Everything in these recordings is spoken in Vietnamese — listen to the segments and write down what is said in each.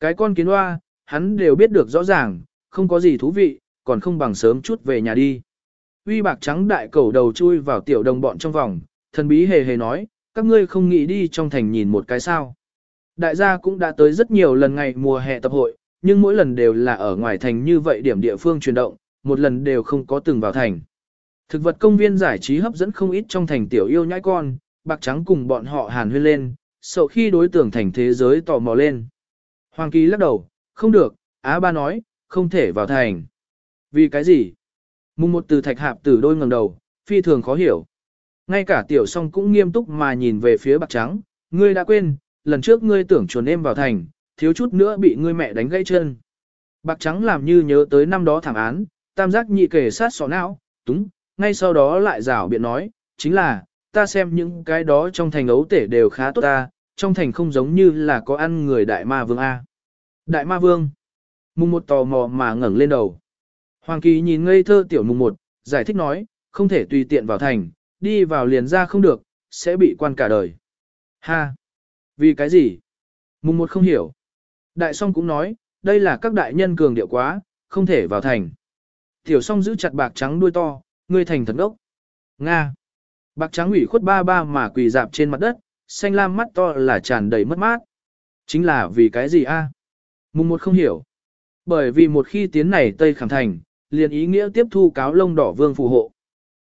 Cái con kiến hoa, hắn đều biết được rõ ràng, không có gì thú vị, còn không bằng sớm chút về nhà đi. Uy bạc trắng đại cầu đầu chui vào tiểu đồng bọn trong vòng, thần bí hề hề nói, các ngươi không nghĩ đi trong thành nhìn một cái sao. Đại gia cũng đã tới rất nhiều lần ngày mùa hè tập hội, nhưng mỗi lần đều là ở ngoài thành như vậy điểm địa phương chuyển động, một lần đều không có từng vào thành. Thực vật công viên giải trí hấp dẫn không ít trong thành tiểu yêu nhãi con, bạc trắng cùng bọn họ hàn huyên lên, sợ khi đối tượng thành thế giới tò mò lên. Hoàng Kỳ lắc đầu, không được, Á ba nói, không thể vào thành. Vì cái gì? Mùng một từ thạch hạp từ đôi ngẩng đầu, phi thường khó hiểu. Ngay cả tiểu song cũng nghiêm túc mà nhìn về phía bạc trắng, ngươi đã quên, lần trước ngươi tưởng chuồn em vào thành, thiếu chút nữa bị ngươi mẹ đánh gãy chân. Bạc trắng làm như nhớ tới năm đó thảm án, tam giác nhị kể sát sọ não, túng, ngay sau đó lại rảo biện nói, chính là, ta xem những cái đó trong thành ấu tể đều khá tốt ta, trong thành không giống như là có ăn người đại ma vương A. Đại ma vương. Mùng một tò mò mà ngẩng lên đầu. Hoàng kỳ nhìn ngây thơ tiểu mùng một, giải thích nói, không thể tùy tiện vào thành, đi vào liền ra không được, sẽ bị quan cả đời. Ha! Vì cái gì? Mùng một không hiểu. Đại song cũng nói, đây là các đại nhân cường điệu quá, không thể vào thành. Tiểu song giữ chặt bạc trắng đuôi to, ngươi thành thần ốc. Nga! Bạc trắng ủy khuất ba ba mà quỳ dạp trên mặt đất, xanh lam mắt to là tràn đầy mất mát. Chính là vì cái gì a? Mùng một không hiểu. Bởi vì một khi tiến này Tây Khảm Thành, liền ý nghĩa tiếp thu cáo lông đỏ vương phù hộ.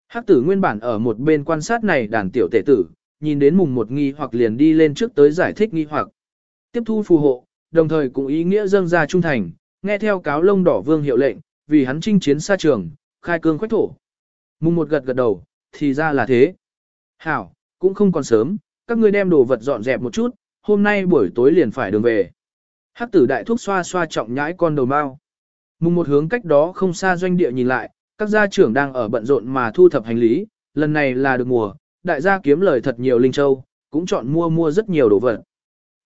Hắc tử nguyên bản ở một bên quan sát này đàn tiểu tể tử, nhìn đến mùng một nghi hoặc liền đi lên trước tới giải thích nghi hoặc. Tiếp thu phù hộ, đồng thời cũng ý nghĩa dâng ra trung thành, nghe theo cáo lông đỏ vương hiệu lệnh, vì hắn chinh chiến xa trường, khai cương khoách thổ. Mùng một gật gật đầu, thì ra là thế. Hảo, cũng không còn sớm, các ngươi đem đồ vật dọn dẹp một chút, hôm nay buổi tối liền phải đường về. Hắc tử đại thuốc xoa xoa trọng nhãi con đầu mao. Mùng một hướng cách đó không xa doanh địa nhìn lại, các gia trưởng đang ở bận rộn mà thu thập hành lý, lần này là được mùa, đại gia kiếm lời thật nhiều linh châu, cũng chọn mua mua rất nhiều đồ vật.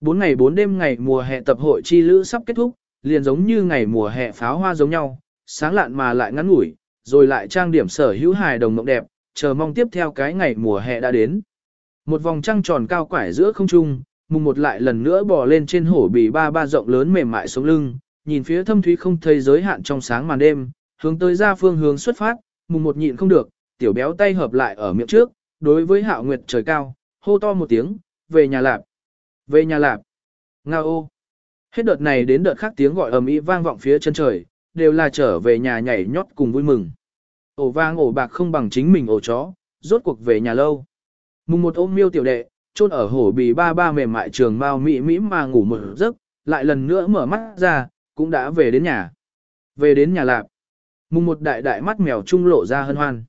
Bốn ngày bốn đêm ngày mùa hè tập hội chi lữ sắp kết thúc, liền giống như ngày mùa hè pháo hoa giống nhau, sáng lạn mà lại ngắn ngủi, rồi lại trang điểm sở hữu hài đồng mộng đẹp, chờ mong tiếp theo cái ngày mùa hè đã đến. Một vòng trăng tròn cao quải giữa không trung, mùng một lại lần nữa bò lên trên hổ bì ba ba rộng lớn mềm mại sống lưng, nhìn phía thâm thúy không thấy giới hạn trong sáng màn đêm, hướng tới ra phương hướng xuất phát, mùng một nhịn không được, tiểu béo tay hợp lại ở miệng trước, đối với hạo nguyệt trời cao, hô to một tiếng, về nhà lạp, về nhà lạp, nga ô. Hết đợt này đến đợt khác tiếng gọi ầm ĩ vang vọng phía chân trời, đều là trở về nhà nhảy nhót cùng vui mừng. Ổ vang ổ bạc không bằng chính mình ổ chó, rốt cuộc về nhà lâu. Mùng một ôm miêu tiểu đệ, chôn ở hổ bì ba ba mềm mại trường bao mỹ mỹ mà ngủ một giấc, lại lần nữa mở mắt ra, cũng đã về đến nhà. Về đến nhà lạp. Mùng một đại đại mắt mèo trung lộ ra hân hoan.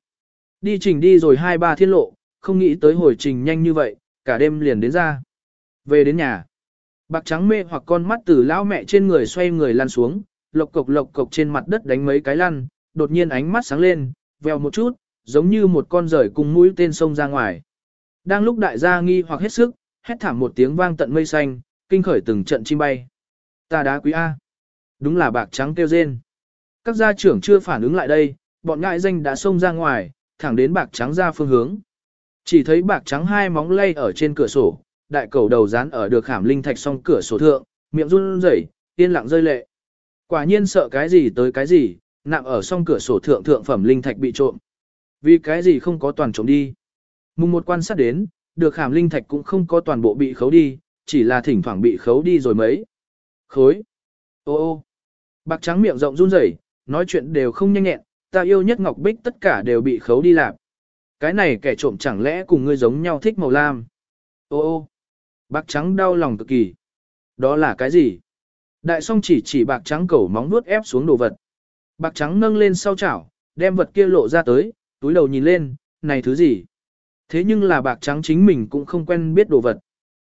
Đi trình đi rồi hai ba thiên lộ, không nghĩ tới hồi trình nhanh như vậy, cả đêm liền đến ra. Về đến nhà. Bạc trắng mê hoặc con mắt từ lão mẹ trên người xoay người lăn xuống, lộc cộc lộc cộc trên mặt đất đánh mấy cái lăn, đột nhiên ánh mắt sáng lên, vèo một chút, giống như một con rời cùng mũi tên sông ra ngoài. Đang lúc đại gia nghi hoặc hết sức, hét thảm một tiếng vang tận mây xanh, kinh khởi từng trận chim bay. Ta đá quý A. Đúng là bạc trắng kêu rên. Các gia trưởng chưa phản ứng lại đây, bọn ngại danh đã xông ra ngoài, thẳng đến bạc trắng ra phương hướng. Chỉ thấy bạc trắng hai móng lay ở trên cửa sổ, đại cầu đầu dán ở được khảm linh thạch song cửa sổ thượng, miệng run rẩy, yên lặng rơi lệ. Quả nhiên sợ cái gì tới cái gì, nặng ở song cửa sổ thượng thượng phẩm linh thạch bị trộm. Vì cái gì không có toàn trộm đi. Mùng một quan sát đến, được khảm linh thạch cũng không có toàn bộ bị khấu đi, chỉ là thỉnh thoảng bị khấu đi rồi mấy. Khối. Ô ô. Bạc trắng miệng rộng run rẩy, nói chuyện đều không nhanh nhẹn, ta yêu nhất ngọc bích tất cả đều bị khấu đi làm. Cái này kẻ trộm chẳng lẽ cùng ngươi giống nhau thích màu lam. Ô ô. Bạc trắng đau lòng cực kỳ. Đó là cái gì? Đại song chỉ chỉ bạc trắng cẩu móng nuốt ép xuống đồ vật. Bạc trắng nâng lên sau chảo, đem vật kia lộ ra tới, túi đầu nhìn lên, này thứ gì? Thế nhưng là bạc trắng chính mình cũng không quen biết đồ vật.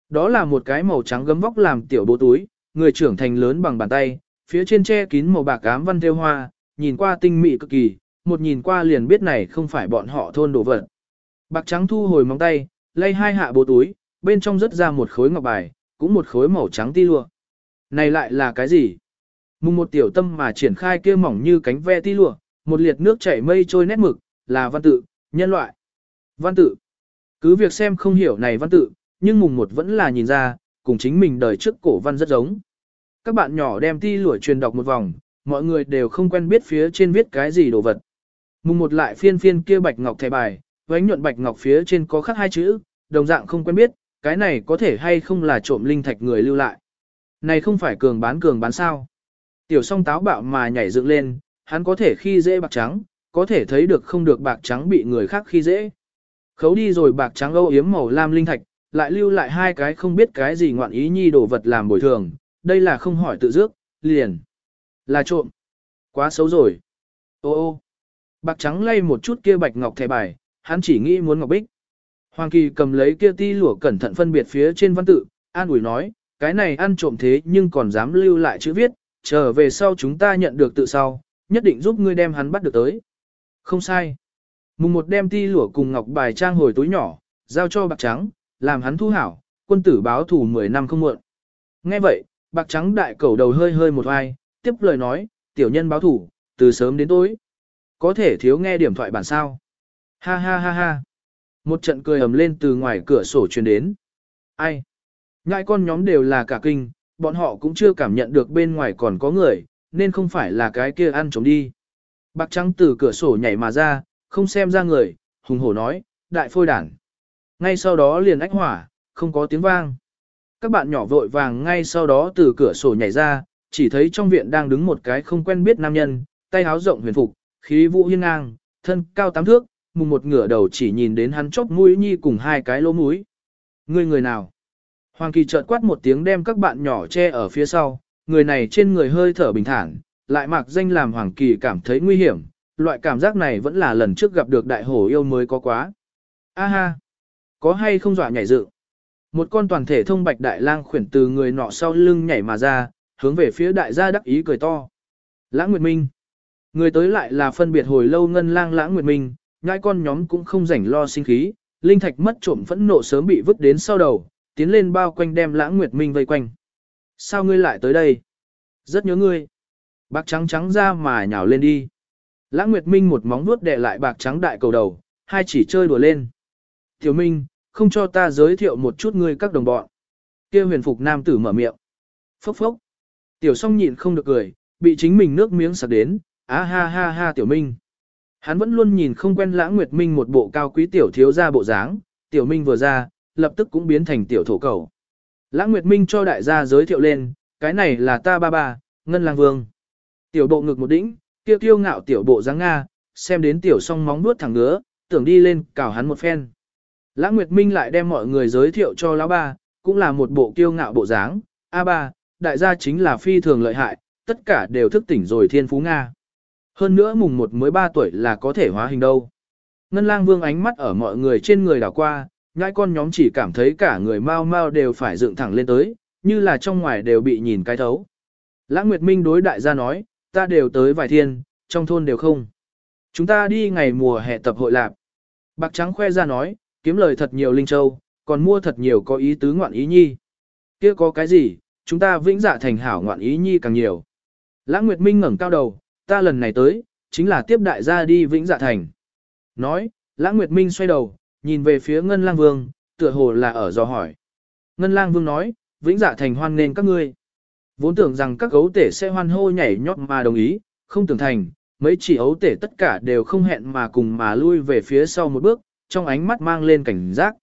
Đó là một cái màu trắng gấm vóc làm tiểu bố túi, người trưởng thành lớn bằng bàn tay, phía trên che kín màu bạc ám văn theo hoa, nhìn qua tinh mị cực kỳ, một nhìn qua liền biết này không phải bọn họ thôn đồ vật. Bạc trắng thu hồi móng tay, lay hai hạ bố túi, bên trong rớt ra một khối ngọc bài, cũng một khối màu trắng ti lụa. Này lại là cái gì? Mùng một tiểu tâm mà triển khai kia mỏng như cánh ve ti lụa, một liệt nước chảy mây trôi nét mực, là văn tự, nhân loại. Văn tự. Cứ việc xem không hiểu này văn tự, nhưng mùng một vẫn là nhìn ra, cùng chính mình đời trước cổ văn rất giống. các bạn nhỏ đem ti lũa truyền đọc một vòng, mọi người đều không quen biết phía trên viết cái gì đồ vật. Mùng một lại phiên phiên kia bạch ngọc thẻ bài, vánh nhuận bạch ngọc phía trên có khắc hai chữ, đồng dạng không quen biết, cái này có thể hay không là trộm linh thạch người lưu lại. Này không phải cường bán cường bán sao. Tiểu song táo bạo mà nhảy dựng lên, hắn có thể khi dễ bạc trắng, có thể thấy được không được bạc trắng bị người khác khi dễ. Khấu đi rồi bạc trắng âu yếm màu lam linh thạch, lại lưu lại hai cái không biết cái gì ngoạn ý nhi đồ vật làm bồi thường, đây là không hỏi tự dước, liền. Là trộm. Quá xấu rồi. Ô ô. Bạc trắng lay một chút kia bạch ngọc thẻ bài, hắn chỉ nghĩ muốn ngọc bích. Hoàng kỳ cầm lấy kia ti lụa cẩn thận phân biệt phía trên văn tự, an ủi nói, cái này ăn trộm thế nhưng còn dám lưu lại chữ viết, trở về sau chúng ta nhận được tự sau, nhất định giúp ngươi đem hắn bắt được tới. Không sai. Mùng một đem ti lụa cùng ngọc bài trang hồi túi nhỏ, giao cho bạc trắng, làm hắn thu hảo, quân tử báo thủ 10 năm không muộn. Nghe vậy, bạc trắng đại cẩu đầu hơi hơi một vai, tiếp lời nói, tiểu nhân báo thủ, từ sớm đến tối. Có thể thiếu nghe điểm thoại bản sao. Ha ha ha ha. Một trận cười ầm lên từ ngoài cửa sổ truyền đến. Ai? Ngại con nhóm đều là cả kinh, bọn họ cũng chưa cảm nhận được bên ngoài còn có người, nên không phải là cái kia ăn trống đi. Bạc trắng từ cửa sổ nhảy mà ra, không xem ra người, hùng hổ nói, đại phôi đản. Ngay sau đó liền ách hỏa, không có tiếng vang. Các bạn nhỏ vội vàng ngay sau đó từ cửa sổ nhảy ra, chỉ thấy trong viện đang đứng một cái không quen biết nam nhân, tay háo rộng huyền phục, khí vũ hiên ngang, thân cao tám thước, mùng một ngửa đầu chỉ nhìn đến hắn chóp mũi nhi cùng hai cái lỗ mũi. Người người nào? Hoàng Kỳ chợt quát một tiếng đem các bạn nhỏ che ở phía sau, người này trên người hơi thở bình thản, lại mặc danh làm Hoàng Kỳ cảm thấy nguy hiểm, loại cảm giác này vẫn là lần trước gặp được đại hổ yêu mới có quá. A ha! Có hay không dọa nhảy dựng? Một con toàn thể thông bạch đại lang khuyển từ người nọ sau lưng nhảy mà ra, hướng về phía đại gia đắc ý cười to. Lãng Nguyệt Minh. Người tới lại là phân biệt hồi lâu ngân lang Lãng Nguyệt Minh, nhãi con nhóm cũng không rảnh lo sinh khí, linh thạch mất trộm phẫn nộ sớm bị vứt đến sau đầu, tiến lên bao quanh đem Lãng Nguyệt Minh vây quanh. Sao ngươi lại tới đây? Rất nhớ ngươi. Bạc trắng trắng ra mà nhào lên đi. Lãng Nguyệt Minh một móng vuốt đè lại bạc trắng đại cầu đầu, hai chỉ chơi đùa lên. Tiểu Minh, không cho ta giới thiệu một chút ngươi các đồng bọn. Kia huyền phục nam tử mở miệng. Phốc phốc. Tiểu song nhịn không được cười, bị chính mình nước miếng sặc đến, á ha ha ha tiểu minh. Hắn vẫn luôn nhìn không quen lãng nguyệt minh một bộ cao quý tiểu thiếu ra bộ dáng, tiểu minh vừa ra, lập tức cũng biến thành tiểu thổ cầu. Lãng nguyệt minh cho đại gia giới thiệu lên, cái này là ta ba ba, ngân lang vương. Tiểu bộ ngực một đỉnh, tiêu tiêu ngạo tiểu bộ dáng Nga, xem đến tiểu song móng nuốt thẳng ngứa, tưởng đi lên, cào hắn một phen. Lã Nguyệt Minh lại đem mọi người giới thiệu cho lão ba, cũng là một bộ kiêu ngạo bộ dáng. A ba, đại gia chính là phi thường lợi hại, tất cả đều thức tỉnh rồi thiên phú Nga. Hơn nữa mùng một mới ba tuổi là có thể hóa hình đâu. Ngân lang vương ánh mắt ở mọi người trên người đảo qua, nhãi con nhóm chỉ cảm thấy cả người mau mau đều phải dựng thẳng lên tới, như là trong ngoài đều bị nhìn cái thấu. Lã Nguyệt Minh đối đại gia nói, ta đều tới vài thiên, trong thôn đều không. Chúng ta đi ngày mùa hè tập hội lạc. Bạc Trắng khoe ra nói, kiếm lời thật nhiều linh châu, còn mua thật nhiều có ý tứ ngoạn ý nhi. kia có cái gì, chúng ta vĩnh dạ thành hảo ngoạn ý nhi càng nhiều. Lãng Nguyệt Minh ngẩng cao đầu, ta lần này tới, chính là tiếp đại gia đi vĩnh dạ thành. Nói, Lãng Nguyệt Minh xoay đầu, nhìn về phía Ngân Lang Vương, tựa hồ là ở dò hỏi. Ngân Lang Vương nói, vĩnh dạ thành hoan nên các ngươi. Vốn tưởng rằng các gấu tể sẽ hoan hô nhảy nhót mà đồng ý, không tưởng thành, mấy chỉ ấu tể tất cả đều không hẹn mà cùng mà lui về phía sau một bước, trong ánh mắt mang lên cảnh giác.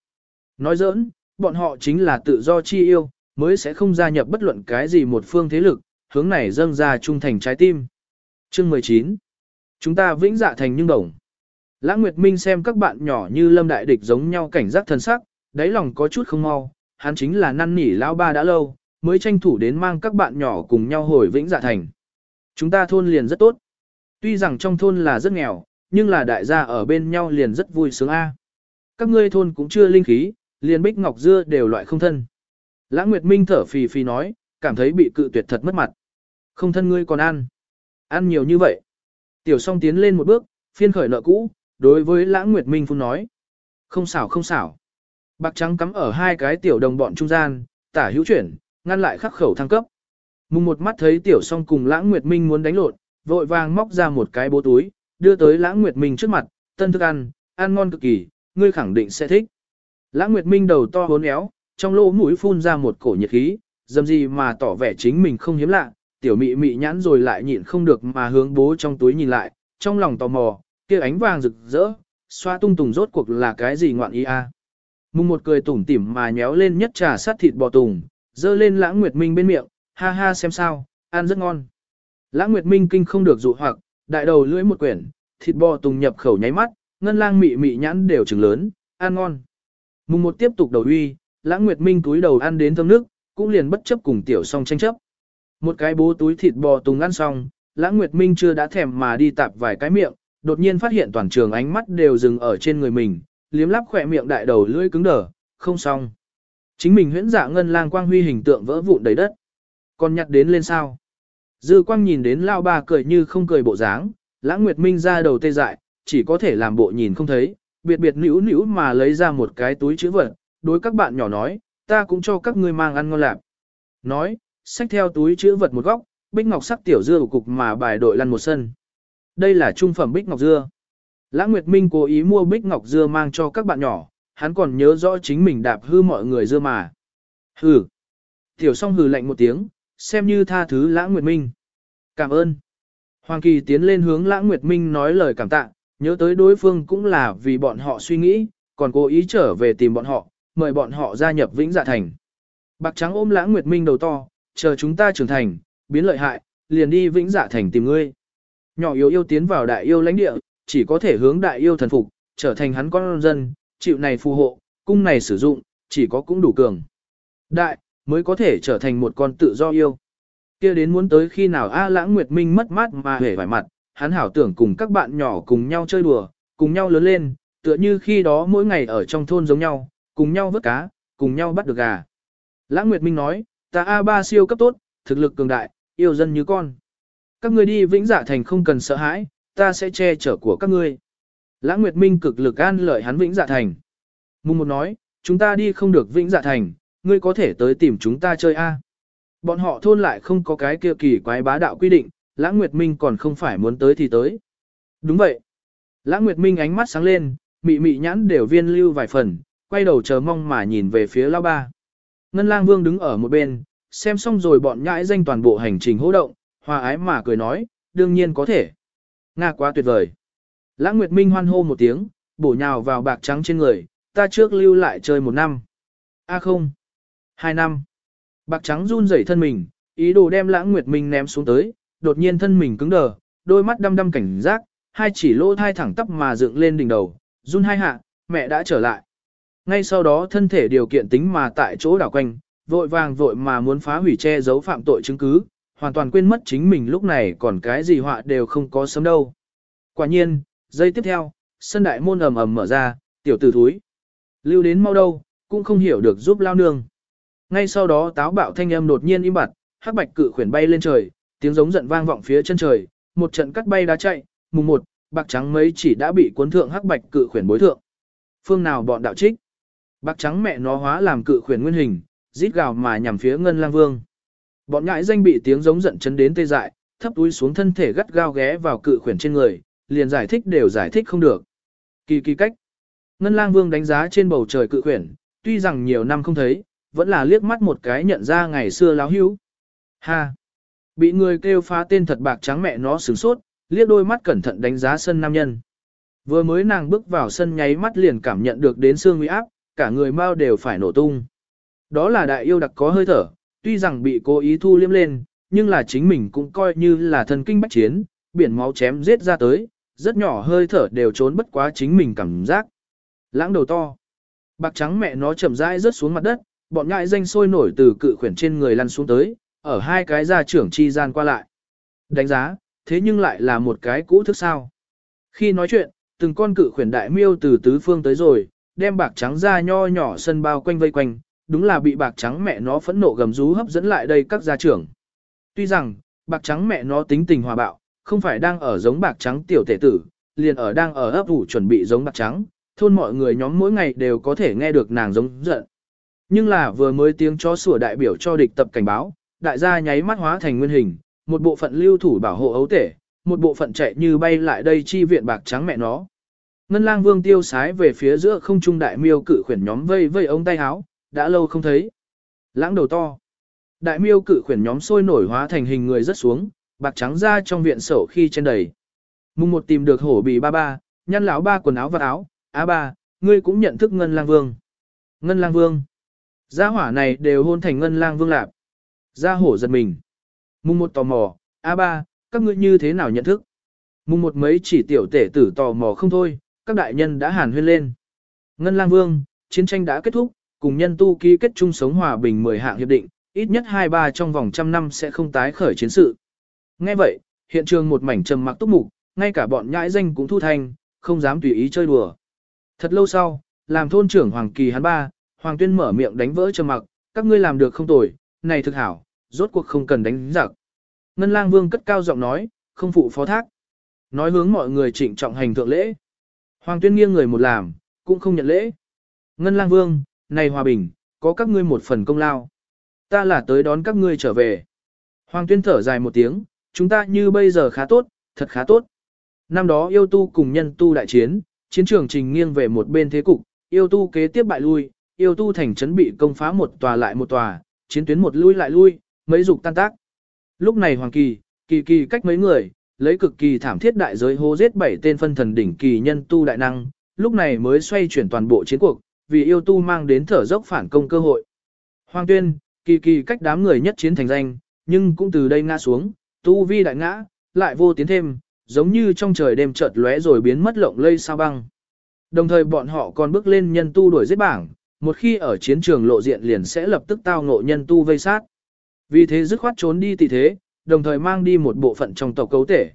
Nói giỡn, bọn họ chính là tự do chi yêu, mới sẽ không gia nhập bất luận cái gì một phương thế lực, hướng này dâng ra trung thành trái tim. Chương 19. Chúng ta vĩnh dạ thành nhưng đồng. Lãng Nguyệt Minh xem các bạn nhỏ như lâm đại địch giống nhau cảnh giác thân sắc, đáy lòng có chút không mau, hắn chính là năn nỉ lão ba đã lâu, mới tranh thủ đến mang các bạn nhỏ cùng nhau hồi vĩnh dạ thành. Chúng ta thôn liền rất tốt. Tuy rằng trong thôn là rất nghèo, nhưng là đại gia ở bên nhau liền rất vui sướng a. Các ngươi thôn cũng chưa linh khí, liền bích ngọc dưa đều loại không thân. Lãng Nguyệt Minh thở phì phì nói, cảm thấy bị cự tuyệt thật mất mặt. Không thân ngươi còn ăn. Ăn nhiều như vậy. Tiểu song tiến lên một bước, phiên khởi nợ cũ, đối với Lãng Nguyệt Minh phun nói. Không xảo không xảo. Bạc trắng cắm ở hai cái tiểu đồng bọn trung gian, tả hữu chuyển, ngăn lại khắc khẩu thăng cấp. Mùng một mắt thấy tiểu song cùng Lãng Nguyệt Minh muốn đánh lộn, vội vàng móc ra một cái bố túi, đưa tới Lãng Nguyệt Minh trước mặt, tân thức ăn, ăn ngon cực kỳ, ngươi khẳng định sẽ thích. Lãng Nguyệt Minh đầu to hốn éo, trong lỗ mũi phun ra một cổ nhiệt khí, dầm gì mà tỏ vẻ chính mình không hiếm lạ, tiểu mị mị nhãn rồi lại nhịn không được mà hướng bố trong túi nhìn lại, trong lòng tò mò, kia ánh vàng rực rỡ, xoa tung tùng rốt cuộc là cái gì ngoạn ý a. Mùng một cười tủm tỉm mà nhéo lên nhất trà sát thịt bò tùng, dơ lên lãng nguyệt minh bên miệng, ha ha xem sao, ăn rất ngon. Lãng nguyệt minh kinh không được dụ hoặc, đại đầu lưỡi một quyển, thịt bò tùng nhập khẩu nháy mắt, ngân lang mị mị nhãn đều trừng lớn, ăn ngon. Mùng một tiếp tục đầu uy, lãng nguyệt minh túi đầu ăn đến thơm nước, cũng liền bất chấp cùng tiểu song tranh chấp. Một cái bố túi thịt bò tùng ăn xong, lãng nguyệt minh chưa đã thèm mà đi tạp vài cái miệng, đột nhiên phát hiện toàn trường ánh mắt đều dừng ở trên người mình, liếm lắp khỏe miệng đại đầu lưỡi cứng đờ, không xong. Chính mình huyễn dạ ngân lang quang huy hình tượng vỡ vụn đầy đất. Còn nhặt đến lên sao? Dư quang nhìn đến lao bà cười như không cười bộ dáng, lãng nguyệt minh ra đầu tê dại, chỉ có thể làm bộ nhìn không thấy, biệt biệt nữ nữ mà lấy ra một cái túi chữ vật, đối các bạn nhỏ nói, ta cũng cho các ngươi mang ăn ngon lạc. Nói, xách theo túi chữ vật một góc, bích ngọc sắc tiểu dưa cục mà bài đội lăn một sân. Đây là trung phẩm bích ngọc dưa. Lãng Nguyệt Minh cố ý mua bích ngọc dưa mang cho các bạn nhỏ, hắn còn nhớ rõ chính mình đạp hư mọi người dưa mà. Hừ. Tiểu song hừ lạnh một tiếng, xem như tha thứ Lãng Nguyệt Minh. Cảm ơn. Hoàng Kỳ tiến lên hướng Lãng Nguyệt Minh nói lời cảm tạ, nhớ tới đối phương cũng là vì bọn họ suy nghĩ, còn cố ý trở về tìm bọn họ, mời bọn họ gia nhập Vĩnh Dạ Thành. Bạc Trắng ôm Lãng Nguyệt Minh đầu to, chờ chúng ta trưởng thành, biến lợi hại, liền đi Vĩnh Dạ Thành tìm ngươi. Nhỏ yếu yêu tiến vào đại yêu lãnh địa, chỉ có thể hướng đại yêu thần phục, trở thành hắn con dân, chịu này phù hộ, cung này sử dụng, chỉ có cũng đủ cường. Đại, mới có thể trở thành một con tự do yêu. kia đến muốn tới khi nào A lãng nguyệt minh mất mát mà hề vải mặt, hắn hảo tưởng cùng các bạn nhỏ cùng nhau chơi đùa, cùng nhau lớn lên, tựa như khi đó mỗi ngày ở trong thôn giống nhau, cùng nhau vớt cá, cùng nhau bắt được gà. Lãng Nguyệt Minh nói, ta A3 siêu cấp tốt, thực lực cường đại, yêu dân như con. Các ngươi đi vĩnh giả thành không cần sợ hãi, ta sẽ che chở của các ngươi. Lãng Nguyệt Minh cực lực an lợi hắn vĩnh dạ thành. Mùng một nói, chúng ta đi không được vĩnh dạ thành, ngươi có thể tới tìm chúng ta chơi a. Bọn họ thôn lại không có cái kia kỳ quái bá đạo quy định, Lãng Nguyệt Minh còn không phải muốn tới thì tới. Đúng vậy. Lãng Nguyệt Minh ánh mắt sáng lên, mị mị nhãn đều viên lưu vài phần, quay đầu chờ mong mà nhìn về phía lao ba. Ngân lang vương đứng ở một bên, xem xong rồi bọn nhãi danh toàn bộ hành trình hô động, hòa ái mà cười nói, đương nhiên có thể. Nga quá tuyệt vời. Lãng Nguyệt Minh hoan hô một tiếng, bổ nhào vào bạc trắng trên người, ta trước lưu lại chơi một năm. A không. Hai năm. Bạc trắng run rẩy thân mình, ý đồ đem Lãng Nguyệt Minh ném xuống tới, đột nhiên thân mình cứng đờ, đôi mắt đăm đăm cảnh giác, hai chỉ lỗ thai thẳng tắp mà dựng lên đỉnh đầu, run hai hạ, mẹ đã trở lại. Ngay sau đó thân thể điều kiện tính mà tại chỗ đảo quanh, vội vàng vội mà muốn phá hủy che giấu phạm tội chứng cứ, hoàn toàn quên mất chính mình lúc này còn cái gì họa đều không có sớm đâu. Quả nhiên, giây tiếp theo, sân đại môn ầm ầm mở ra, tiểu tử thúi. Lưu đến mau đâu, cũng không hiểu được giúp lao nương. Ngay sau đó táo bạo thanh âm đột nhiên im bặt, hắc bạch cự khuyển bay lên trời, tiếng giống giận vang vọng phía chân trời, một trận cắt bay đá chạy, mùng một, bạc trắng mấy chỉ đã bị cuốn thượng hắc bạch cự khuyển bối thượng. Phương nào bọn đạo trích? Bạc trắng mẹ nó hóa làm cự khuyển nguyên hình, rít gào mà nhằm phía ngân lang vương. Bọn nhãi danh bị tiếng giống giận chấn đến tê dại, thấp túi xuống thân thể gắt gao ghé vào cự khuyển trên người, liền giải thích đều giải thích không được. Kỳ kỳ cách. Ngân lang vương đánh giá trên bầu trời cự khuyển, tuy rằng nhiều năm không thấy, vẫn là liếc mắt một cái nhận ra ngày xưa láo hữu. Ha! Bị người kêu phá tên thật bạc trắng mẹ nó sửng sốt, liếc đôi mắt cẩn thận đánh giá sân nam nhân. Vừa mới nàng bước vào sân nháy mắt liền cảm nhận được đến xương uy áp, cả người mau đều phải nổ tung. Đó là đại yêu đặc có hơi thở, tuy rằng bị cố ý thu liếm lên, nhưng là chính mình cũng coi như là thần kinh bách chiến, biển máu chém giết ra tới, rất nhỏ hơi thở đều trốn bất quá chính mình cảm giác. Lãng đầu to. Bạc trắng mẹ nó chậm rãi rớt xuống mặt đất, bọn nhại danh sôi nổi từ cự khuyển trên người lăn xuống tới, ở hai cái gia trưởng chi gian qua lại. Đánh giá, thế nhưng lại là một cái cũ thức sao. Khi nói chuyện, từng con cự khuyển đại miêu từ tứ phương tới rồi, đem bạc trắng ra nho nhỏ sân bao quanh vây quanh, đúng là bị bạc trắng mẹ nó phẫn nộ gầm rú hấp dẫn lại đây các gia trưởng. Tuy rằng, bạc trắng mẹ nó tính tình hòa bạo, không phải đang ở giống bạc trắng tiểu tể tử, liền ở đang ở ấp ủ chuẩn bị giống bạc trắng, thôn mọi người nhóm mỗi ngày đều có thể nghe được nàng giống giận. Nhưng là vừa mới tiếng chó sủa đại biểu cho địch tập cảnh báo, đại gia nháy mắt hóa thành nguyên hình, một bộ phận lưu thủ bảo hộ ấu tể, một bộ phận chạy như bay lại đây chi viện bạc trắng mẹ nó. Ngân lang vương tiêu sái về phía giữa không trung đại miêu cự khuyển nhóm vây vây ông tay áo, đã lâu không thấy. Lãng đầu to. Đại miêu cự khuyển nhóm sôi nổi hóa thành hình người rất xuống, bạc trắng ra trong viện sổ khi trên đầy. Mùng một tìm được hổ bì ba ba, nhăn lão ba quần áo và áo, á ba, ngươi cũng nhận thức Ngân Lang Vương. Ngân Lang Vương. Gia hỏa này đều hôn thành Ngân Lang Vương lạp. Gia hổ giật mình. Mùng một tò mò, á ba, các ngươi như thế nào nhận thức? Mùng một mấy chỉ tiểu tể tử tò mò không thôi, các đại nhân đã hàn huyên lên. Ngân Lang Vương, chiến tranh đã kết thúc, cùng nhân tu ký kết chung sống hòa bình 10 hạng hiệp định, ít nhất 2-3 trong vòng trăm năm sẽ không tái khởi chiến sự. Nghe vậy, hiện trường một mảnh trầm mặc túc mục, ngay cả bọn nhãi danh cũng thu thanh, không dám tùy ý chơi đùa. Thật lâu sau, làm thôn trưởng Hoàng Kỳ hắn ba, Hoàng Tuyên mở miệng đánh vỡ trầm mặc, các ngươi làm được không tồi, này thực hảo, rốt cuộc không cần đánh giặc. Ngân Lang Vương cất cao giọng nói, không phụ phó thác. Nói hướng mọi người trịnh trọng hành thượng lễ. Hoàng Tuyên nghiêng người một làm, cũng không nhận lễ. Ngân Lang Vương, này hòa bình, có các ngươi một phần công lao. Ta là tới đón các ngươi trở về. Hoàng Tuyên thở dài một tiếng, chúng ta như bây giờ khá tốt, thật khá tốt. Năm đó yêu tu cùng nhân tu đại chiến, chiến trường trình nghiêng về một bên thế cục, yêu tu kế tiếp bại lui, yêu tu thành trấn bị công phá một tòa lại một tòa, chiến tuyến một lui lại lui, mấy dục tan tác. Lúc này Hoàng Kỳ, kỳ kỳ cách mấy người, lấy cực kỳ thảm thiết đại giới hô giết bảy tên phân thần đỉnh kỳ nhân tu đại năng, lúc này mới xoay chuyển toàn bộ chiến cuộc, vì yêu tu mang đến thở dốc phản công cơ hội. Hoàng Tuyên, kỳ kỳ cách đám người nhất chiến thành danh, nhưng cũng từ đây ngã xuống, tu vi đại ngã, lại vô tiến thêm, giống như trong trời đêm chợt lóe rồi biến mất lộng lây sao băng. Đồng thời bọn họ còn bước lên nhân tu đuổi giết bảng, một khi ở chiến trường lộ diện liền sẽ lập tức tao ngộ nhân tu vây sát. Vì thế dứt khoát trốn đi tỷ thế, đồng thời mang đi một bộ phận trong tộc cấu thể.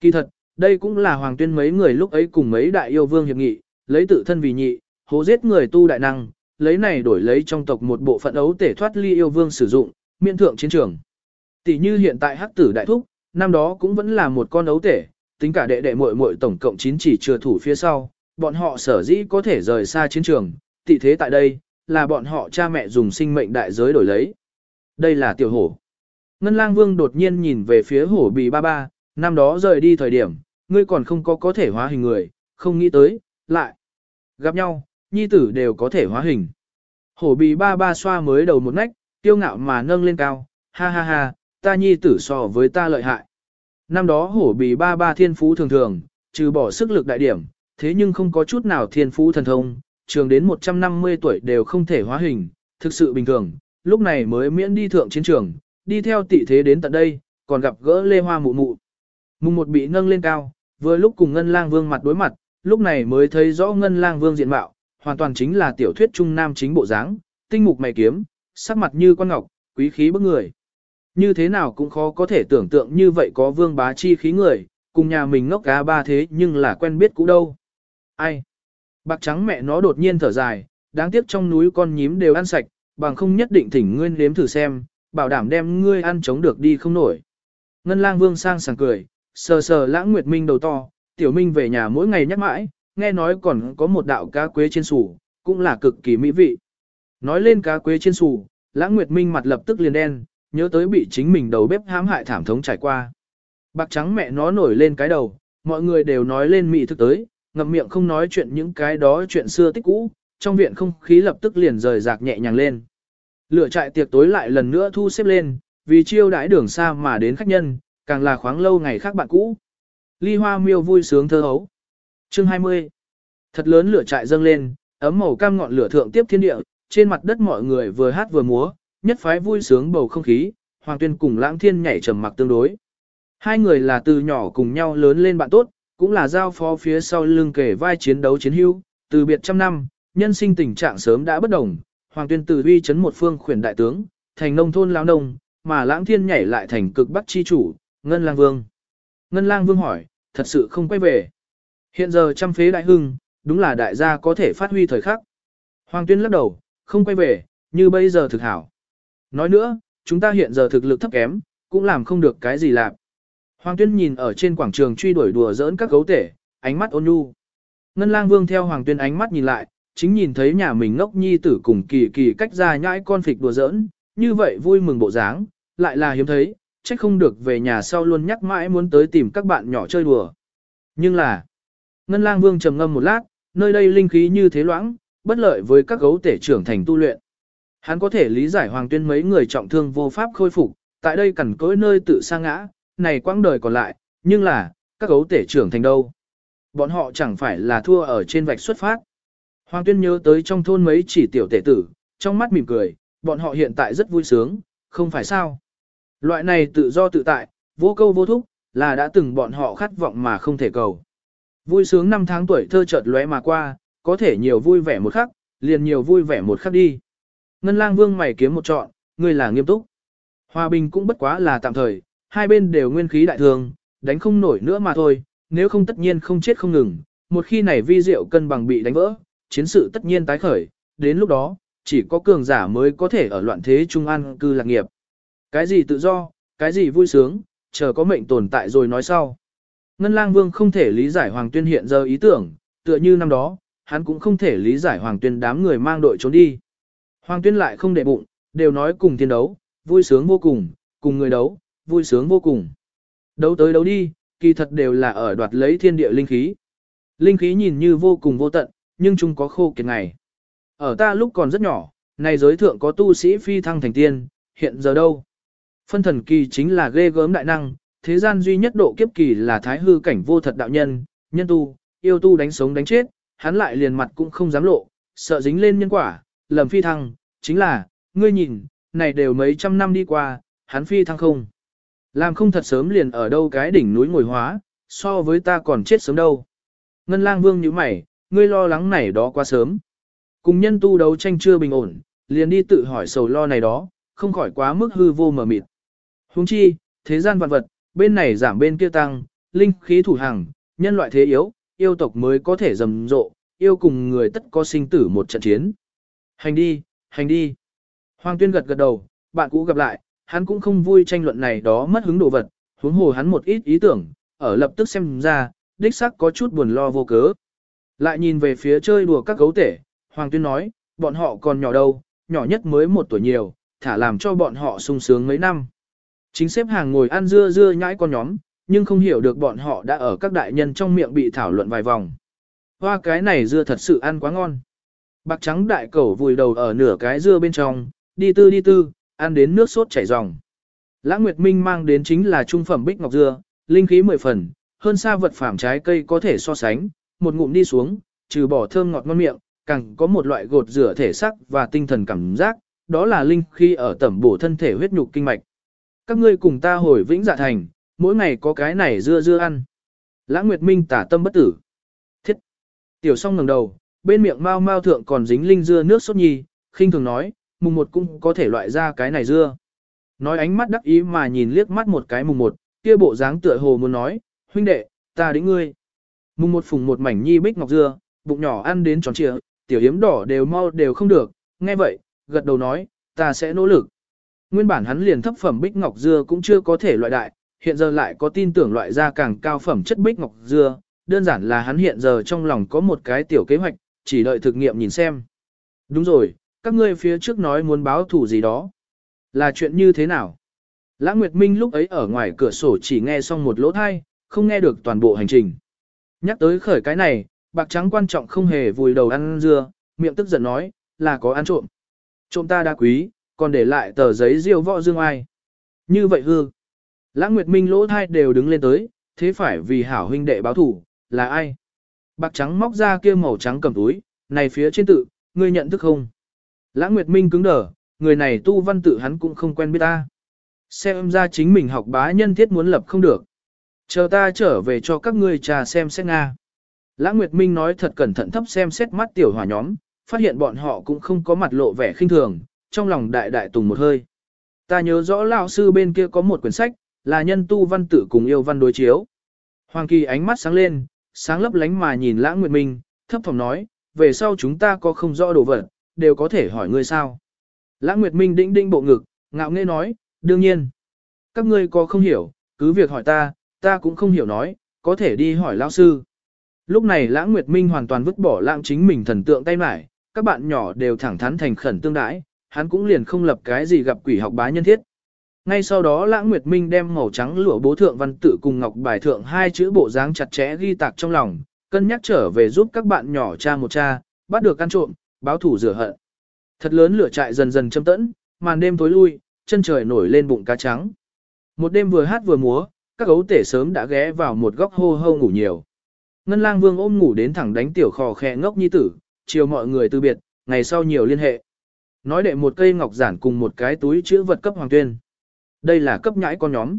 Kỳ thật, đây cũng là hoàng tuyên mấy người lúc ấy cùng mấy đại yêu vương hiệp nghị, lấy tự thân vì nhị, hố giết người tu đại năng, lấy này đổi lấy trong tộc một bộ phận ấu tể thoát ly yêu vương sử dụng, miễn thượng chiến trường. Tỷ như hiện tại hắc tử đại thúc, năm đó cũng vẫn là một con ấu tể, tính cả đệ đệ muội muội tổng cộng 9 chỉ chưa thủ phía sau, bọn họ sở dĩ có thể rời xa chiến trường, tỷ thế tại đây, là bọn họ cha mẹ dùng sinh mệnh đại giới đổi lấy. Đây là tiểu hổ. Ngân lang vương đột nhiên nhìn về phía hổ bì ba ba, năm đó rời đi thời điểm, ngươi còn không có có thể hóa hình người, không nghĩ tới, lại. Gặp nhau, nhi tử đều có thể hóa hình. Hổ bì ba ba xoa mới đầu một nách, tiêu ngạo mà nâng lên cao, ha ha ha, ta nhi tử so với ta lợi hại. Năm đó hổ bì ba ba thiên phú thường thường, trừ bỏ sức lực đại điểm, thế nhưng không có chút nào thiên phú thần thông, trường đến 150 tuổi đều không thể hóa hình, thực sự bình thường, lúc này mới miễn đi thượng chiến trường, đi theo tỷ thế đến tận đây, còn gặp gỡ lê hoa mụ mụ. Mùng một bị nâng lên cao, vừa lúc cùng ngân lang vương mặt đối mặt, lúc này mới thấy rõ ngân lang vương diện mạo, hoàn toàn chính là tiểu thuyết trung nam chính bộ dáng, tinh mục mày kiếm, sắc mặt như quan ngọc, quý khí bức người. Như thế nào cũng khó có thể tưởng tượng như vậy có vương bá chi khí người, cùng nhà mình ngốc cá ba thế nhưng là quen biết cũ đâu. Ai? Bạc trắng mẹ nó đột nhiên thở dài, đáng tiếc trong núi con nhím đều ăn sạch, bằng không nhất định thỉnh ngươi nếm thử xem, bảo đảm đem ngươi ăn chống được đi không nổi. Ngân lang vương sang sảng cười, sờ sờ lãng nguyệt minh đầu to, tiểu minh về nhà mỗi ngày nhắc mãi, nghe nói còn có một đạo cá quế trên sủ, cũng là cực kỳ mỹ vị. Nói lên cá quế trên sủ, lãng nguyệt minh mặt lập tức liền đen, nhớ tới bị chính mình đầu bếp hãm hại thảm thống trải qua. Bạc trắng mẹ nó nổi lên cái đầu, mọi người đều nói lên mị thực tới, ngậm miệng không nói chuyện những cái đó chuyện xưa tích cũ, trong viện không khí lập tức liền rời rạc nhẹ nhàng lên. Lửa trại tiệc tối lại lần nữa thu xếp lên, vì chiêu đãi đường xa mà đến khách nhân, càng là khoáng lâu ngày khác bạn cũ. Ly hoa miêu vui sướng thơ hấu. Chương 20 Thật lớn lửa trại dâng lên, ấm màu cam ngọn lửa thượng tiếp thiên địa, trên mặt đất mọi người vừa hát vừa múa, nhất phái vui sướng bầu không khí, Hoàng Tuyên cùng Lãng Thiên nhảy trầm mặc tương đối. Hai người là từ nhỏ cùng nhau lớn lên bạn tốt, cũng là giao phó phía sau lưng kể vai chiến đấu chiến hữu, từ biệt trăm năm, nhân sinh tình trạng sớm đã bất đồng, Hoàng Tuyên từ uy chấn một phương khuyển đại tướng, thành nông thôn lao nông, mà Lãng Thiên nhảy lại thành cực bắc chi chủ, Ngân Lang Vương. Ngân Lang Vương hỏi, thật sự không quay về. Hiện giờ trăm phế đại hưng, đúng là đại gia có thể phát huy thời khắc. Hoàng Tuyên lắc đầu, không quay về, như bây giờ thực hảo. Nói nữa, chúng ta hiện giờ thực lực thấp kém, cũng làm không được cái gì làm. Hoàng Tuyên nhìn ở trên quảng trường truy đuổi đùa giỡn các gấu tể, ánh mắt ôn nhu. Ngân Lang Vương theo Hoàng Tuyên ánh mắt nhìn lại, chính nhìn thấy nhà mình ngốc nhi tử cùng kỳ kỳ cách ra nhãi con phịch đùa giỡn, như vậy vui mừng bộ dáng, lại là hiếm thấy, trách không được về nhà sau luôn nhắc mãi muốn tới tìm các bạn nhỏ chơi đùa. Nhưng là, Ngân Lang Vương trầm ngâm một lát, nơi đây linh khí như thế loãng, bất lợi với các gấu tể trưởng thành tu luyện. Hắn có thể lý giải Hoàng Tuyên mấy người trọng thương vô pháp khôi phục, tại đây cẩn cỗi nơi tự sa ngã, này quãng đời còn lại, nhưng là, các gấu tể trưởng thành đâu. Bọn họ chẳng phải là thua ở trên vạch xuất phát. Hoàng Tuyên nhớ tới trong thôn mấy chỉ tiểu tể tử, trong mắt mỉm cười, bọn họ hiện tại rất vui sướng, không phải sao. Loại này tự do tự tại, vô câu vô thúc, là đã từng bọn họ khát vọng mà không thể cầu. Vui sướng năm tháng tuổi thơ chợt lóe mà qua, có thể nhiều vui vẻ một khắc, liền nhiều vui vẻ một khắc đi. Ngân lang vương mày kiếm một trọn, ngươi là nghiêm túc. Hòa bình cũng bất quá là tạm thời, hai bên đều nguyên khí đại thường, đánh không nổi nữa mà thôi, nếu không tất nhiên không chết không ngừng, một khi này vi diệu cân bằng bị đánh vỡ, chiến sự tất nhiên tái khởi, đến lúc đó, chỉ có cường giả mới có thể ở loạn thế trung an cư lạc nghiệp. Cái gì tự do, cái gì vui sướng, chờ có mệnh tồn tại rồi nói sau. Ngân lang vương không thể lý giải Hoàng Tuyên hiện giờ ý tưởng, tựa như năm đó, hắn cũng không thể lý giải Hoàng Tuyên đám người mang đội trốn đi. Hoàng Tuyên lại không để bụng, đều nói cùng thiên đấu, vui sướng vô cùng, cùng người đấu, vui sướng vô cùng. Đấu tới đấu đi, kỳ thật đều là ở đoạt lấy thiên địa linh khí. Linh khí nhìn như vô cùng vô tận, nhưng chúng có khô kiệt ngày. Ở ta lúc còn rất nhỏ, này giới thượng có tu sĩ phi thăng thành tiên, hiện giờ đâu? Phân thần kỳ chính là ghê gớm đại năng, thế gian duy nhất độ kiếp kỳ là thái hư cảnh vô thật đạo nhân, nhân tu, yêu tu đánh sống đánh chết, hắn lại liền mặt cũng không dám lộ, sợ dính lên nhân quả, lầm phi thăng, chính là, ngươi nhìn, này đều mấy trăm năm đi qua, hắn phi thăng không. Làm không thật sớm liền ở đâu cái đỉnh núi ngồi hóa, so với ta còn chết sớm đâu. Ngân lang vương như mày, ngươi lo lắng này đó quá sớm. Cùng nhân tu đấu tranh chưa bình ổn, liền đi tự hỏi sầu lo này đó, không khỏi quá mức hư vô mờ mịt. Huống chi, thế gian vạn vật, bên này giảm bên kia tăng, linh khí thủ hàng, nhân loại thế yếu, yêu tộc mới có thể rầm rộ, yêu cùng người tất có sinh tử một trận chiến. Hành đi, hành đi. Hoàng tuyên gật gật đầu, bạn cũ gặp lại, hắn cũng không vui tranh luận này đó mất hứng đồ vật, huống hồ hắn một ít ý tưởng, ở lập tức xem ra, đích sắc có chút buồn lo vô cớ. Lại nhìn về phía chơi đùa các gấu tể, Hoàng tuyên nói, bọn họ còn nhỏ đâu, nhỏ nhất mới một tuổi nhiều, thả làm cho bọn họ sung sướng mấy năm. Chính xếp hàng ngồi ăn dưa dưa nhãi con nhóm, nhưng không hiểu được bọn họ đã ở các đại nhân trong miệng bị thảo luận vài vòng. Hoa cái này dưa thật sự ăn quá ngon. Bạc trắng đại cẩu vùi đầu ở nửa cái dưa bên trong, đi tư đi tư, ăn đến nước sốt chảy ròng. Lãng Nguyệt Minh mang đến chính là trung phẩm bích ngọc dưa, linh khí mười phần, hơn xa vật phẩm trái cây có thể so sánh, một ngụm đi xuống, trừ bỏ thơm ngọt ngon miệng, càng có một loại gột rửa thể sắc và tinh thần cảm giác, đó là linh khí ở tẩm bổ thân thể huyết nhục kinh mạch. Các ngươi cùng ta hồi vĩnh dạ thành, mỗi ngày có cái này dưa dưa ăn. Lãng Nguyệt Minh tả tâm bất tử. Thiết. Tiểu song ngẩng đầu, bên miệng mau mau thượng còn dính linh dưa nước sốt nhì, khinh thường nói, mùng một cũng có thể loại ra cái này dưa. Nói ánh mắt đắc ý mà nhìn liếc mắt một cái mùng một, kia bộ dáng tựa hồ muốn nói, huynh đệ, ta đĩnh ngươi. Mùng một phùng một mảnh nhi bích ngọc dưa, bụng nhỏ ăn đến tròn trịa, tiểu hiếm đỏ đều mau đều không được, nghe vậy, gật đầu nói, ta sẽ nỗ lực. Nguyên bản hắn liền thấp phẩm bích ngọc dưa cũng chưa có thể loại đại, hiện giờ lại có tin tưởng loại ra càng cao phẩm chất bích ngọc dưa, đơn giản là hắn hiện giờ trong lòng có một cái tiểu kế hoạch, chỉ đợi thực nghiệm nhìn xem. Đúng rồi, các ngươi phía trước nói muốn báo thủ gì đó. Là chuyện như thế nào? Lã Nguyệt Minh lúc ấy ở ngoài cửa sổ chỉ nghe xong một lỗ thai, không nghe được toàn bộ hành trình. Nhắc tới khởi cái này, bạc trắng quan trọng không hề vùi đầu ăn dưa, miệng tức giận nói, là có ăn trộm. Trộm ta đa quý, còn để lại tờ giấy diêu võ dương ai. Như vậy hư. Lã Nguyệt Minh lỗ thai đều đứng lên tới, thế phải vì hảo huynh đệ báo thủ, là ai? Bạc trắng móc ra kia màu trắng cầm túi, này phía trên tự, ngươi nhận thức không? lãng Nguyệt Minh cứng đờ, người này tu văn tự hắn cũng không quen biết ta. Xem ra chính mình học bá nhân thiết muốn lập không được. Chờ ta trở về cho các ngươi trà xem xét Nga. lãng Nguyệt Minh nói thật cẩn thận thấp xem xét mắt tiểu hỏa nhóm, phát hiện bọn họ cũng không có mặt lộ vẻ khinh thường, trong lòng đại đại tùng một hơi. Ta nhớ rõ lão sư bên kia có một quyển sách, là nhân tu văn tử cùng yêu văn đối chiếu. Hoàng Kỳ ánh mắt sáng lên, sáng lấp lánh mà nhìn lãng Nguyệt Minh, thấp thỏm nói, về sau chúng ta có không rõ đồ vật, đều có thể hỏi ngươi sao. Lãng Nguyệt Minh đĩnh đĩnh bộ ngực, ngạo nghễ nói, đương nhiên. Các ngươi có không hiểu, cứ việc hỏi ta, ta cũng không hiểu nói, có thể đi hỏi lão sư. Lúc này Lãng Nguyệt Minh hoàn toàn vứt bỏ lãng chính mình thần tượng tay mải, các bạn nhỏ đều thẳng thắn thành khẩn tương đãi, hắn cũng liền không lập cái gì gặp quỷ học bá nhân thiết. Ngay sau đó Lãng Nguyệt Minh đem màu trắng lụa bố thượng văn tự cùng ngọc bài thượng hai chữ bộ dáng chặt chẽ ghi tạc trong lòng, cân nhắc trở về giúp các bạn nhỏ cha một cha, bắt được ăn trộm, báo thủ rửa hận. Thật lớn lửa trại dần dần châm tẫn, màn đêm tối lui, chân trời nổi lên bụng cá trắng. Một đêm vừa hát vừa múa, các gấu tể sớm đã ghé vào một góc hô hô ngủ nhiều. Ngân lang vương ôm ngủ đến thẳng đánh tiểu khò khẽ ngốc nhi tử, chiều mọi người từ biệt, ngày sau nhiều liên hệ. Nói đệ một cây ngọc giản cùng một cái túi chữ vật cấp hoàng tuyên. Đây là cấp nhãi con nhóm.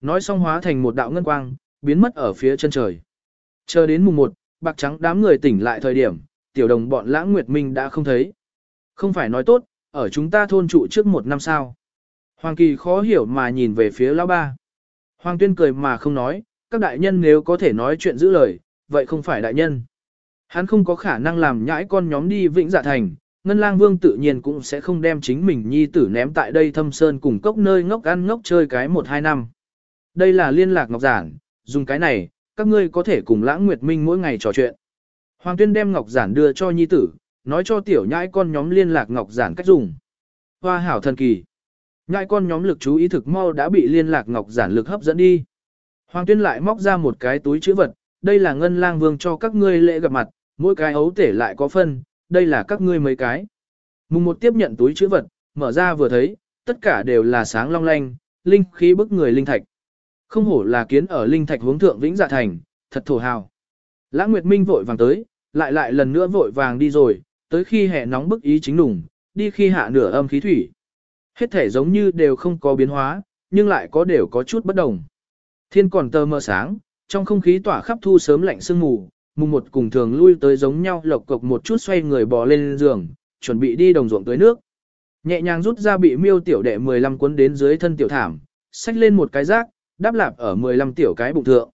Nói xong hóa thành một đạo ngân quang, biến mất ở phía chân trời. Chờ đến mùng 1, bạc trắng đám người tỉnh lại thời điểm, tiểu đồng bọn lãng nguyệt minh đã không thấy. Không phải nói tốt, ở chúng ta thôn trụ trước một năm sao. Hoàng kỳ khó hiểu mà nhìn về phía lão ba. Hoàng tuyên cười mà không nói, các đại nhân nếu có thể nói chuyện giữ lời, vậy không phải đại nhân. Hắn không có khả năng làm nhãi con nhóm đi vĩnh dạ thành, Ngân lang vương tự nhiên cũng sẽ không đem chính mình nhi tử ném tại đây thâm sơn cùng cốc nơi ngốc ăn ngốc chơi cái một hai năm. Đây là liên lạc ngọc giản, dùng cái này, các ngươi có thể cùng lãng nguyệt minh mỗi ngày trò chuyện. Hoàng tuyên đem ngọc giản đưa cho nhi tử, nói cho tiểu nhãi con nhóm liên lạc ngọc giản cách dùng. Hoa hảo thần kỳ. Nhãi con nhóm lực chú ý thực mau đã bị liên lạc ngọc giản lực hấp dẫn đi. Hoàng tuyên lại móc ra một cái túi chữ vật, đây là ngân lang vương cho các ngươi lễ gặp mặt, mỗi cái ấu tể lại có phân, đây là các ngươi mấy cái. Mùng một tiếp nhận túi chữ vật, mở ra vừa thấy, tất cả đều là sáng long lanh, linh khí bức người linh thạch. Không hổ là kiến ở linh thạch hướng thượng vĩnh dạ thành, thật thổ hào. Lãng Nguyệt Minh vội vàng tới, lại lại lần nữa vội vàng đi rồi, tới khi hè nóng bức ý chính đủng, đi khi hạ nửa âm khí thủy. Hết thể giống như đều không có biến hóa, nhưng lại có đều có chút bất đồng. Thiên còn tơ mơ sáng, trong không khí tỏa khắp thu sớm lạnh sương mù, mùng một cùng thường lui tới giống nhau lộc cộc một chút xoay người bò lên giường, chuẩn bị đi đồng ruộng tới nước. Nhẹ nhàng rút ra bị miêu tiểu đệ 15 cuốn đến dưới thân tiểu thảm, xách lên một cái rác, đáp lạp ở 15 tiểu cái bụng thượng.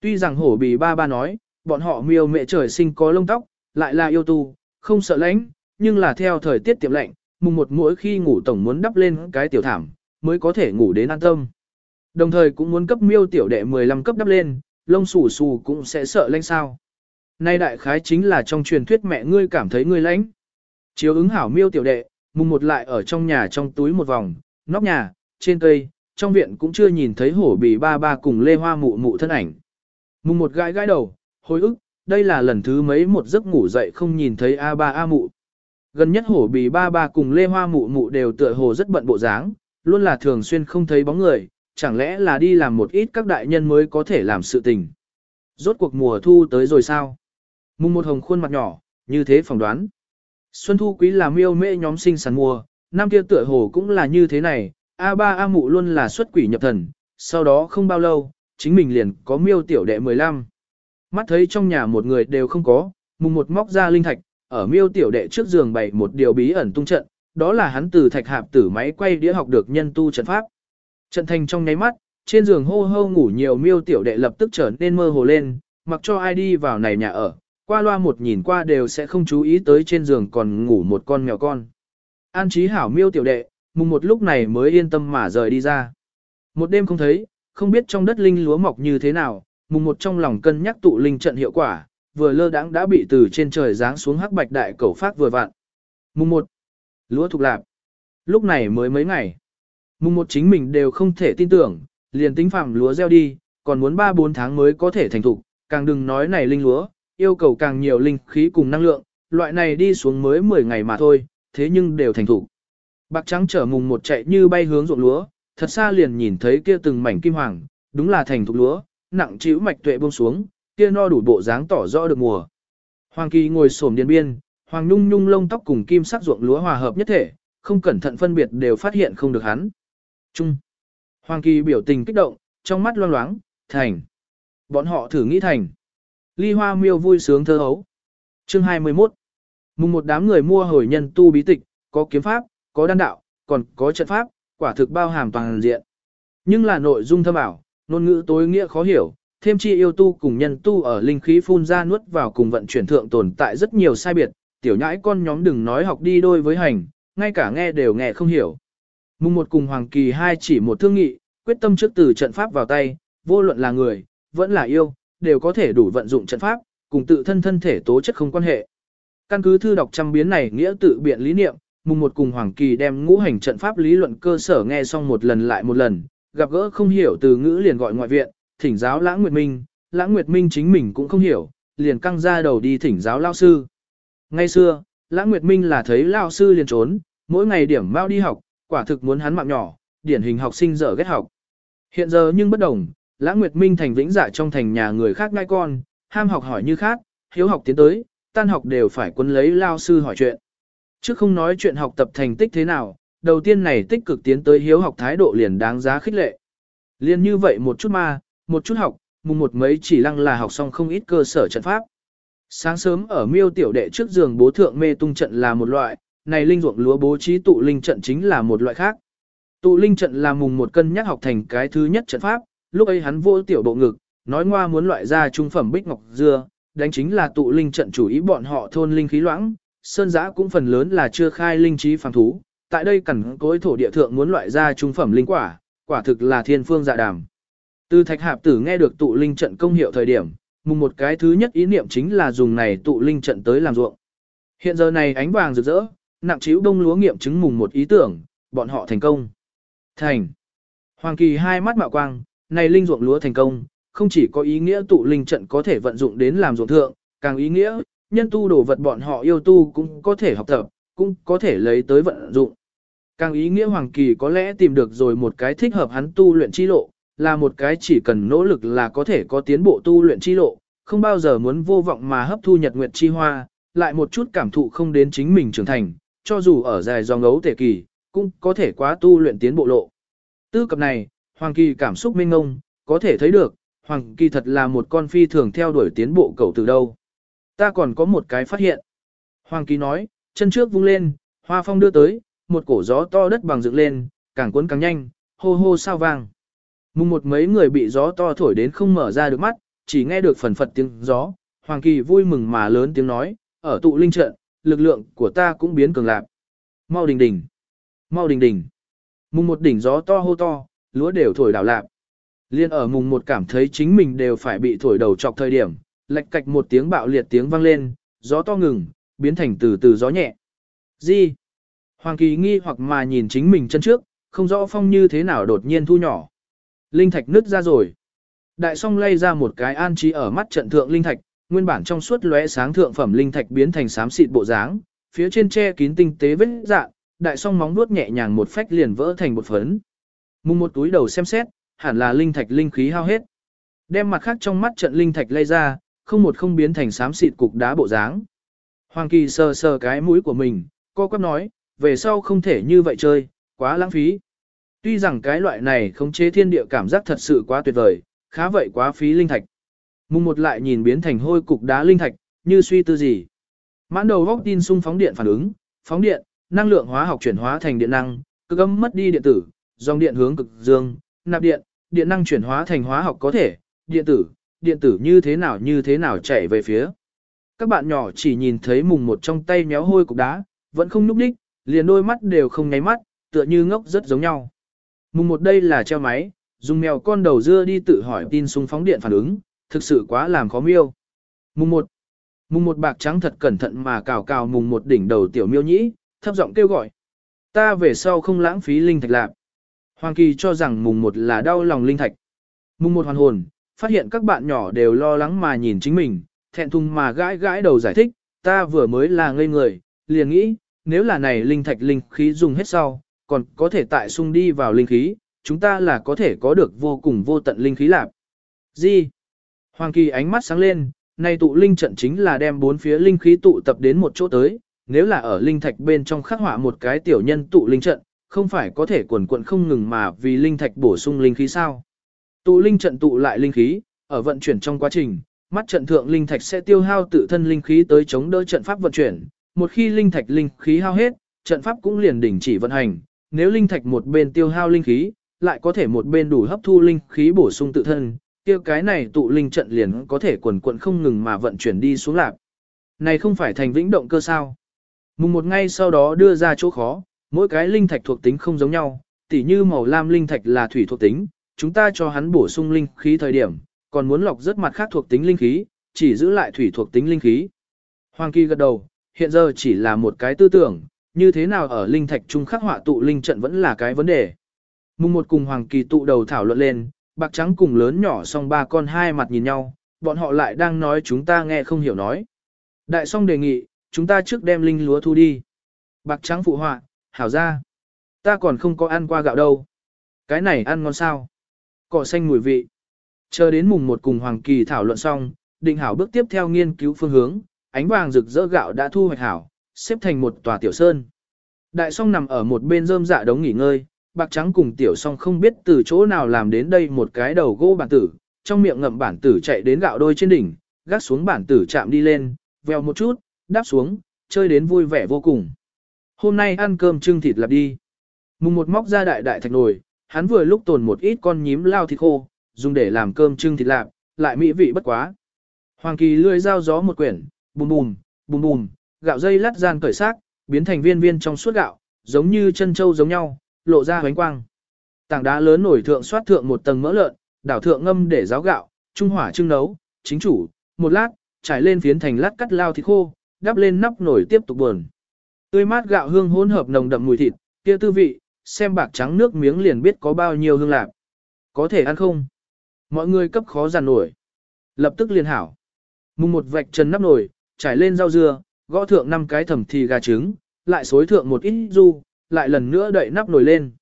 Tuy rằng hổ bì ba ba nói, bọn họ miêu mẹ trời sinh có lông tóc, lại là yêu tu, không sợ lạnh, nhưng là theo thời tiết tiệm lạnh, mùng một mỗi khi ngủ tổng muốn đắp lên cái tiểu thảm, mới có thể ngủ đến an tâm. Đồng thời cũng muốn cấp miêu tiểu đệ 15 cấp đắp lên, lông xù xù cũng sẽ sợ lạnh sao. Nay đại khái chính là trong truyền thuyết mẹ ngươi cảm thấy ngươi lãnh. Chiếu ứng hảo miêu tiểu đệ, mùng một lại ở trong nhà trong túi một vòng, nóc nhà, trên cây, trong viện cũng chưa nhìn thấy hổ bì ba ba cùng lê hoa mụ mụ thân ảnh. Mùng một gãi gãi đầu, hối ức, đây là lần thứ mấy một giấc ngủ dậy không nhìn thấy A ba A mụ. Gần nhất hổ bì ba ba cùng lê hoa mụ mụ đều tựa hồ rất bận bộ dáng, luôn là thường xuyên không thấy bóng người, chẳng lẽ là đi làm một ít các đại nhân mới có thể làm sự tình. Rốt cuộc mùa thu tới rồi sao? Mùng một hồng khuôn mặt nhỏ, như thế phỏng đoán. Xuân thu quý là miêu mễ nhóm sinh sản mùa, năm kia tựa hồ cũng là như thế này, A ba A mụ luôn là xuất quỷ nhập thần, sau đó không bao lâu, chính mình liền có miêu tiểu đệ 15. Mắt thấy trong nhà một người đều không có, mùng một móc ra linh thạch, ở miêu tiểu đệ trước giường bày một điều bí ẩn tung trận, đó là hắn từ thạch hạp tử máy quay đĩa học được nhân tu trận pháp. Trận thành trong nháy mắt, trên giường hô hô ngủ nhiều miêu tiểu đệ lập tức trở nên mơ hồ lên, mặc cho ai đi vào này nhà ở, qua loa một nhìn qua đều sẽ không chú ý tới trên giường còn ngủ một con mèo con. An trí hảo miêu tiểu đệ, mùng một lúc này mới yên tâm mà rời đi ra. Một đêm không thấy, không biết trong đất linh lúa mọc như thế nào, mùng một trong lòng cân nhắc tụ linh trận hiệu quả, vừa lơ đãng đã bị từ trên trời giáng xuống hắc bạch đại cẩu phát vừa vặn. Mùng một, lúa thuộc lạp. Lúc này mới mấy ngày. Mùng một chính mình đều không thể tin tưởng, liền tính phạm lúa gieo đi, còn muốn 3-4 tháng mới có thể thành thục, càng đừng nói này linh lúa, yêu cầu càng nhiều linh khí cùng năng lượng, loại này đi xuống mới 10 ngày mà thôi, thế nhưng đều thành thủ. Bạc trắng trở mùng một chạy như bay hướng ruộng lúa, thật xa liền nhìn thấy kia từng mảnh kim hoàng, đúng là thành thục lúa, nặng chịu mạch tuệ buông xuống, kia no đủ bộ dáng tỏ rõ được mùa. Hoàng Kỳ ngồi xổm điện biên, hoàng nhung nhung lông tóc cùng kim sắc ruộng lúa hòa hợp nhất thể, không cẩn thận phân biệt đều phát hiện không được hắn. Trung. Hoàng Kỳ biểu tình kích động, trong mắt loang loáng, thành. Bọn họ thử nghĩ thành. Ly hoa miêu vui sướng thơ hấu. Chương 21 Mùng một đám người mua hồi nhân tu bí tịch, có kiếm pháp, có đan đạo, còn có trận pháp, quả thực bao hàm toàn diện. Nhưng là nội dung thâm ảo, ngôn ngữ tối nghĩa khó hiểu, thêm chi yêu tu cùng nhân tu ở linh khí phun ra nuốt vào cùng vận chuyển thượng tồn tại rất nhiều sai biệt, tiểu nhãi con nhóm đừng nói học đi đôi với hành, ngay cả nghe đều nghe không hiểu. Mùng một cùng Hoàng Kỳ hai chỉ một thương nghị, quyết tâm trước từ trận pháp vào tay, vô luận là người, vẫn là yêu, đều có thể đủ vận dụng trận pháp, cùng tự thân thân thể tố chất không quan hệ. Căn cứ thư đọc trăm biến này nghĩa tự biện lý niệm, mùng một cùng Hoàng Kỳ đem ngũ hành trận pháp lý luận cơ sở nghe xong một lần lại một lần, gặp gỡ không hiểu từ ngữ liền gọi ngoại viện, thỉnh giáo Lãng Nguyệt Minh, Lãng Nguyệt Minh chính mình cũng không hiểu, liền căng ra đầu đi thỉnh giáo lao sư. Ngay xưa, Lãng Nguyệt Minh là thấy lao sư liền trốn, mỗi ngày điểm mau đi học, quả thực muốn hắn mạng nhỏ, điển hình học sinh dở ghét học. Hiện giờ nhưng bất đồng, Lãng Nguyệt Minh thành vĩnh dạ trong thành nhà người khác ngai con, ham học hỏi như khác, hiếu học tiến tới, tan học đều phải quân lấy lao sư hỏi chuyện. Trước không nói chuyện học tập thành tích thế nào, đầu tiên này tích cực tiến tới hiếu học thái độ liền đáng giá khích lệ. Liên như vậy một chút ma, một chút học, mùng một mấy chỉ lăng là học xong không ít cơ sở trận pháp. Sáng sớm ở miêu tiểu đệ trước giường bố thượng mê tung trận là một loại, này linh ruộng lúa bố trí tụ linh trận chính là một loại khác. Tụ linh trận là mùng một cân nhắc học thành cái thứ nhất trận pháp, lúc ấy hắn vô tiểu bộ ngực, nói ngoa muốn loại ra trung phẩm bích ngọc dưa, đánh chính là tụ linh trận chủ ý bọn họ thôn linh khí loãng, sơn giã cũng phần lớn là chưa khai linh trí phàm thú, tại đây cẩn cối thổ địa thượng muốn loại ra trung phẩm linh quả, quả thực là thiên phương dạ đàm. Từ thạch hạp tử nghe được tụ linh trận công hiệu thời điểm, mùng một cái thứ nhất ý niệm chính là dùng này tụ linh trận tới làm ruộng. Hiện giờ này ánh vàng rực rỡ, nặng chiếu đông lúa nghiệm chứng mùng một ý tưởng, bọn họ thành công. Thành. Hoàng kỳ hai mắt mạo quang, này linh ruộng lúa thành công, không chỉ có ý nghĩa tụ linh trận có thể vận dụng đến làm ruộng thượng, càng ý nghĩa, nhân tu đồ vật bọn họ yêu tu cũng có thể học tập, cũng có thể lấy tới vận dụng. Càng ý nghĩa Hoàng Kỳ có lẽ tìm được rồi một cái thích hợp hắn tu luyện chi lộ, là một cái chỉ cần nỗ lực là có thể có tiến bộ tu luyện chi lộ, không bao giờ muốn vô vọng mà hấp thu nhật nguyệt chi hoa, lại một chút cảm thụ không đến chính mình trưởng thành, cho dù ở dài dòng ấu tể kỳ, cũng có thể quá tu luyện tiến bộ lộ. Tư cập này, Hoàng Kỳ cảm xúc minh ngông, có thể thấy được, Hoàng Kỳ thật là một con phi thường theo đuổi tiến bộ cầu từ đâu. Ta còn có một cái phát hiện. Hoàng Kỳ nói, chân trước vung lên, hoa phong đưa tới, một cổ gió to đất bằng dựng lên, càng cuốn càng nhanh, hô hô sao vang. Mùng một mấy người bị gió to thổi đến không mở ra được mắt, chỉ nghe được phần phật tiếng gió. Hoàng Kỳ vui mừng mà lớn tiếng nói, ở tụ linh trận, lực lượng của ta cũng biến cường lạc. Mau đình đình, mau đình đình. Mùng một đỉnh gió to hô to, lúa đều thổi đảo lạc. Liên ở mùng một cảm thấy chính mình đều phải bị thổi đầu chọc thời điểm, lệch cạch một tiếng bạo liệt tiếng vang lên, gió to ngừng, biến thành từ từ gió nhẹ. Gì? Hoàng kỳ nghi hoặc mà nhìn chính mình chân trước, không rõ phong như thế nào đột nhiên thu nhỏ. Linh thạch nứt ra rồi. Đại song lay ra một cái an trí ở mắt trận thượng linh thạch, nguyên bản trong suốt lóe sáng thượng phẩm linh thạch biến thành xám xịt bộ dáng, phía trên che kín tinh tế vết dạng, đại song móng vuốt nhẹ nhàng một phách liền vỡ thành một phấn. Mùng một túi đầu xem xét, hẳn là linh thạch linh khí hao hết. Đem mặt khác trong mắt trận linh thạch lay ra, không một không biến thành xám xịt cục đá bộ dáng. Hoàng Kỳ sờ sờ cái mũi của mình, co quắp nói, về sau không thể như vậy chơi, quá lãng phí. Tuy rằng cái loại này không chế thiên địa cảm giác thật sự quá tuyệt vời, khá vậy quá phí linh thạch. Mùng một lại nhìn biến thành hôi cục đá linh thạch, như suy tư gì. Mãn đầu góc tin xung phóng điện phản ứng, phóng điện, năng lượng hóa học chuyển hóa thành điện năng, cực âm mất đi điện tử, dòng điện hướng cực dương, nạp điện, điện năng chuyển hóa thành hóa học có thể, điện tử, điện tử như thế nào như thế nào chạy về phía. Các bạn nhỏ chỉ nhìn thấy mùng một trong tay méo hôi cục đá, vẫn không núp đích, liền đôi mắt đều không nháy mắt, tựa như ngốc rất giống nhau. Mùng một đây là treo máy, dùng mèo con đầu dưa đi tự hỏi tin súng phóng điện phản ứng, thực sự quá làm khó miêu. Mùng một, mùng một bạc trắng thật cẩn thận mà cào cào mùng một đỉnh đầu tiểu miêu nhĩ, thấp giọng kêu gọi. Ta về sau không lãng phí linh thạch lạc. Hoàng Kỳ cho rằng mùng một là đau lòng linh thạch. Mùng một hoàn hồn, phát hiện các bạn nhỏ đều lo lắng mà nhìn chính mình, thẹn thùng mà gãi gãi đầu giải thích, ta vừa mới là ngây người, liền nghĩ, nếu là này linh thạch linh khí dùng hết sau, còn có thể tại sung đi vào linh khí, chúng ta là có thể có được vô cùng vô tận linh khí lạc. Gì? Hoàng Kỳ ánh mắt sáng lên, nay tụ linh trận chính là đem bốn phía linh khí tụ tập đến một chỗ tới, nếu là ở linh thạch bên trong khắc họa một cái tiểu nhân tụ linh trận, không phải có thể quần quận không ngừng mà vì linh thạch bổ sung linh khí sao? Tụ linh trận tụ lại linh khí, ở vận chuyển trong quá trình, mắt trận thượng linh thạch sẽ tiêu hao tự thân linh khí tới chống đỡ trận pháp vận chuyển, một khi linh thạch linh khí hao hết, trận pháp cũng liền đình chỉ vận hành, nếu linh thạch một bên tiêu hao linh khí, lại có thể một bên đủ hấp thu linh khí bổ sung tự thân, tiêu cái này tụ linh trận liền có thể quần quận không ngừng mà vận chuyển đi xuống lạc. Này không phải thành vĩnh động cơ sao? Mùng một ngay sau đó đưa ra chỗ khó, mỗi cái linh thạch thuộc tính không giống nhau, tỉ như màu lam linh thạch là thủy thuộc tính, chúng ta cho hắn bổ sung linh khí thời điểm, còn muốn lọc rất mặt khác thuộc tính linh khí, chỉ giữ lại thủy thuộc tính linh khí. Hoàng Kỳ gật đầu, hiện giờ chỉ là một cái tư tưởng, như thế nào ở linh thạch trung khắc họa tụ linh trận vẫn là cái vấn đề. Mùng một cùng Hoàng Kỳ tụ đầu thảo luận lên, bạc trắng cùng lớn nhỏ song ba con hai mặt nhìn nhau, bọn họ lại đang nói chúng ta nghe không hiểu nói. Đại song đề nghị, chúng ta trước đem linh lúa thu đi. Bạc trắng phụ họa, hảo ra. Ta còn không có ăn qua gạo đâu. Cái này ăn ngon sao? Cỏ xanh mùi vị. Chờ đến mùng một cùng Hoàng Kỳ thảo luận xong, định hảo bước tiếp theo nghiên cứu phương hướng, ánh vàng rực rỡ gạo đã thu hoạch hảo, xếp thành một tòa tiểu sơn. Đại song nằm ở một bên rơm dạ đống nghỉ ngơi, bạc trắng cùng tiểu song không biết từ chỗ nào làm đến đây một cái đầu gỗ bản tử, trong miệng ngậm bản tử chạy đến gạo đôi trên đỉnh, gác xuống bản tử chạm đi lên, veo một chút, đáp xuống, chơi đến vui vẻ vô cùng. Hôm nay ăn cơm trưng thịt lạp đi. Mùng một móc ra đại đại thạch nồi, hắn vừa lúc tồn một ít con nhím lao thịt khô, dùng để làm cơm trưng thịt lạp, lại mỹ vị bất quá. Hoàng kỳ lươi dao gió một quyển, bùm bùm, bùm bùm, gạo dây lát gian cởi xác, biến thành viên viên trong suốt gạo, giống như chân trâu giống nhau, lộ ra hoánh quang. Tảng đá lớn nổi thượng xoát thượng một tầng mỡ lợn, đảo thượng ngâm để ráo gạo, trung hỏa trưng nấu, chính chủ, một lát, trải lên phiến thành lát cắt lao thịt khô, đắp lên nắp nổi tiếp tục buồn. Tươi mát gạo hương hỗn hợp nồng đậm mùi thịt, kia tư vị, xem bạc trắng nước miếng liền biết có bao nhiêu hương lạc. Có thể ăn không? Mọi người cấp khó giàn nổi. Lập tức liền hảo. Mùng một vạch trần nắp nồi, trải lên rau dưa, gõ thượng năm cái thẩm thì gà trứng, lại xối thượng một ít du, lại lần nữa đậy nắp nồi lên.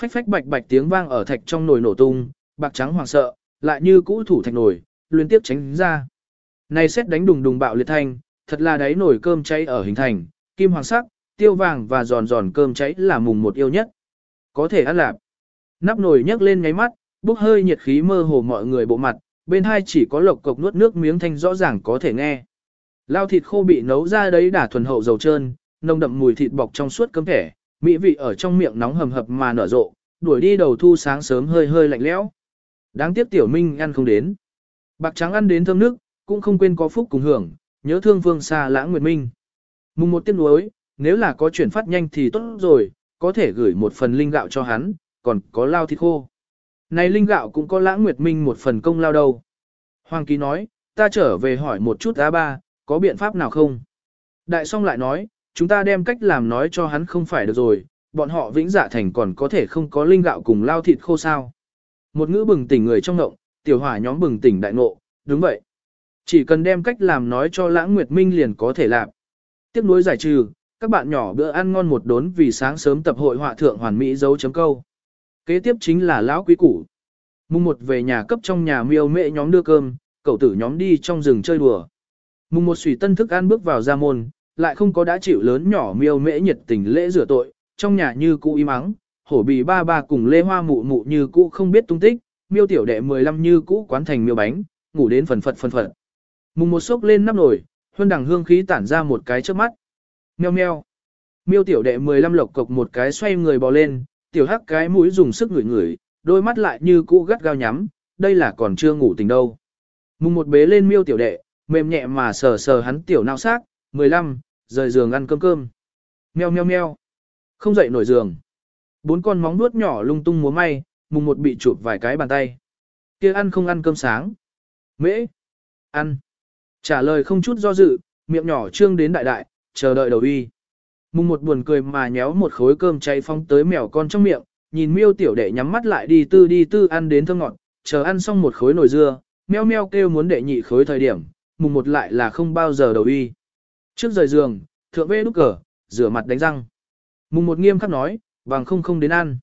Phách phách bạch bạch tiếng vang ở thạch trong nồi nổ tung, bạc trắng hoàng sợ, lại như cũ thủ thạch nồi, liên tiếp tránh ra. Này xét đánh đùng đùng bạo liệt thanh, thật là đáy nồi cơm cháy ở hình thành, kim hoàng sắc, tiêu vàng và giòn giòn cơm cháy là mùng một yêu nhất. Có thể ăn lạp. Nắp nồi nhấc lên nháy mắt, bốc hơi nhiệt khí mơ hồ mọi người bộ mặt, bên hai chỉ có lộc cộc nuốt nước miếng thanh rõ ràng có thể nghe. Lao thịt khô bị nấu ra đấy đã thuần hậu dầu trơn, nồng đậm mùi thịt bọc trong suốt cơm thẻ, mỹ vị ở trong miệng nóng hầm hập mà nở rộ, đuổi đi đầu thu sáng sớm hơi hơi lạnh lẽo. Đáng tiếc tiểu minh ăn không đến. Bạc trắng ăn đến thơm nước, cũng không quên có phúc cùng hưởng, nhớ thương vương xa lãng nguyệt minh. Mùng một tiếng nuối, nếu là có chuyển phát nhanh thì tốt rồi, có thể gửi một phần linh gạo cho hắn, còn có lao thịt khô. Này linh gạo cũng có lãng nguyệt minh một phần công lao đâu. Hoàng ký nói, ta trở về hỏi một chút A ba, có biện pháp nào không? Đại song lại nói, chúng ta đem cách làm nói cho hắn không phải được rồi, bọn họ vĩnh dạ thành còn có thể không có linh gạo cùng lao thịt khô sao. Một ngữ bừng tỉnh người trong ngộng, tiểu hỏa nhóm bừng tỉnh đại ngộ, đúng vậy. Chỉ cần đem cách làm nói cho lãng nguyệt minh liền có thể làm. Tiếp nối giải trừ, các bạn nhỏ bữa ăn ngon một đốn vì sáng sớm tập hội họa thượng hoàn mỹ dấu chấm câu. Kế tiếp chính là lão quý củ. Mùng một về nhà cấp trong nhà miêu mẹ nhóm đưa cơm, cậu tử nhóm đi trong rừng chơi đùa. Mùng một sủy tân thức ăn bước vào ra môn, lại không có đã chịu lớn nhỏ miêu mễ nhiệt tình lễ rửa tội, trong nhà như cũ im mắng hổ bì ba ba cùng lê hoa mụ mụ như cũ không biết tung tích, miêu tiểu đệ 15 như cũ quán thành miêu bánh, ngủ đến phần phật phần phật. Mùng một sốc lên nắp nồi, huân đằng hương khí tản ra một cái trước mắt. Meo meo. Miêu tiểu đệ 15 lộc cộc một cái xoay người bò lên, tiểu hắc cái mũi dùng sức ngửi ngửi, đôi mắt lại như cũ gắt gao nhắm, đây là còn chưa ngủ tỉnh đâu. Mùng một bế lên miêu tiểu đệ, mềm nhẹ mà sờ sờ hắn tiểu nao xác, 15, rời giường ăn cơm cơm. Meo meo meo. Không dậy nổi giường. Bốn con móng nuốt nhỏ lung tung múa may, mùng một bị chụp vài cái bàn tay. kia ăn không ăn cơm sáng. Mễ. Ăn. Trả lời không chút do dự, miệng nhỏ trương đến đại đại, chờ đợi đầu uy. Mùng một buồn cười mà nhéo một khối cơm cháy phóng tới mèo con trong miệng, nhìn miêu tiểu đệ nhắm mắt lại đi tư đi tư ăn đến thơm ngọt, chờ ăn xong một khối nồi dưa, meo meo kêu muốn đệ nhị khối thời điểm, mùng một lại là không bao giờ đầu uy. Trước rời giường, thượng vê đúc cờ, rửa mặt đánh răng. Mùng một nghiêm khắc nói, bằng không không đến ăn.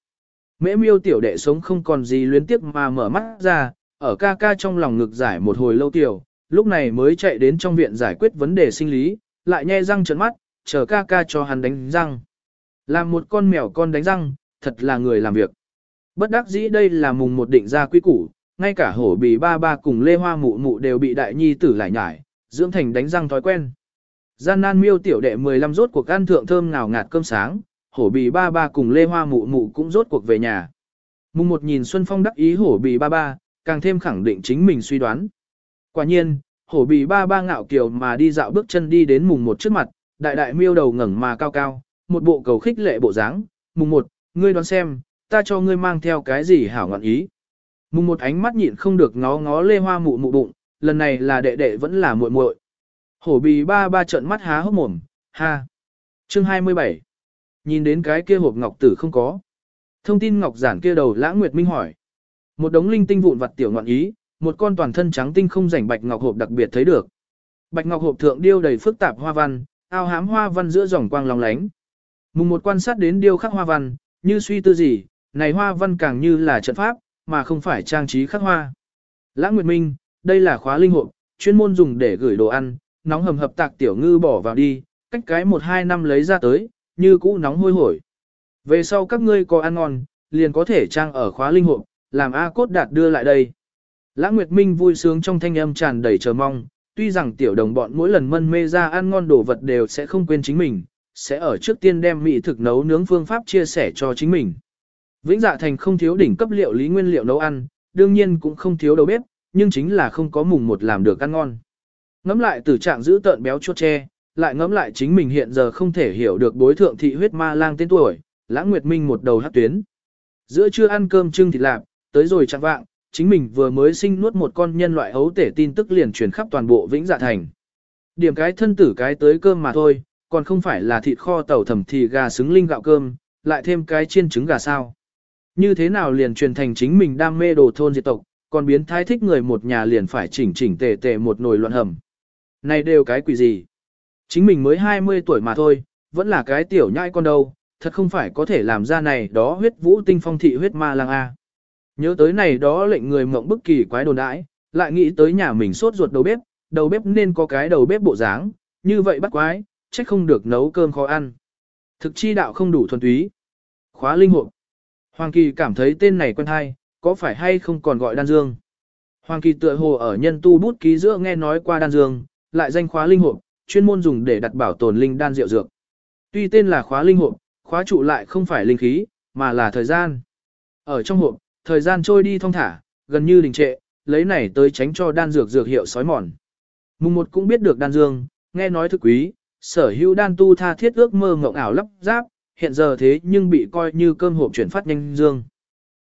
Mễ miêu tiểu đệ sống không còn gì luyến tiếc mà mở mắt ra, ở ca ca trong lòng ngực giải một hồi lâu tiểu, lúc này mới chạy đến trong viện giải quyết vấn đề sinh lý, lại nhe răng trợn mắt, chờ ca ca cho hắn đánh răng. Làm một con mèo con đánh răng, thật là người làm việc. Bất đắc dĩ đây là mùng một định ra quy củ, ngay cả hổ bì ba ba cùng lê hoa mụ mụ đều bị đại nhi tử lại nhải, dưỡng thành đánh răng thói quen. Gian nan miêu tiểu đệ 15 rốt cuộc ăn thượng thơm ngào ngạt cơm sáng, hổ bì ba ba cùng lê hoa mụ mụ cũng rốt cuộc về nhà. Mùng một nhìn Xuân Phong đắc ý hổ bì ba ba, càng thêm khẳng định chính mình suy đoán. Quả nhiên, hổ bì ba ba ngạo kiều mà đi dạo bước chân đi đến mùng một trước mặt, đại đại miêu đầu ngẩng mà cao cao, một bộ cầu khích lệ bộ dáng. Mùng một, ngươi đoán xem, ta cho ngươi mang theo cái gì hảo ngọn ý. Mùng một ánh mắt nhịn không được ngó ngó lê hoa mụ mụ bụng, lần này là đệ đệ vẫn là muội muội. Hổ bì ba ba trợn mắt há hốc mồm, ha. Chương 27. Nhìn đến cái kia hộp ngọc tử không có. Thông tin ngọc giản kia đầu lãng nguyệt minh hỏi. Một đống linh tinh vụn vặt tiểu ngọn ý, một con toàn thân trắng tinh không rảnh bạch ngọc hộp đặc biệt thấy được. Bạch ngọc hộp thượng điêu đầy phức tạp hoa văn, ao hám hoa văn giữa dòng quang long lánh. Mùng một quan sát đến điêu khắc hoa văn, như suy tư gì, này hoa văn càng như là trận pháp, mà không phải trang trí khắc hoa. Lãng Nguyệt Minh, đây là khóa linh hộp, chuyên môn dùng để gửi đồ ăn, nóng hầm hập tạc tiểu ngư bỏ vào đi, cách cái một hai năm lấy ra tới, như cũ nóng hôi hổi. Về sau các ngươi có ăn ngon, liền có thể trang ở khóa linh hộp, làm A cốt đạt đưa lại đây. Lã Nguyệt Minh vui sướng trong thanh âm tràn đầy chờ mong, tuy rằng tiểu đồng bọn mỗi lần mân mê ra ăn ngon đồ vật đều sẽ không quên chính mình, sẽ ở trước tiên đem mỹ thực nấu nướng phương pháp chia sẻ cho chính mình. Vĩnh Dạ Thành không thiếu đỉnh cấp liệu lý nguyên liệu nấu ăn, đương nhiên cũng không thiếu đầu bếp, nhưng chính là không có mùng một làm được ăn ngon. Ngắm lại tử trạng giữ tợn béo chốt tre, lại ngắm lại chính mình hiện giờ không thể hiểu được đối thượng thị huyết ma lang tên tuổi, lãng nguyệt minh một đầu hát tuyến. Giữa trưa ăn cơm trưng thịt lạp, tới rồi chẳng vạng, chính mình vừa mới sinh nuốt một con nhân loại ấu tể tin tức liền truyền khắp toàn bộ vĩnh dạ thành. Điểm cái thân tử cái tới cơm mà thôi, còn không phải là thịt kho tàu thẩm thì gà xứng linh gạo cơm, lại thêm cái chiên trứng gà sao. Như thế nào liền truyền thành chính mình đam mê đồ thôn diệt tộc, còn biến thái thích người một nhà liền phải chỉnh chỉnh tề tề một nồi loạn hầm. Này đều cái quỷ gì? Chính mình mới 20 tuổi mà thôi, vẫn là cái tiểu nhãi con đâu, thật không phải có thể làm ra này đó huyết vũ tinh phong thị huyết ma lang A. Nhớ tới này đó lệnh người mộng bức kỳ quái đồn đãi, lại nghĩ tới nhà mình sốt ruột đầu bếp, đầu bếp nên có cái đầu bếp bộ dáng, như vậy bắt quái, trách không được nấu cơm khó ăn. Thực chi đạo không đủ thuần túy. Khóa linh hộp. Hoàng Kỳ cảm thấy tên này quen hay, có phải hay không còn gọi đan dương. Hoàng Kỳ tựa hồ ở nhân tu bút ký giữa nghe nói qua đan dương, lại danh khóa linh hộp, chuyên môn dùng để đặt bảo tồn linh đan rượu dược. Tuy tên là khóa linh hộp, khóa trụ lại không phải linh khí, mà là thời gian. Ở trong hộp, thời gian trôi đi thong thả, gần như đình trệ, lấy này tới tránh cho đan dược dược hiệu sói mòn. Mùng một cũng biết được đan dương, nghe nói thức quý, sở hữu đan tu tha thiết ước mơ ngộng ảo lắp ráp, hiện giờ thế nhưng bị coi như cơm hộp chuyển phát nhanh dương.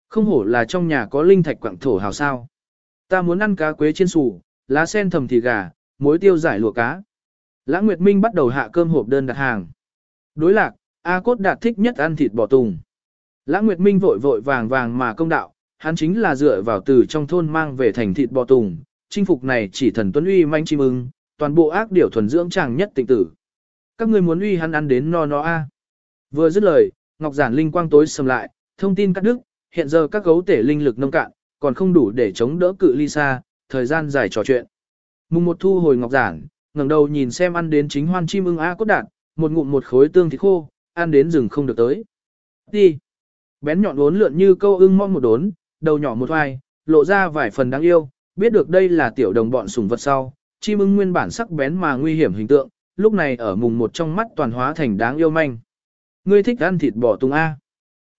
Không hổ là trong nhà có linh thạch quặng thổ hào sao. Ta muốn ăn cá quế chiên sủ, lá sen thầm thì gà, muối tiêu giải lụa cá. Lãng Nguyệt Minh bắt đầu hạ cơm hộp đơn đặt hàng. Đối lạc, A Cốt đạt thích nhất ăn thịt bò tùng. Lãng Nguyệt Minh vội vội vàng vàng mà công đạo, hắn chính là dựa vào từ trong thôn mang về thành thịt bò tùng, chinh phục này chỉ thần tuấn uy manh chim ưng, toàn bộ ác điểu thuần dưỡng chàng nhất tịnh tử. Các ngươi muốn uy hắn ăn đến no no a. Vừa dứt lời, Ngọc Giản linh quang tối sầm lại, thông tin cắt đứt, hiện giờ các gấu tể linh lực nông cạn, còn không đủ để chống đỡ cự ly xa, thời gian dài trò chuyện. Mùng một thu hồi Ngọc Giản, ngẩng đầu nhìn xem ăn đến chính hoan chim ưng a cốt đạn, một ngụm một khối tương thịt khô, ăn đến rừng không được tới. Đi. Bén nhọn uốn lượn như câu ưng mong một đốn, đầu nhỏ một vai, lộ ra vài phần đáng yêu, biết được đây là tiểu đồng bọn sủng vật sau, chim ưng nguyên bản sắc bén mà nguy hiểm hình tượng, lúc này ở mùng một trong mắt toàn hóa thành đáng yêu manh. Ngươi thích ăn thịt bò tùng A.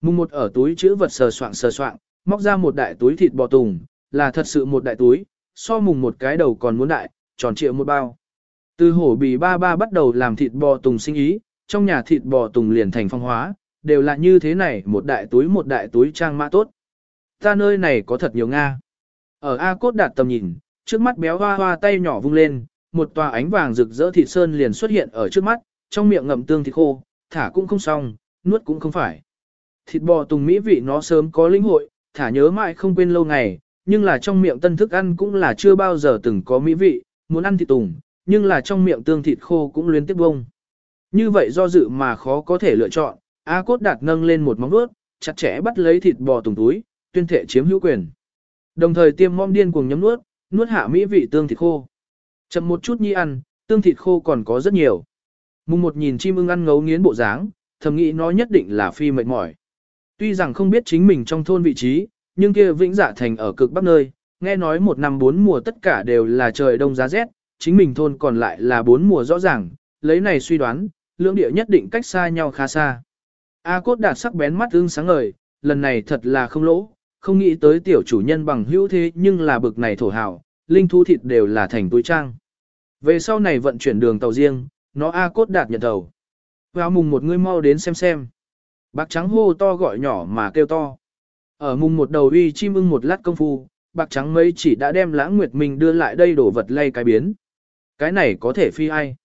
Mùng một ở túi chữ vật sờ soạng sờ soạng, móc ra một đại túi thịt bò tùng, là thật sự một đại túi, so mùng một cái đầu còn muốn đại, tròn trịa một bao. Từ hổ bì ba ba bắt đầu làm thịt bò tùng sinh ý, trong nhà thịt bò tùng liền thành phong hóa, đều là như thế này một đại túi một đại túi trang mã tốt. Ta nơi này có thật nhiều Nga. Ở A cốt đạt tầm nhìn, trước mắt béo hoa hoa tay nhỏ vung lên, một tòa ánh vàng rực rỡ thịt sơn liền xuất hiện ở trước mắt, trong miệng ngậm tương thịt khô, thả cũng không xong, nuốt cũng không phải. Thịt bò tùng mỹ vị nó sớm có linh hội, thả nhớ mãi không quên lâu ngày, nhưng là trong miệng tân thức ăn cũng là chưa bao giờ từng có mỹ vị, muốn ăn thịt tùng, nhưng là trong miệng tương thịt khô cũng luyến tiếp bông. Như vậy do dự mà khó có thể lựa chọn, A Cốt Đạt nâng lên một móng vuốt, chặt chẽ bắt lấy thịt bò tùng túi, tuyên thể chiếm hữu quyền. Đồng thời tiêm mom điên cuồng nhấm nuốt, nuốt hạ mỹ vị tương thịt khô. Chậm một chút nhi ăn, tương thịt khô còn có rất nhiều. Mùng một nhìn chim ưng ăn ngấu nghiến bộ dáng, thầm nghĩ nó nhất định là phi mệt mỏi. Tuy rằng không biết chính mình trong thôn vị trí, nhưng kia vĩnh dạ thành ở cực bắc nơi, nghe nói một năm bốn mùa tất cả đều là trời đông giá rét, chính mình thôn còn lại là bốn mùa rõ ràng, lấy này suy đoán, lưỡng địa nhất định cách xa nhau khá xa. A cốt đạt sắc bén mắt ưng sáng ngời, lần này thật là không lỗ, không nghĩ tới tiểu chủ nhân bằng hữu thế nhưng là bực này thổ hào, linh thú thịt đều là thành túi trang. Về sau này vận chuyển đường tàu riêng, nó A cốt đạt nhận tàu. Vào mùng một người mau đến xem xem. Bạc trắng hô to gọi nhỏ mà kêu to. Ở mùng một đầu uy chim ưng một lát công phu, bạc trắng mấy chỉ đã đem lãng nguyệt mình đưa lại đây đổ vật lay cái biến. Cái này có thể phi ai.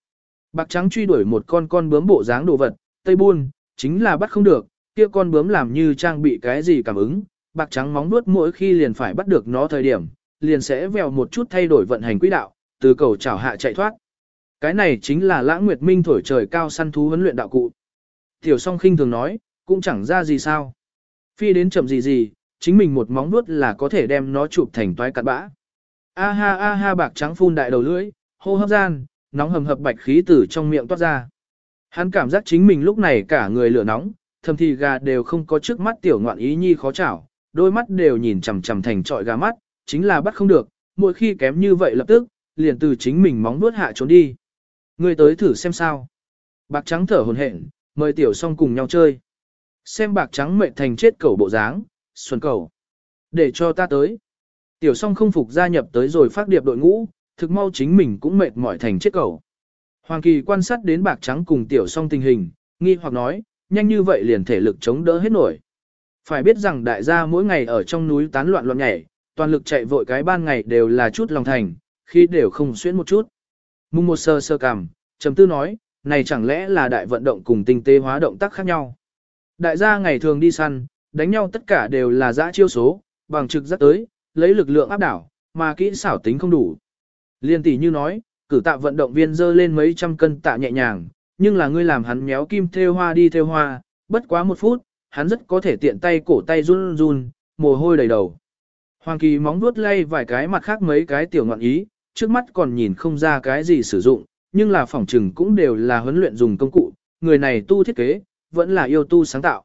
Bạc trắng truy đuổi một con con bướm bộ dáng đồ vật, tây buôn, chính là bắt không được, kia con bướm làm như trang bị cái gì cảm ứng, bạc trắng móng nuốt mỗi khi liền phải bắt được nó thời điểm, liền sẽ vèo một chút thay đổi vận hành quỹ đạo, từ cầu chảo hạ chạy thoát. Cái này chính là lãng nguyệt minh thổi trời cao săn thú huấn luyện đạo cụ. Tiểu song khinh thường nói, cũng chẳng ra gì sao. Phi đến chậm gì gì, chính mình một móng nuốt là có thể đem nó chụp thành toái cặn bã. A ha a ha bạc trắng phun đại đầu lưỡi, hô hấp gian, nóng hầm hập bạch khí từ trong miệng toát ra. Hắn cảm giác chính mình lúc này cả người lửa nóng, thầm thì gà đều không có trước mắt tiểu ngoạn ý nhi khó chảo, đôi mắt đều nhìn chằm chằm thành trọi gà mắt, chính là bắt không được, mỗi khi kém như vậy lập tức, liền từ chính mình móng nuốt hạ trốn đi. Người tới thử xem sao. Bạc trắng thở hồn hển, mời tiểu song cùng nhau chơi. Xem bạc trắng mệt thành chết cẩu bộ dáng, xuân cẩu. Để cho ta tới. Tiểu song không phục gia nhập tới rồi phát điệp đội ngũ, thực mau chính mình cũng mệt mỏi thành chết cẩu. Hoàng Kỳ quan sát đến bạc trắng cùng tiểu song tình hình, nghi hoặc nói, nhanh như vậy liền thể lực chống đỡ hết nổi. Phải biết rằng đại gia mỗi ngày ở trong núi tán loạn loạn nhảy, toàn lực chạy vội cái ban ngày đều là chút lòng thành, khi đều không xuyên một chút. Mùng một sơ sơ cằm, trầm tư nói, này chẳng lẽ là đại vận động cùng tinh tế hóa động tác khác nhau. Đại gia ngày thường đi săn, đánh nhau tất cả đều là dã chiêu số, bằng trực giác tới, lấy lực lượng áp đảo, mà kỹ xảo tính không đủ. Liên tỷ như nói, cử tạ vận động viên dơ lên mấy trăm cân tạ nhẹ nhàng, nhưng là ngươi làm hắn méo kim theo hoa đi theo hoa, bất quá một phút, hắn rất có thể tiện tay cổ tay run run, mồ hôi đầy đầu. Hoàng Kỳ móng vuốt lay vài cái mặt khác mấy cái tiểu ngọn ý, trước mắt còn nhìn không ra cái gì sử dụng, nhưng là phỏng trừng cũng đều là huấn luyện dùng công cụ, người này tu thiết kế, vẫn là yêu tu sáng tạo.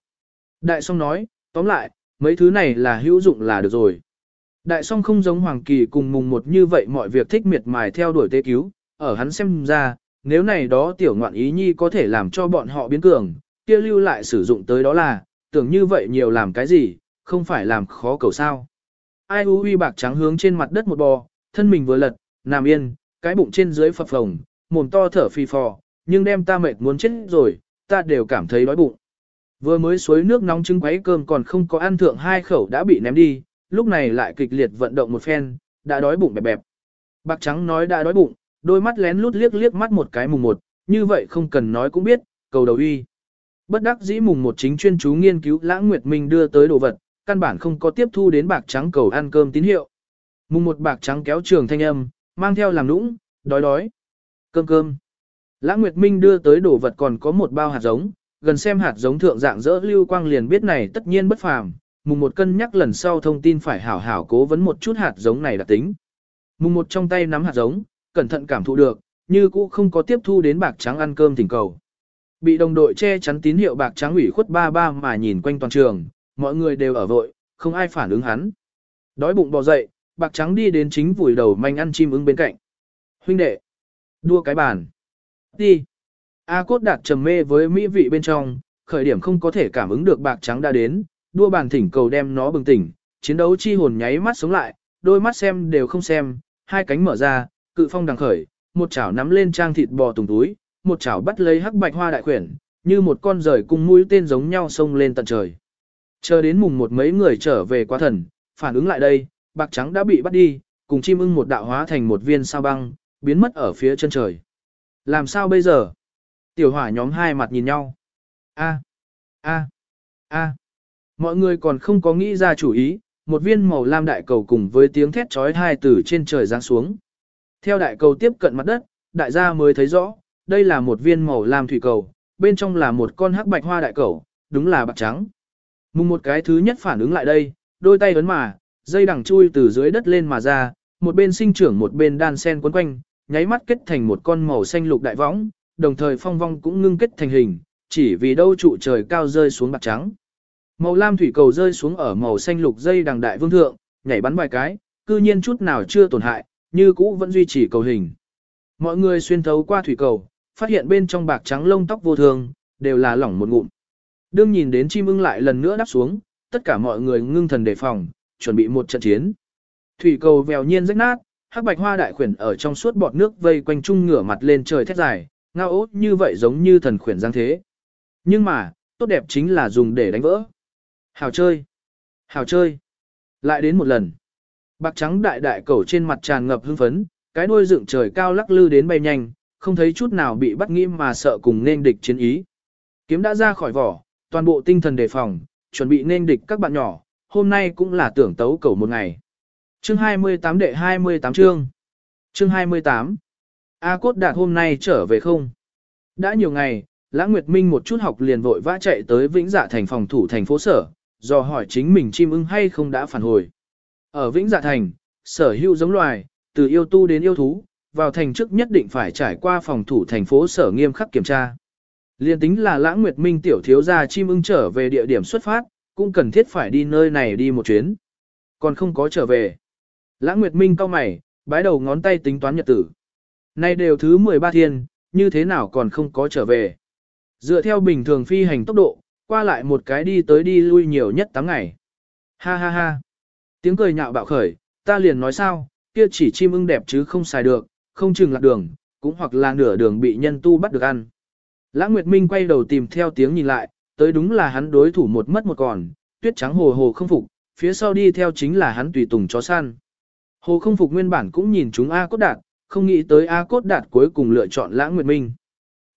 Đại song nói, tóm lại, mấy thứ này là hữu dụng là được rồi. Đại song không giống Hoàng Kỳ cùng mùng một như vậy mọi việc thích miệt mài theo đuổi tế cứu, ở hắn xem ra, nếu này đó tiểu ngoạn ý nhi có thể làm cho bọn họ biến cường, kia lưu lại sử dụng tới đó là, tưởng như vậy nhiều làm cái gì, không phải làm khó cầu sao. Ai u uy bạc trắng hướng trên mặt đất một bò, thân mình vừa lật, nằm yên, cái bụng trên dưới phập phồng, mồm to thở phì phò, nhưng đem ta mệt muốn chết rồi, ta đều cảm thấy đói bụng. Vừa mới suối nước nóng trứng quấy cơm còn không có ăn thượng hai khẩu đã bị ném đi, lúc này lại kịch liệt vận động một phen, đã đói bụng bẹp bẹp. Bạc trắng nói đã đói bụng, đôi mắt lén lút liếc liếc mắt một cái mùng một, như vậy không cần nói cũng biết, cầu đầu uy. Bất đắc dĩ mùng một chính chuyên chú nghiên cứu lãng nguyệt minh đưa tới đồ vật, căn bản không có tiếp thu đến bạc trắng cầu ăn cơm tín hiệu. Mùng một bạc trắng kéo trường thanh âm, mang theo làm nũng, đói đói. Cơm cơm. Lãng nguyệt minh đưa tới đồ vật còn có một bao hạt giống, gần xem hạt giống thượng dạng dỡ lưu quang liền biết này tất nhiên bất phàm. Mùng một cân nhắc lần sau thông tin phải hảo hảo cố vấn một chút hạt giống này đặc tính. Mùng một trong tay nắm hạt giống, cẩn thận cảm thụ được, như cũ không có tiếp thu đến bạc trắng ăn cơm thỉnh cầu. Bị đồng đội che chắn tín hiệu bạc trắng ủy khuất ba ba mà nhìn quanh toàn trường, mọi người đều ở vội, không ai phản ứng hắn. Đói bụng bò dậy, bạc trắng đi đến chính vùi đầu manh ăn chim ứng bên cạnh. Huynh đệ, đua cái bàn. Đi. A cốt đạt trầm mê với mỹ vị bên trong, khởi điểm không có thể cảm ứng được bạc trắng đã đến, đua bàn thỉnh cầu đem nó bừng tỉnh, chiến đấu chi hồn nháy mắt sống lại, đôi mắt xem đều không xem, hai cánh mở ra, cự phong đằng khởi, một chảo nắm lên trang thịt bò tùng túi, một chảo bắt lấy hắc bạch hoa đại khuyển, như một con rời cung mũi tên giống nhau xông lên tận trời. Chờ đến mùng một mấy người trở về quá thần, phản ứng lại đây, bạc trắng đã bị bắt đi, cùng chim ưng một đạo hóa thành một viên sao băng, biến mất ở phía chân trời. Làm sao bây giờ? Tiểu hỏa nhóm hai mặt nhìn nhau. A, a, a. Mọi người còn không có nghĩ ra chủ ý, một viên màu lam đại cầu cùng với tiếng thét trói hai từ trên trời giáng xuống. Theo đại cầu tiếp cận mặt đất, đại gia mới thấy rõ, đây là một viên màu lam thủy cầu, bên trong là một con hắc bạch hoa đại cầu, đúng là bạc trắng. Mùng một cái thứ nhất phản ứng lại đây, đôi tay ấn mà, dây đằng chui từ dưới đất lên mà ra, một bên sinh trưởng một bên đan sen quấn quanh, nháy mắt kết thành một con màu xanh lục đại võng, đồng thời phong vong cũng ngưng kết thành hình, chỉ vì đâu trụ trời cao rơi xuống bạc trắng. Màu lam thủy cầu rơi xuống ở màu xanh lục dây đằng đại vương thượng, nhảy bắn vài cái, cư nhiên chút nào chưa tổn hại, như cũ vẫn duy trì cầu hình. Mọi người xuyên thấu qua thủy cầu, phát hiện bên trong bạc trắng lông tóc vô thường, đều là lỏng một ngụm. Đương nhìn đến chim ưng lại lần nữa đáp xuống, tất cả mọi người ngưng thần đề phòng, chuẩn bị một trận chiến. Thủy cầu vèo nhiên rách nát, hắc bạch hoa đại khuyển ở trong suốt bọt nước vây quanh trung ngửa mặt lên trời thét dài, ngao ốt như vậy giống như thần khuyển giang thế. Nhưng mà, tốt đẹp chính là dùng để đánh vỡ. Hào chơi! Hào chơi! Lại đến một lần. Bạc trắng đại đại cầu trên mặt tràn ngập hưng phấn, cái đuôi dựng trời cao lắc lư đến bay nhanh, không thấy chút nào bị bắt nghiêm mà sợ cùng nên địch chiến ý. Kiếm đã ra khỏi vỏ, toàn bộ tinh thần đề phòng, chuẩn bị nên địch các bạn nhỏ, hôm nay cũng là tưởng tấu cầu một ngày. Chương 28 đệ 28 chương. Chương 28. A Cốt Đạt hôm nay trở về không? Đã nhiều ngày, Lãng Nguyệt Minh một chút học liền vội vã chạy tới Vĩnh Dạ thành phòng thủ thành phố sở, do hỏi chính mình chim ưng hay không đã phản hồi. Ở Vĩnh Dạ thành, sở hữu giống loài, từ yêu tu đến yêu thú, vào thành trước nhất định phải trải qua phòng thủ thành phố sở nghiêm khắc kiểm tra. Liên tính là Lãng Nguyệt Minh tiểu thiếu gia chim ưng trở về địa điểm xuất phát, cũng cần thiết phải đi nơi này đi một chuyến. Còn không có trở về. Lãng Nguyệt Minh cau mày, bái đầu ngón tay tính toán nhật tử. Nay đều thứ 13 thiên, như thế nào còn không có trở về. Dựa theo bình thường phi hành tốc độ, qua lại một cái đi tới đi lui nhiều nhất 8 ngày. Ha ha ha. Tiếng cười nhạo bạo khởi, ta liền nói sao, kia chỉ chim ưng đẹp chứ không xài được, không chừng lạc đường, cũng hoặc là nửa đường bị nhân tu bắt được ăn. Lãng Nguyệt Minh quay đầu tìm theo tiếng nhìn lại, tới đúng là hắn đối thủ một mất một còn, tuyết trắng hồ hồ không phục, phía sau đi theo chính là hắn tùy tùng chó săn. Hồ không phục nguyên bản cũng nhìn chúng A Cốt Đạt, không nghĩ tới A Cốt Đạt cuối cùng lựa chọn Lãng Nguyệt Minh.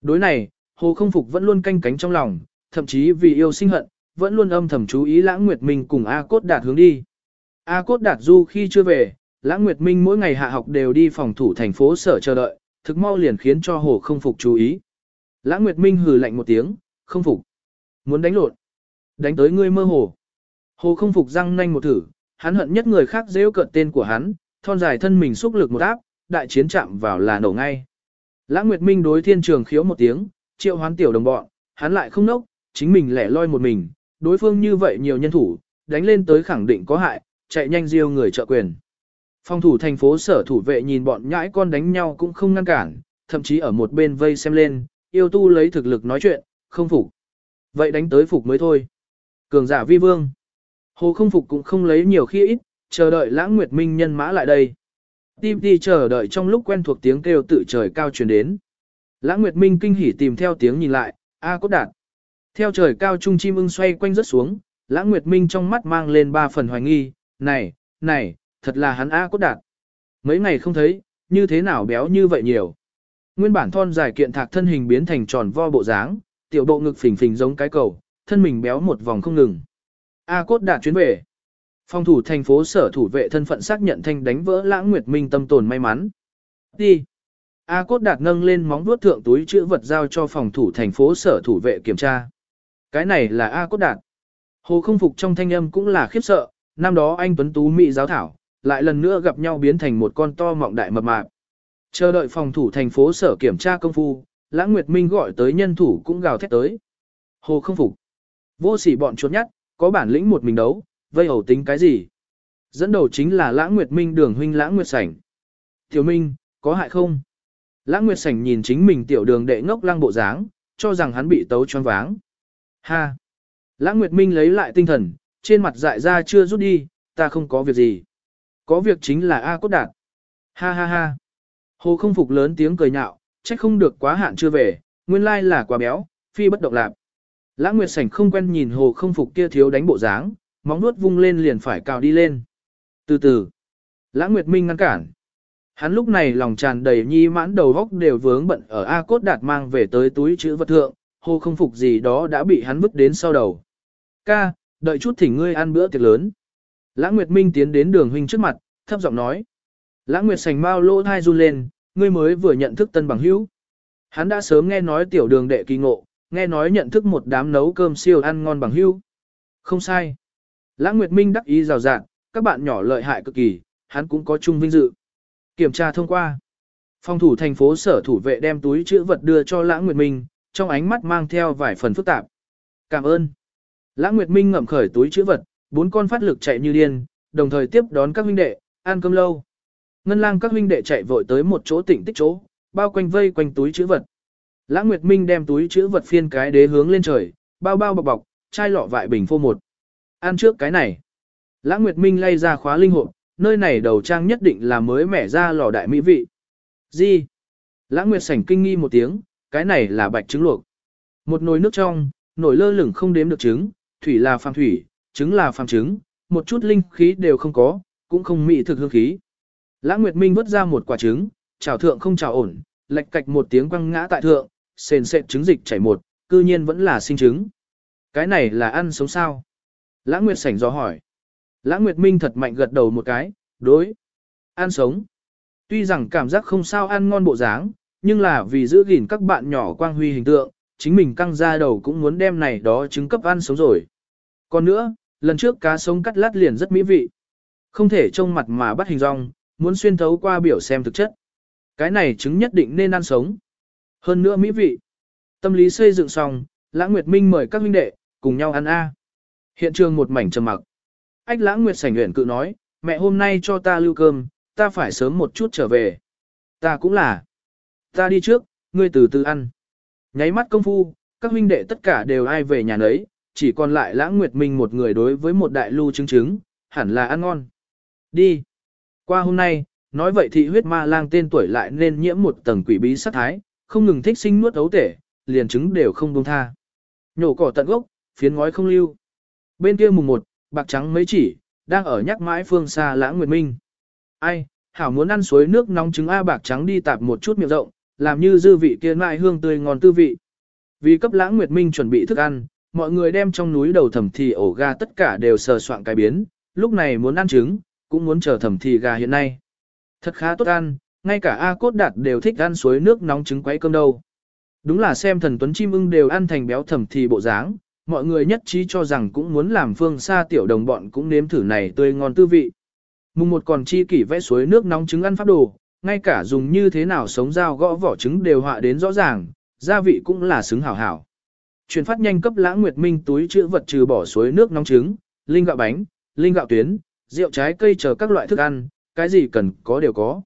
Đối này, Hồ không phục vẫn luôn canh cánh trong lòng, thậm chí vì yêu sinh hận, vẫn luôn âm thầm chú ý Lãng Nguyệt Minh cùng A Cốt Đạt hướng đi. A Cốt Đạt du khi chưa về, Lãng Nguyệt Minh mỗi ngày hạ học đều đi phòng thủ thành phố sở chờ đợi, thực mau liền khiến cho Hồ không phục chú ý. Lãng Nguyệt Minh hừ lạnh một tiếng, không phục. Muốn đánh lộn. Đánh tới ngươi mơ hồ. Hồ không phục răng nanh một thử, hắn hận nhất người khác rêu cợt tên của hắn, thon dài thân mình xúc lực một áp, đại chiến chạm vào là nổ ngay. Lãng Nguyệt Minh đối thiên trường khiếu một tiếng, triệu hoán tiểu đồng bọn, hắn lại không nốc, chính mình lẻ loi một mình, đối phương như vậy nhiều nhân thủ, đánh lên tới khẳng định có hại, chạy nhanh diêu người trợ quyền. Phòng thủ thành phố sở thủ vệ nhìn bọn nhãi con đánh nhau cũng không ngăn cản, thậm chí ở một bên vây xem lên, yêu tu lấy thực lực nói chuyện, không phục. Vậy đánh tới phục mới thôi. Cường giả vi vương. Hồ không phục cũng không lấy nhiều khi ít, chờ đợi lãng nguyệt minh nhân mã lại đây. Tim đi chờ đợi trong lúc quen thuộc tiếng kêu tự trời cao truyền đến. Lãng nguyệt minh kinh hỉ tìm theo tiếng nhìn lại, A cốt đạt. Theo trời cao trung chim ưng xoay quanh rất xuống, lãng nguyệt minh trong mắt mang lên ba phần hoài nghi, này, này, thật là hắn A cốt đạt. Mấy ngày không thấy, như thế nào béo như vậy nhiều. Nguyên bản thon dài kiện thạc thân hình biến thành tròn vo bộ dáng, tiểu bộ ngực phình phình giống cái cầu, thân mình béo một vòng không ngừng. A cốt đạt chuyến về. Phòng thủ thành phố sở thủ vệ thân phận xác nhận thanh đánh vỡ lãng nguyệt minh tâm tồn may mắn. Đi. A cốt đạt nâng lên móng vuốt thượng túi chữ vật giao cho phòng thủ thành phố sở thủ vệ kiểm tra. Cái này là A cốt đạt. Hồ không phục trong thanh âm cũng là khiếp sợ, năm đó anh Tuấn Tú Mỹ giáo thảo, lại lần nữa gặp nhau biến thành một con to mọng đại mập mạp. Chờ đợi phòng thủ thành phố sở kiểm tra công phu, Lãng Nguyệt Minh gọi tới nhân thủ cũng gào thét tới. Hồ không phục. Vô sỉ bọn chuột nhắt, có bản lĩnh một mình đấu, vây hầu tính cái gì? Dẫn đầu chính là Lãng Nguyệt Minh đường huynh Lãng Nguyệt Sảnh. Tiểu Minh, có hại không? Lãng Nguyệt Sảnh nhìn chính mình tiểu đường đệ ngốc lăng bộ dáng, cho rằng hắn bị tấu choáng váng. Ha! Lãng Nguyệt Minh lấy lại tinh thần, trên mặt dại ra chưa rút đi, ta không có việc gì. Có việc chính là A Cốt Đạt. Ha ha ha! Hồ không phục lớn tiếng cười nhạo, trách không được quá hạn chưa về, nguyên lai là quá béo, phi bất động lạc. Lãng Nguyệt Sảnh không quen nhìn hồ không phục kia thiếu đánh bộ dáng, móng nuốt vung lên liền phải cào đi lên. Từ từ, Lãng Nguyệt Minh ngăn cản. Hắn lúc này lòng tràn đầy nhi mãn đầu góc đều vướng bận ở A cốt đạt mang về tới túi chữ vật thượng, hồ không phục gì đó đã bị hắn vứt đến sau đầu. Ca, đợi chút thỉnh ngươi ăn bữa tiệc lớn. Lãng Nguyệt Minh tiến đến đường huynh trước mặt, thấp giọng nói. Lãng Nguyệt sành mau lỗ thai run lên, ngươi mới vừa nhận thức tân bằng hữu. Hắn đã sớm nghe nói tiểu đường đệ kỳ ngộ, nghe nói nhận thức một đám nấu cơm siêu ăn ngon bằng hữu. Không sai. Lãng Nguyệt Minh đắc ý rào rạng, các bạn nhỏ lợi hại cực kỳ, hắn cũng có chung vinh dự. Kiểm tra thông qua. Phòng thủ thành phố sở thủ vệ đem túi chữ vật đưa cho Lãng Nguyệt Minh, trong ánh mắt mang theo vài phần phức tạp. Cảm ơn. Lãng Nguyệt Minh ngậm khởi túi chữ vật, bốn con phát lực chạy như điên, đồng thời tiếp đón các huynh đệ, ăn cơm lâu. Ngân lang các huynh đệ chạy vội tới một chỗ tỉnh tích chỗ, bao quanh vây quanh túi chữ vật. Lãng Nguyệt Minh đem túi chữ vật phiên cái đế hướng lên trời, bao bao bọc bọc, chai lọ vại bình phô một. Ăn trước cái này. Lãng Nguyệt Minh lay ra khóa linh hộp, nơi này đầu trang nhất định là mới mẻ ra lò đại mỹ vị. Gì? Lãng Nguyệt sảnh kinh nghi một tiếng, cái này là bạch trứng luộc. Một nồi nước trong, nồi lơ lửng không đếm được trứng, thủy là phàm thủy, trứng là phàm trứng, một chút linh khí đều không có, cũng không mị thực hương khí. Lãng Nguyệt Minh vứt ra một quả trứng, chào thượng không chào ổn, lệch cạch một tiếng quăng ngã tại thượng, sền sệt trứng dịch chảy một, cư nhiên vẫn là sinh trứng. Cái này là ăn sống sao? Lãng Nguyệt sảnh do hỏi. Lãng Nguyệt Minh thật mạnh gật đầu một cái, đối. Ăn sống. Tuy rằng cảm giác không sao ăn ngon bộ dáng, nhưng là vì giữ gìn các bạn nhỏ quang huy hình tượng, chính mình căng ra đầu cũng muốn đem này đó trứng cấp ăn sống rồi. Còn nữa, lần trước cá sống cắt lát liền rất mỹ vị. Không thể trông mặt mà bắt hình rong, muốn xuyên thấu qua biểu xem thực chất. Cái này chứng nhất định nên ăn sống. Hơn nữa mỹ vị. Tâm lý xây dựng xong, Lãng Nguyệt Minh mời các huynh đệ, cùng nhau ăn A. Hiện trường một mảnh trầm mặc. Ách Lãng Nguyệt sảnh nguyện cự nói, mẹ hôm nay cho ta lưu cơm, ta phải sớm một chút trở về. Ta cũng là. Ta đi trước, ngươi từ từ ăn. Nháy mắt công phu, các huynh đệ tất cả đều ai về nhà nấy, chỉ còn lại Lãng Nguyệt Minh một người đối với một đại lưu trứng trứng, hẳn là ăn ngon. Đi. Qua hôm nay, nói vậy thị huyết ma lang tên tuổi lại nên nhiễm một tầng quỷ bí sát thái, không ngừng thích sinh nuốt ấu tể, liền trứng đều không buông tha. Nhổ cỏ tận gốc, phiến ngói không lưu. Bên kia mùng một, bạc trắng mấy chỉ, đang ở nhắc mãi phương xa lãng nguyệt minh. Ai, hảo muốn ăn suối nước nóng trứng A bạc trắng đi tạp một chút miệng rộng, làm như dư vị kia mãi hương tươi ngon tư vị. Vì cấp lãng nguyệt minh chuẩn bị thức ăn, mọi người đem trong núi đầu thẩm thì ổ gà tất cả đều sờ soạn cái biến, lúc này muốn ăn trứng, cũng muốn chờ thẩm thì gà hiện nay. Thật khá tốt ăn, ngay cả A cốt đạt đều thích ăn suối nước nóng trứng quấy cơm đâu. Đúng là xem thần tuấn chim ưng đều ăn thành béo thẩm thì bộ dáng, mọi người nhất trí cho rằng cũng muốn làm phương xa tiểu đồng bọn cũng nếm thử này tươi ngon tư vị. Mùng một còn chi kỷ vẽ suối nước nóng trứng ăn pháp đồ, ngay cả dùng như thế nào sống dao gõ vỏ trứng đều họa đến rõ ràng, gia vị cũng là xứng hảo hảo. Chuyển phát nhanh cấp lãng nguyệt minh túi chữa vật trừ bỏ suối nước nóng trứng, linh gạo bánh, linh gạo tuyến, rượu trái cây chờ các loại thức ăn, cái gì cần có đều có.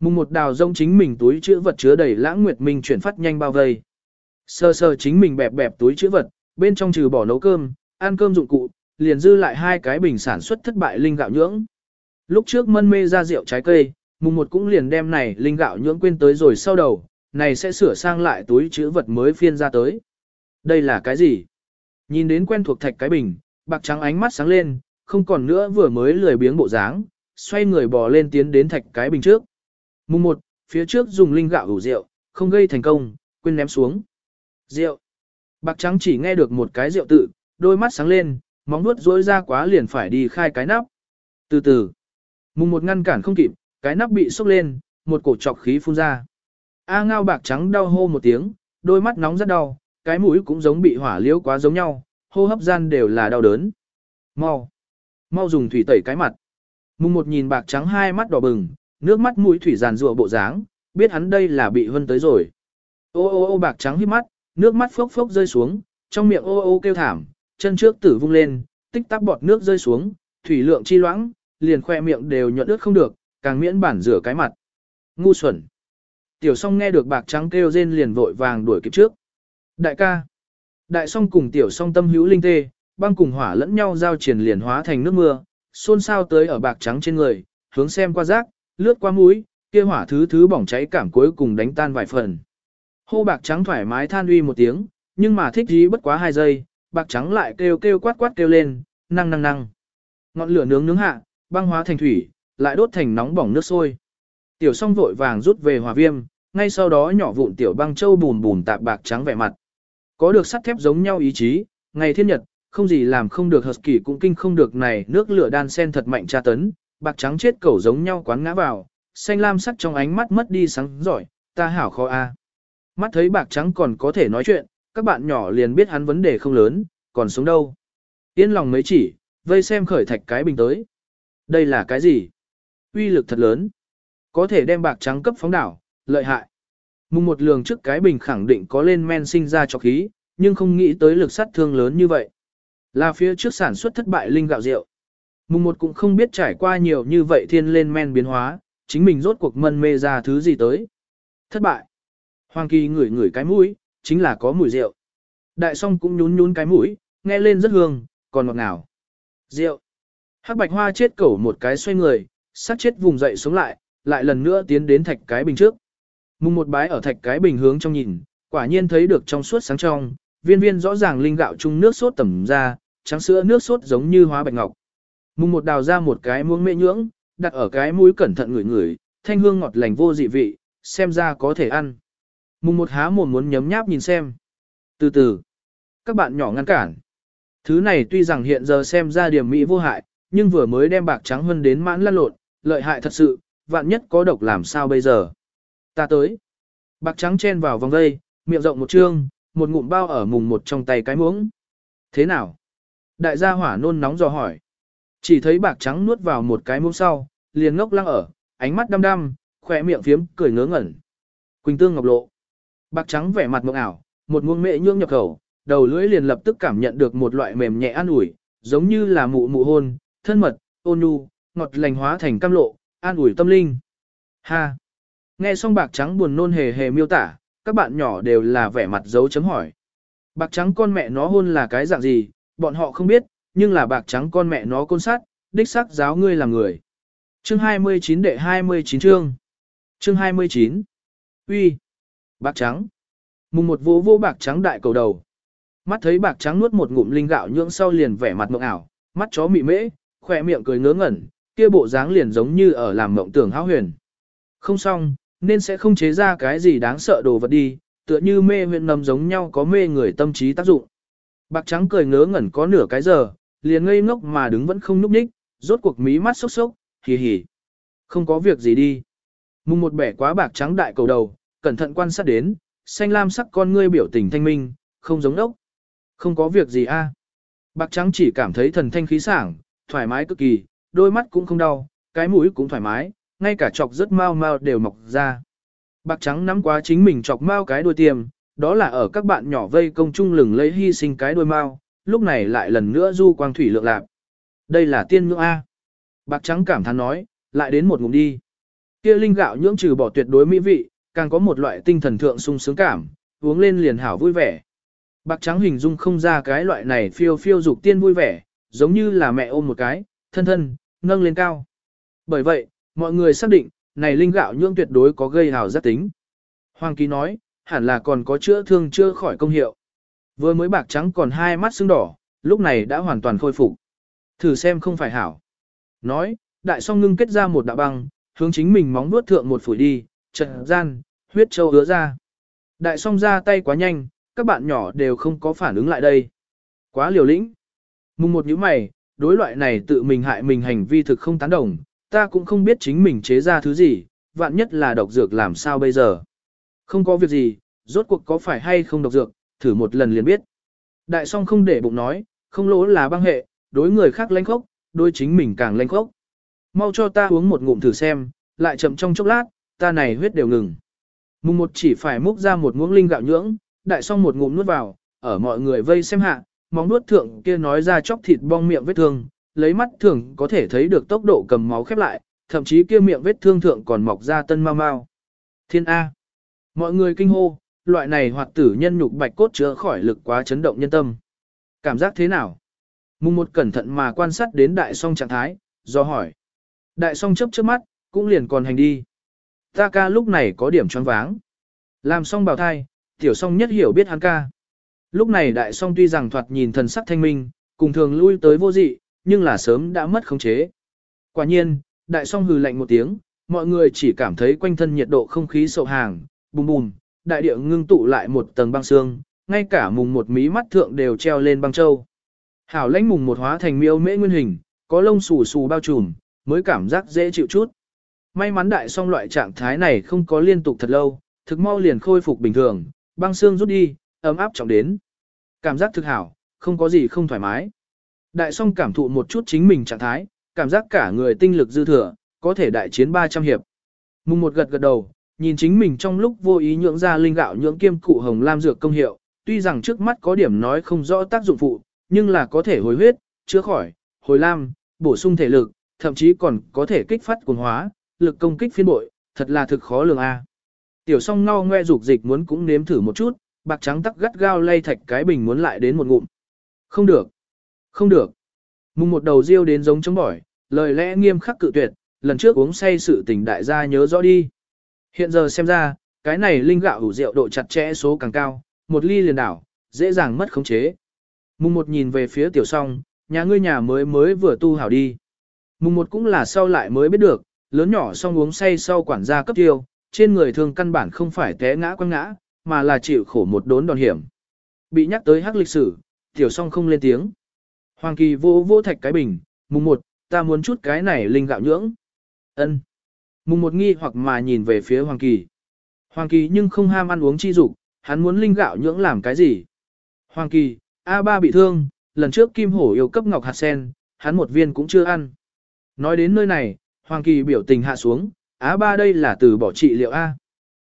Mùng một đào rông chính mình túi chữa vật chứa đầy lãng nguyệt minh chuyển phát nhanh bao vây. Sơ sơ chính mình bẹp bẹp túi chữa vật, bên trong trừ bỏ nấu cơm, ăn cơm dụng cụ, liền dư lại hai cái bình sản xuất thất bại linh gạo nhưỡng. Lúc trước mân mê ra rượu trái cây, mùng một cũng liền đem này linh gạo nhưỡng quên tới rồi sau đầu, này sẽ sửa sang lại túi chữ vật mới phiên ra tới. Đây là cái gì? Nhìn đến quen thuộc thạch cái bình, bạc trắng ánh mắt sáng lên, không còn nữa vừa mới lười biếng bộ dáng, xoay người bò lên tiến đến thạch cái bình trước. Mùng một, phía trước dùng linh gạo ủ rượu, không gây thành công, quên ném xuống. Rượu. Bạc trắng chỉ nghe được một cái rượu tự, đôi mắt sáng lên, móng nuốt rối ra quá liền phải đi khai cái nắp. Từ từ, mùng một ngăn cản không kịp, cái nắp bị sốc lên, một cổ trọc khí phun ra. A ngao bạc trắng đau hô một tiếng, đôi mắt nóng rất đau, cái mũi cũng giống bị hỏa liễu quá giống nhau, hô hấp gian đều là đau đớn. Mau, mau dùng thủy tẩy cái mặt. Mùng một nhìn bạc trắng hai mắt đỏ bừng, nước mắt mũi thủy giàn rụa bộ dáng, biết hắn đây là bị hân tới rồi. Ô ô ô bạc trắng hít mắt, nước mắt phốc phốc rơi xuống, trong miệng ô ô kêu thảm, chân trước tử vung lên, tích tắc bọt nước rơi xuống, thủy lượng chi loãng, liền khoe miệng đều nhuận ướt không được, càng miễn bản rửa cái mặt. Ngu xuẩn. Tiểu song nghe được bạc trắng kêu rên liền vội vàng đuổi kịp trước. Đại ca. Đại song cùng tiểu song tâm hữu linh tê, băng cùng hỏa lẫn nhau giao triển liền hóa thành nước mưa, xôn xao tới ở bạc trắng trên người, hướng xem qua rác, lướt qua mũi, kia hỏa thứ thứ bỏng cháy cảm cuối cùng đánh tan vài phần. Hô bạc trắng thoải mái than uy một tiếng, nhưng mà thích dí bất quá hai giây, bạc trắng lại kêu kêu quát quát kêu lên, năng năng năng. Ngọn lửa nướng nướng hạ, băng hóa thành thủy, lại đốt thành nóng bỏng nước sôi. Tiểu song vội vàng rút về hòa viêm, ngay sau đó nhỏ vụn tiểu băng châu bùn bùn tạp bạc trắng vẻ mặt. Có được sắt thép giống nhau ý chí, ngày thiên nhật, không gì làm không được hợp kỳ cũng kinh không được này nước lửa đan sen thật mạnh tra tấn, bạc trắng chết cẩu giống nhau quán ngã vào, xanh lam sắc trong ánh mắt mất đi sáng giỏi, ta hảo khó a. Mắt thấy bạc trắng còn có thể nói chuyện, các bạn nhỏ liền biết hắn vấn đề không lớn, còn sống đâu. Yên lòng mấy chỉ, vây xem khởi thạch cái bình tới. Đây là cái gì? Uy lực thật lớn. Có thể đem bạc trắng cấp phóng đảo, lợi hại. Mùng một lường trước cái bình khẳng định có lên men sinh ra cho khí, nhưng không nghĩ tới lực sát thương lớn như vậy. Là phía trước sản xuất thất bại linh gạo rượu. Mùng một cũng không biết trải qua nhiều như vậy thiên lên men biến hóa, chính mình rốt cuộc mân mê ra thứ gì tới. Thất bại. Hoàng kỳ ngửi ngửi cái mũi, chính là có mùi rượu. Đại song cũng nhún nhún cái mũi, nghe lên rất hương, còn ngọt ngào. Rượu. Hắc bạch hoa chết cẩu một cái xoay người, sát chết vùng dậy sống lại, lại lần nữa tiến đến thạch cái bình trước. Mùng một bái ở thạch cái bình hướng trong nhìn, quả nhiên thấy được trong suốt sáng trong, viên viên rõ ràng linh gạo chung nước sốt tẩm ra, trắng sữa nước sốt giống như hóa bạch ngọc. Mùng một đào ra một cái muỗng mê nhưỡng, đặt ở cái mũi cẩn thận ngửi ngửi, thanh hương ngọt lành vô dị vị, xem ra có thể ăn. Mùng một há mồm muốn nhấm nháp nhìn xem. Từ từ, các bạn nhỏ ngăn cản. Thứ này tuy rằng hiện giờ xem ra điểm mỹ vô hại, nhưng vừa mới đem bạc trắng hơn đến mãn lăn lộn, lợi hại thật sự, vạn nhất có độc làm sao bây giờ. Ta tới. Bạc trắng chen vào vòng dây, miệng rộng một trương, một ngụm bao ở mùng một trong tay cái muỗng. Thế nào? Đại gia hỏa nôn nóng dò hỏi. Chỉ thấy bạc trắng nuốt vào một cái muỗng sau, liền ngốc lăng ở, ánh mắt đăm đăm, khỏe miệng phiếm, cười ngớ ngẩn. Quỳnh tương ngọc lộ. Bạc trắng vẻ mặt mộng ảo, một muỗng mệ nhương nhập khẩu, đầu lưỡi liền lập tức cảm nhận được một loại mềm nhẹ an ủi, giống như là mụ mụ hôn, thân mật, ôn nhu, ngọt lành hóa thành cam lộ, an ủi tâm linh. Ha! Nghe xong bạc trắng buồn nôn hề hề miêu tả, các bạn nhỏ đều là vẻ mặt dấu chấm hỏi. Bạc trắng con mẹ nó hôn là cái dạng gì, bọn họ không biết, nhưng là bạc trắng con mẹ nó côn sát, đích xác giáo ngươi làm người. Chương 29 đệ 29 chương. Chương 29. Uy. Bạc trắng. Mùng một vô vô bạc trắng đại cầu đầu. Mắt thấy bạc trắng nuốt một ngụm linh gạo nhưỡng sau liền vẻ mặt mộng ảo, mắt chó mị mễ, khỏe miệng cười ngớ ngẩn, kia bộ dáng liền giống như ở làm mộng tưởng hão huyền. Không xong, nên sẽ không chế ra cái gì đáng sợ đồ vật đi, tựa như mê huyện nầm giống nhau có mê người tâm trí tác dụng. Bạc trắng cười ngớ ngẩn có nửa cái giờ, liền ngây ngốc mà đứng vẫn không núp ních, rốt cuộc mí mắt sốc sốc, hì hì. Không có việc gì đi. Mùng một bẻ quá bạc trắng đại cầu đầu, cẩn thận quan sát đến, xanh lam sắc con ngươi biểu tình thanh minh, không giống đốc. Không có việc gì a. Bạc trắng chỉ cảm thấy thần thanh khí sảng, thoải mái cực kỳ, đôi mắt cũng không đau, cái mũi cũng thoải mái, ngay cả chọc rất mau mau đều mọc ra. Bạc trắng nắm quá chính mình chọc mau cái đuôi tiêm, đó là ở các bạn nhỏ vây công chung lừng lấy hy sinh cái đuôi mau, lúc này lại lần nữa du quang thủy lượng lạc. Đây là tiên ngưỡng A. Bạc trắng cảm thán nói, lại đến một ngụm đi. Kia linh gạo nhưỡng trừ bỏ tuyệt đối mỹ vị, càng có một loại tinh thần thượng sung sướng cảm, uống lên liền hảo vui vẻ. Bạc trắng hình dung không ra cái loại này phiêu phiêu dục tiên vui vẻ, giống như là mẹ ôm một cái, thân thân, nâng lên cao. Bởi vậy, mọi người xác định, này linh gạo nhưỡng tuyệt đối có gây hào giác tính. Hoàng ký nói, hẳn là còn có chữa thương chưa khỏi công hiệu. Vừa mới bạc trắng còn hai mắt sưng đỏ, lúc này đã hoàn toàn khôi phục. Thử xem không phải hảo. Nói, đại song ngưng kết ra một đạo băng, hướng chính mình móng nuốt thượng một phủi đi, trận gian, huyết châu hứa ra. Đại song ra tay quá nhanh, các bạn nhỏ đều không có phản ứng lại đây. Quá liều lĩnh. Mùng một nhíu mày, đối loại này tự mình hại mình hành vi thực không tán đồng, ta cũng không biết chính mình chế ra thứ gì, vạn nhất là độc dược làm sao bây giờ. Không có việc gì, rốt cuộc có phải hay không độc dược, thử một lần liền biết. Đại song không để bụng nói, không lỗ là băng hệ, đối người khác lanh khốc, đối chính mình càng lanh khốc. Mau cho ta uống một ngụm thử xem, lại chậm trong chốc lát, ta này huyết đều ngừng. Mùng một chỉ phải múc ra một muỗng linh gạo nhưỡng, đại song một ngụm nuốt vào, ở mọi người vây xem hạ, móng nuốt thượng kia nói ra chóc thịt bong miệng vết thương, lấy mắt thường có thể thấy được tốc độ cầm máu khép lại, thậm chí kia miệng vết thương thượng còn mọc ra tân mau mau. Thiên A. Mọi người kinh hô, loại này hoạt tử nhân nhục bạch cốt chữa khỏi lực quá chấn động nhân tâm. Cảm giác thế nào? Mùng một cẩn thận mà quan sát đến đại song trạng thái, do hỏi. Đại song chấp chớp mắt, cũng liền còn hành đi. Ta ca lúc này có điểm choáng váng. Làm xong bảo thai, tiểu song nhất hiểu biết hắn ca. Lúc này đại song tuy rằng thoạt nhìn thần sắc thanh minh, cùng thường lui tới vô dị, nhưng là sớm đã mất khống chế. Quả nhiên, đại song hừ lạnh một tiếng, mọi người chỉ cảm thấy quanh thân nhiệt độ không khí sậu hàng, bùm bùm, đại địa ngưng tụ lại một tầng băng xương, ngay cả mùng một mí mắt thượng đều treo lên băng châu. Hảo lãnh mùng một hóa thành miêu mễ nguyên hình, có lông xù xù bao trùm, mới cảm giác dễ chịu chút. May mắn đại song loại trạng thái này không có liên tục thật lâu, thực mau liền khôi phục bình thường, băng xương rút đi, ấm áp trọng đến. Cảm giác thực hảo, không có gì không thoải mái. Đại song cảm thụ một chút chính mình trạng thái, cảm giác cả người tinh lực dư thừa, có thể đại chiến 300 hiệp. Mùng một gật gật đầu, nhìn chính mình trong lúc vô ý nhượng ra linh gạo nhượng kiêm cụ hồng lam dược công hiệu, tuy rằng trước mắt có điểm nói không rõ tác dụng phụ, nhưng là có thể hồi huyết, chữa khỏi, hồi lam, bổ sung thể lực, thậm chí còn có thể kích phát cuồng hóa, lực công kích phiên bội, thật là thực khó lường a. Tiểu song ngao ngoe dục dịch muốn cũng nếm thử một chút, bạc trắng tắc gắt gao lay thạch cái bình muốn lại đến một ngụm. Không được. Không được. Mùng một đầu riêu đến giống chống bỏi, lời lẽ nghiêm khắc cự tuyệt, lần trước uống say sự tình đại gia nhớ rõ đi. Hiện giờ xem ra, cái này linh gạo ủ rượu độ chặt chẽ số càng cao, một ly liền đảo, dễ dàng mất khống chế. Mùng một nhìn về phía tiểu song, nhà ngươi nhà mới mới vừa tu hảo đi. Mùng một cũng là sau lại mới biết được, lớn nhỏ song uống say sau quản gia cấp tiêu, trên người thường căn bản không phải té ngã quăng ngã, mà là chịu khổ một đốn đòn hiểm. Bị nhắc tới hắc lịch sử, tiểu song không lên tiếng. Hoàng kỳ vô vô thạch cái bình, mùng một, ta muốn chút cái này linh gạo nhưỡng. ân Mùng một nghi hoặc mà nhìn về phía Hoàng kỳ. Hoàng Kỳ nhưng không ham ăn uống chi dục, hắn muốn linh gạo nhưỡng làm cái gì? Hoàng Kỳ, A3 bị thương, lần trước Kim Hổ yêu cấp ngọc hạt sen, hắn một viên cũng chưa ăn. Nói đến nơi này, Hoàng Kỳ biểu tình hạ xuống, A3 đây là từ bỏ trị liệu A.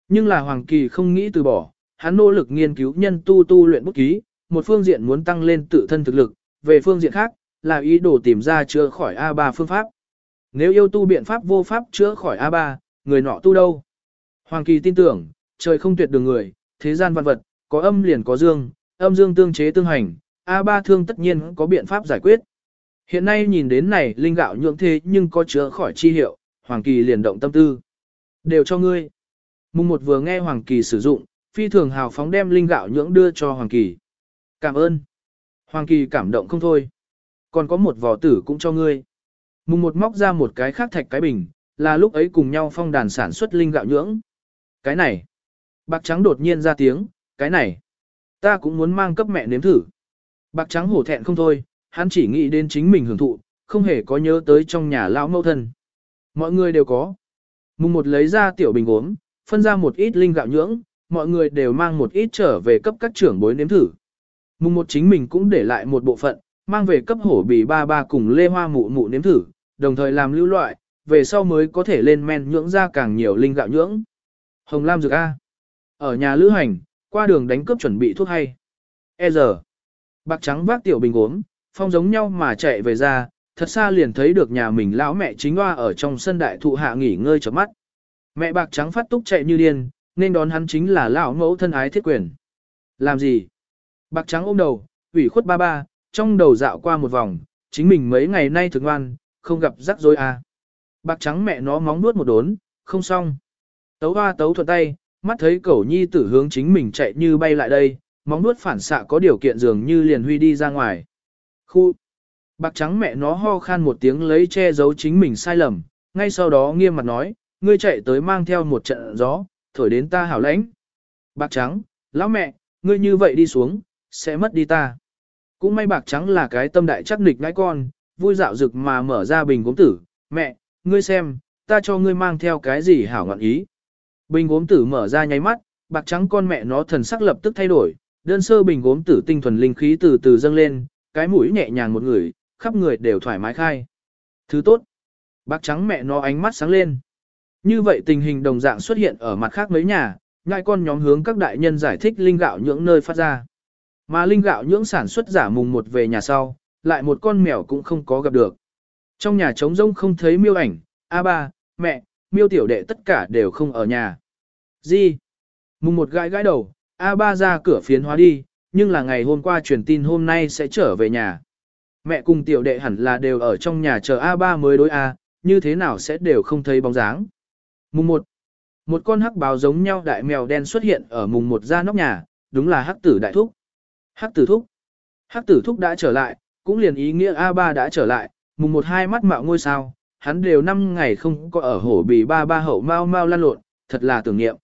Nhưng là Hoàng Kỳ không nghĩ từ bỏ, hắn nỗ lực nghiên cứu nhân tu tu luyện bút ký, một phương diện muốn tăng lên tự thân thực lực, về phương diện khác, là ý đồ tìm ra chữa khỏi A3 phương pháp. Nếu yêu tu biện pháp vô pháp chữa khỏi A3, người nọ tu đâu? Hoàng Kỳ tin tưởng, trời không tuyệt đường người, thế gian văn vật, có âm liền có dương, âm dương tương chế tương hành, A3 thương tất nhiên có biện pháp giải quyết. Hiện nay nhìn đến này linh gạo nhượng thế nhưng có chữa khỏi chi hiệu, Hoàng Kỳ liền động tâm tư. Đều cho ngươi. Mùng một vừa nghe Hoàng Kỳ sử dụng, phi thường hào phóng đem linh gạo nhưỡng đưa cho Hoàng Kỳ. Cảm ơn. Hoàng Kỳ cảm động không thôi. Còn có một vỏ tử cũng cho ngươi. Mùng một móc ra một cái khác thạch cái bình, là lúc ấy cùng nhau phong đàn sản xuất linh gạo nhưỡng. Cái này. Bạc trắng đột nhiên ra tiếng, cái này. Ta cũng muốn mang cấp mẹ nếm thử. Bạc trắng hổ thẹn không thôi, hắn chỉ nghĩ đến chính mình hưởng thụ, không hề có nhớ tới trong nhà lão mẫu thân. Mọi người đều có. Mùng một lấy ra tiểu bình uống, phân ra một ít linh gạo nhưỡng, mọi người đều mang một ít trở về cấp các trưởng bối nếm thử. Mùng một chính mình cũng để lại một bộ phận, mang về cấp hổ bì ba ba cùng lê hoa mụ mụ nếm thử, đồng thời làm lưu loại, về sau mới có thể lên men nhưỡng ra càng nhiều linh gạo nhưỡng. Hồng Lam Dược A. Ở nhà lữ hành, qua đường đánh cướp chuẩn bị thuốc hay. E giờ. Bạc trắng vác tiểu bình uống phong giống nhau mà chạy về ra, thật xa liền thấy được nhà mình lão mẹ chính hoa ở trong sân đại thụ hạ nghỉ ngơi chớp mắt. Mẹ bạc trắng phát túc chạy như điên, nên đón hắn chính là lão mẫu thân ái thiết quyền. Làm gì? Bạc trắng ôm đầu, ủy khuất ba ba, trong đầu dạo qua một vòng, chính mình mấy ngày nay thường ngoan, không gặp rắc rối à. Bạc trắng mẹ nó móng nuốt một đốn, không xong. Tấu hoa tấu thuận tay, mắt thấy cẩu nhi tử hướng chính mình chạy như bay lại đây, móng nuốt phản xạ có điều kiện dường như liền huy đi ra ngoài. Khu! Bạc trắng mẹ nó ho khan một tiếng lấy che giấu chính mình sai lầm, ngay sau đó nghiêm mặt nói, ngươi chạy tới mang theo một trận gió, thổi đến ta hảo lãnh. Bạc trắng, lão mẹ, ngươi như vậy đi xuống, sẽ mất đi ta. Cũng may bạc trắng là cái tâm đại chắc nịch ngãi con, vui dạo rực mà mở ra bình gốm tử, mẹ, ngươi xem, ta cho ngươi mang theo cái gì hảo ngọn ý. Bình gốm tử mở ra nháy mắt, bạc trắng con mẹ nó thần sắc lập tức thay đổi, đơn sơ bình gốm tử tinh thuần linh khí từ từ dâng lên, cái mũi nhẹ nhàng một người, khắp người đều thoải mái khai. Thứ tốt. Bạc trắng mẹ nó ánh mắt sáng lên. Như vậy tình hình đồng dạng xuất hiện ở mặt khác mấy nhà, ngại con nhóm hướng các đại nhân giải thích linh gạo những nơi phát ra. Mà linh gạo nhưỡng sản xuất giả mùng một về nhà sau, lại một con mèo cũng không có gặp được. Trong nhà trống rông không thấy miêu ảnh, a ba, mẹ, miêu tiểu đệ tất cả đều không ở nhà. Gì? Mùng một gãi gãi đầu, a ba ra cửa phiến hóa đi, nhưng là ngày hôm qua truyền tin hôm nay sẽ trở về nhà. Mẹ cùng tiểu đệ hẳn là đều ở trong nhà chờ A Ba mới đối A, như thế nào sẽ đều không thấy bóng dáng. Mùng một, Một con hắc báo giống nhau đại mèo đen xuất hiện ở mùng một ra nóc nhà, đúng là hắc tử đại thúc. Hắc tử thúc. Hắc tử thúc đã trở lại, cũng liền ý nghĩa A3 đã trở lại, mùng một hai mắt mạo ngôi sao, hắn đều năm ngày không có ở hổ bì ba ba hậu mau mau lan lộn, thật là tưởng niệm.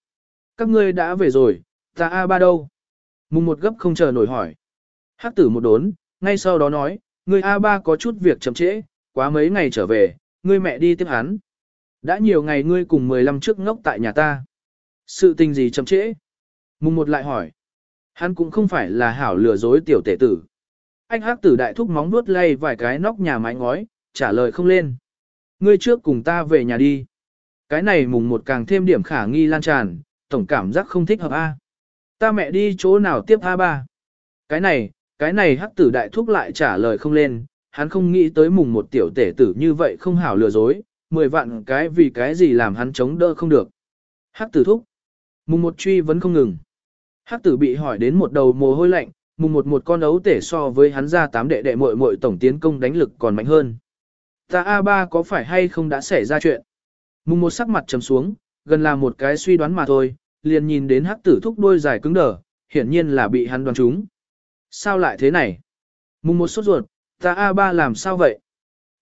Các ngươi đã về rồi, ta A3 đâu? Mùng một gấp không chờ nổi hỏi. Hắc tử một đốn, ngay sau đó nói, ngươi A3 có chút việc chậm trễ, quá mấy ngày trở về, ngươi mẹ đi tiếp hắn. Đã nhiều ngày ngươi cùng 15 trước ngốc tại nhà ta. Sự tình gì chậm trễ? Mùng một lại hỏi. Hắn cũng không phải là hảo lừa dối tiểu tể tử. Anh hắc tử đại thúc móng nuốt lay vài cái nóc nhà mái ngói, trả lời không lên. Ngươi trước cùng ta về nhà đi. Cái này mùng một càng thêm điểm khả nghi lan tràn, tổng cảm giác không thích hợp A. Ta mẹ đi chỗ nào tiếp A3. Cái này, cái này hắc tử đại thúc lại trả lời không lên, hắn không nghĩ tới mùng một tiểu tể tử như vậy không hảo lừa dối, mười vạn cái vì cái gì làm hắn chống đỡ không được. Hắc tử thúc, mùng một truy vẫn không ngừng. Hắc tử bị hỏi đến một đầu mồ hôi lạnh, mùng một một con ấu tể so với hắn ra tám đệ đệ muội muội tổng tiến công đánh lực còn mạnh hơn. Ta A3 có phải hay không đã xảy ra chuyện? Mùng một sắc mặt trầm xuống, gần là một cái suy đoán mà thôi, liền nhìn đến hắc tử thúc đôi dài cứng đờ, hiển nhiên là bị hắn đoán trúng. Sao lại thế này? Mùng một sốt ruột, ta A3 làm sao vậy?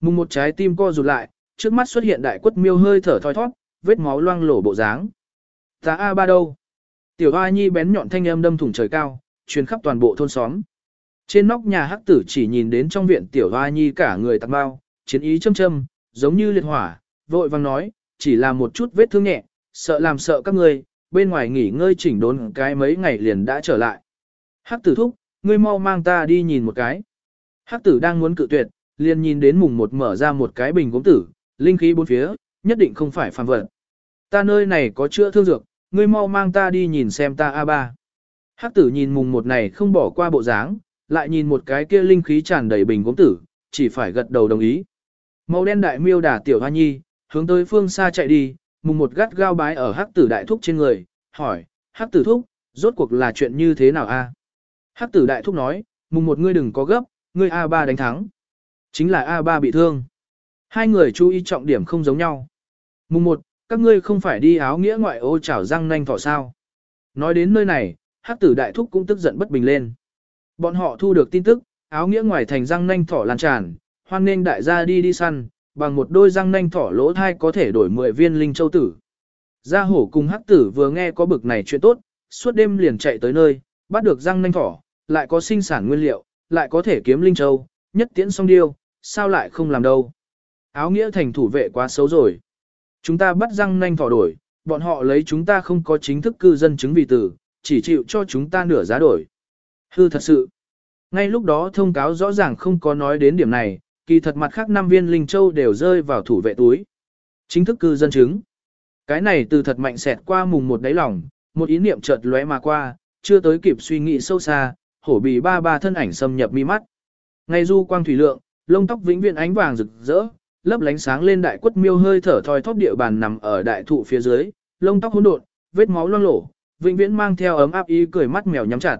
Mùng một trái tim co rụt lại, trước mắt xuất hiện đại quất miêu hơi thở thoi thoát, vết máu loang lổ bộ dáng. Ta A3 đâu? Tiểu Hoa Nhi bén nhọn thanh âm đâm thủng trời cao, truyền khắp toàn bộ thôn xóm. Trên nóc nhà hắc tử chỉ nhìn đến trong viện Tiểu Hoa Nhi cả người tạc bao, chiến ý châm châm, giống như liệt hỏa, vội vang nói, chỉ là một chút vết thương nhẹ, sợ làm sợ các người, bên ngoài nghỉ ngơi chỉnh đốn cái mấy ngày liền đã trở lại. Hắc tử thúc, ngươi mau mang ta đi nhìn một cái. Hắc tử đang muốn cự tuyệt, liền nhìn đến mùng một mở ra một cái bình gốm tử, linh khí bốn phía, nhất định không phải phàm vật. Ta nơi này có chữa thương dược, ngươi mau mang ta đi nhìn xem ta A3. Hắc tử nhìn mùng một này không bỏ qua bộ dáng, lại nhìn một cái kia linh khí tràn đầy bình gốm tử, chỉ phải gật đầu đồng ý. Màu đen đại miêu đả tiểu hoa nhi, hướng tới phương xa chạy đi, mùng một gắt gao bái ở hắc tử đại thúc trên người, hỏi, hắc tử thúc, rốt cuộc là chuyện như thế nào a? Hắc tử đại thúc nói, mùng một ngươi đừng có gấp, ngươi A3 đánh thắng. Chính là A3 bị thương. Hai người chú ý trọng điểm không giống nhau. Mùng một, các ngươi không phải đi áo nghĩa ngoại ô chảo răng nanh thỏ sao. Nói đến nơi này, hắc tử đại thúc cũng tức giận bất bình lên. Bọn họ thu được tin tức, áo nghĩa ngoài thành răng nanh thỏ lan tràn, hoan nên đại gia đi đi săn, bằng một đôi răng nanh thỏ lỗ thai có thể đổi 10 viên linh châu tử. Gia hổ cùng hắc tử vừa nghe có bực này chuyện tốt, suốt đêm liền chạy tới nơi, bắt được răng nanh thỏ, lại có sinh sản nguyên liệu, lại có thể kiếm linh châu, nhất tiễn song điêu, sao lại không làm đâu. Áo nghĩa thành thủ vệ quá xấu rồi. Chúng ta bắt răng nanh thỏ đổi, bọn họ lấy chúng ta không có chính thức cư dân chứng vì tử, chỉ chịu cho chúng ta nửa giá đổi. Hư thật sự. Ngay lúc đó thông cáo rõ ràng không có nói đến điểm này, kỳ thật mặt khác năm viên linh châu đều rơi vào thủ vệ túi. Chính thức cư dân chứng. Cái này từ thật mạnh xẹt qua mùng một đáy lòng, một ý niệm chợt lóe mà qua, chưa tới kịp suy nghĩ sâu xa, hổ bì ba ba thân ảnh xâm nhập mi mắt. Ngay du quang thủy lượng, lông tóc vĩnh viễn ánh vàng rực rỡ, lấp lánh sáng lên đại quất miêu hơi thở thoi thóp địa bàn nằm ở đại thụ phía dưới, lông tóc hỗn độn, vết máu loang lổ, vĩnh viễn mang theo ấm áp ý cười mắt mèo nhắm chặt.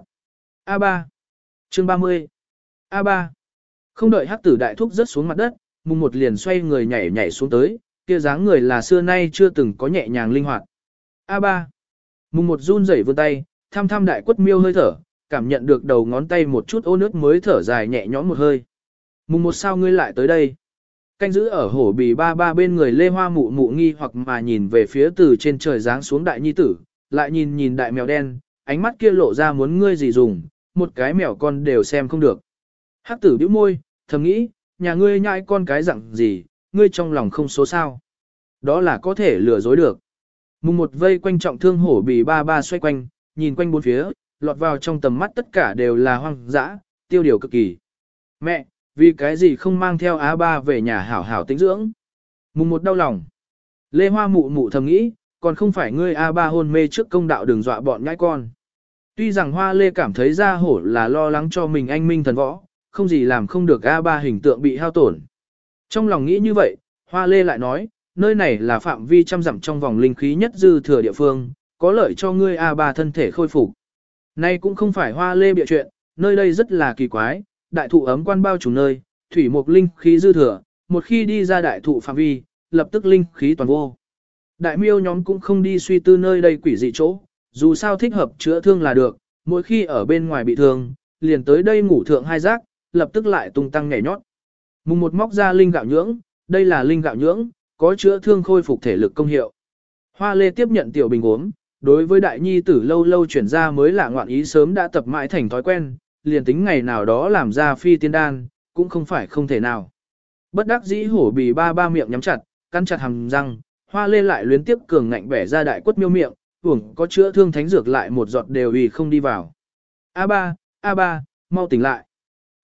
A3. Chương 30. A3. Không đợi hắc tử đại thúc rớt xuống mặt đất, mùng một liền xoay người nhảy nhảy xuống tới, kia dáng người là xưa nay chưa từng có nhẹ nhàng linh hoạt. A3. Mùng một run rẩy vươn tay, thăm thăm đại quất miêu hơi thở, cảm nhận được đầu ngón tay một chút ô nước mới thở dài nhẹ nhõm một hơi. Mùng một sao ngươi lại tới đây? Canh giữ ở hổ bì ba ba bên người lê hoa mụ mụ nghi hoặc mà nhìn về phía từ trên trời giáng xuống đại nhi tử, lại nhìn nhìn đại mèo đen, ánh mắt kia lộ ra muốn ngươi gì dùng, một cái mèo con đều xem không được. Hắc tử bĩu môi, thầm nghĩ, nhà ngươi nhãi con cái dặn gì, ngươi trong lòng không số sao. Đó là có thể lừa dối được. Mùng một vây quanh trọng thương hổ bì ba ba xoay quanh, nhìn quanh bốn phía, lọt vào trong tầm mắt tất cả đều là hoang dã, tiêu điều cực kỳ. Mẹ, vì cái gì không mang theo á ba về nhà hảo hảo tĩnh dưỡng? Mùng một đau lòng. Lê Hoa mụ mụ thầm nghĩ, còn không phải ngươi A ba hôn mê trước công đạo đừng dọa bọn nhãi con. Tuy rằng Hoa Lê cảm thấy ra hổ là lo lắng cho mình anh minh thần võ, không gì làm không được A ba hình tượng bị hao tổn. Trong lòng nghĩ như vậy, Hoa Lê lại nói, nơi này là phạm vi trăm dặm trong vòng linh khí nhất dư thừa địa phương, có lợi cho ngươi A ba thân thể khôi phục. Nay cũng không phải Hoa Lê bịa chuyện, nơi đây rất là kỳ quái, đại thụ ấm quan bao trùm nơi, thủy mục linh khí dư thừa, một khi đi ra đại thụ phạm vi, lập tức linh khí toàn vô. Đại miêu nhóm cũng không đi suy tư nơi đây quỷ dị chỗ, dù sao thích hợp chữa thương là được, mỗi khi ở bên ngoài bị thương, liền tới đây ngủ thượng hai giác, lập tức lại tung tăng nhảy nhót. Mùng một móc ra linh gạo nhưỡng, đây là linh gạo nhưỡng, có chữa thương khôi phục thể lực công hiệu. Hoa lê tiếp nhận tiểu bình uống, đối với đại nhi tử lâu lâu chuyển ra mới là ngoạn ý sớm đã tập mãi thành thói quen, liền tính ngày nào đó làm ra phi tiên đan, cũng không phải không thể nào. Bất đắc dĩ hổ bì ba ba miệng nhắm chặt, căn chặt hàm răng, hoa lê lại luyến tiếp cường ngạnh bẻ ra đại quất miêu miệng, uổng có chữa thương thánh dược lại một giọt đều vì không đi vào. a ba a ba mau tỉnh lại.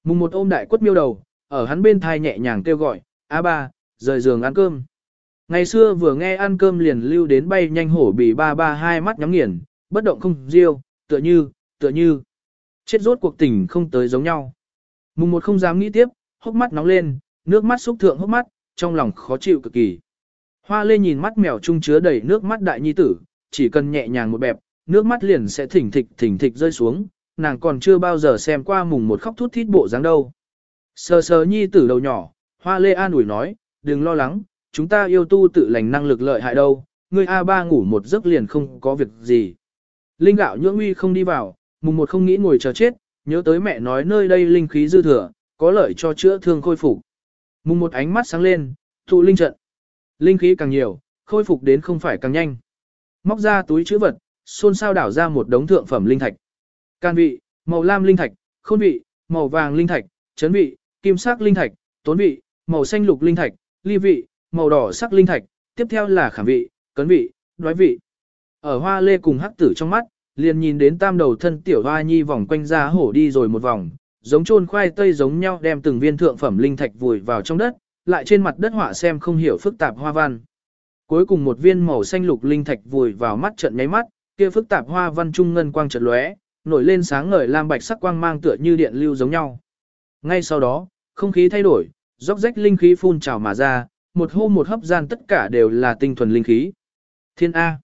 Mùng một ôm đại quất miêu đầu, ở hắn bên thai nhẹ nhàng kêu gọi, a ba rời giường ăn cơm. Ngày xưa vừa nghe ăn cơm liền lưu đến bay nhanh hổ bì ba ba hai mắt nhắm nghiền, bất động không riêu, tựa như, tựa như. Chết rốt cuộc tình không tới giống nhau. Mùng một không dám nghĩ tiếp, hốc mắt nóng lên, nước mắt xúc thượng hốc mắt, trong lòng khó chịu cực kỳ. Hoa lê nhìn mắt mèo trung chứa đầy nước mắt đại nhi tử, chỉ cần nhẹ nhàng một bẹp, nước mắt liền sẽ thỉnh thịch thỉnh thịch rơi xuống, nàng còn chưa bao giờ xem qua mùng một khóc thút thít bộ dáng đâu. Sờ sờ nhi tử đầu nhỏ, hoa lê an ủi nói, đừng lo lắng, chúng ta yêu tu tự lành năng lực lợi hại đâu, ngươi A3 ngủ một giấc liền không có việc gì. Linh gạo nhưỡng uy không đi vào, mùng một không nghĩ ngồi chờ chết, nhớ tới mẹ nói nơi đây linh khí dư thừa, có lợi cho chữa thương khôi phục. Mùng một ánh mắt sáng lên, tụ linh trận. Linh khí càng nhiều, khôi phục đến không phải càng nhanh. Móc ra túi chữ vật, xôn xao đảo ra một đống thượng phẩm linh thạch. Can vị, màu lam linh thạch, khôn vị, màu vàng linh thạch, chấn vị, kim sắc linh thạch, tốn vị, màu xanh lục linh thạch, ly vị, màu đỏ sắc linh thạch, tiếp theo là khảm vị, cấn vị, đoái vị. Ở hoa lê cùng hắc tử trong mắt, liền nhìn đến tam đầu thân tiểu hoa nhi vòng quanh ra hổ đi rồi một vòng, giống chôn khoai tây giống nhau đem từng viên thượng phẩm linh thạch vùi vào trong đất, lại trên mặt đất họa xem không hiểu phức tạp hoa văn. Cuối cùng một viên màu xanh lục linh thạch vùi vào mắt trận nháy mắt, kia phức tạp hoa văn trung ngân quang chợt lóe, nổi lên sáng ngời lam bạch sắc quang mang tựa như điện lưu giống nhau. Ngay sau đó, không khí thay đổi, róc rách linh khí phun trào mà ra, một hô một hấp gian tất cả đều là tinh thuần linh khí. Thiên A.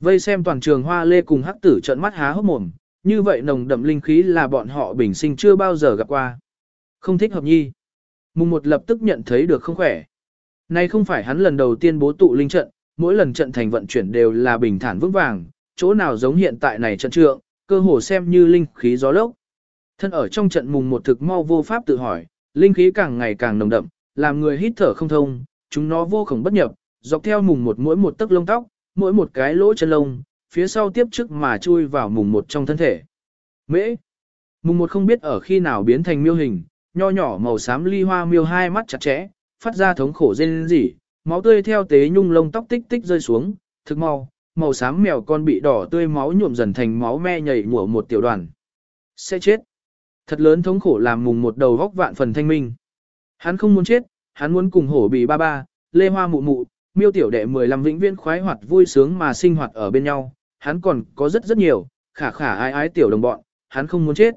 Vây xem toàn trường hoa lê cùng hắc tử trợn mắt há hốc mồm, như vậy nồng đậm linh khí là bọn họ bình sinh chưa bao giờ gặp qua. Không thích hợp nhi. Mùng một lập tức nhận thấy được không khỏe. nay không phải hắn lần đầu tiên bố tụ linh trận, mỗi lần trận thành vận chuyển đều là bình thản vững vàng, chỗ nào giống hiện tại này trận trượng, cơ hồ xem như linh khí gió lốc. Thân ở trong trận mùng một thực mau vô pháp tự hỏi, linh khí càng ngày càng nồng đậm, làm người hít thở không thông, chúng nó vô khổng bất nhập, dọc theo mùng một mỗi một tấc lông tóc, mỗi một cái lỗ chân lông, phía sau tiếp trước mà chui vào mùng một trong thân thể. Mễ. Mùng một không biết ở khi nào biến thành miêu hình, nho nhỏ màu xám ly hoa miêu hai mắt chặt chẽ, phát ra thống khổ rên rỉ, máu tươi theo tế nhung lông tóc tích tích rơi xuống, thực mau, màu xám mèo con bị đỏ tươi máu nhuộm dần thành máu me nhảy mùa một tiểu đoàn. Sẽ chết. Thật lớn thống khổ làm mùng một đầu góc vạn phần thanh minh. Hắn không muốn chết, hắn muốn cùng hổ bị ba ba, lê hoa mụ mụ, miêu tiểu đệ 15 vĩnh viên khoái hoạt vui sướng mà sinh hoạt ở bên nhau. Hắn còn có rất rất nhiều, khả khả ái ái tiểu đồng bọn, hắn không muốn chết.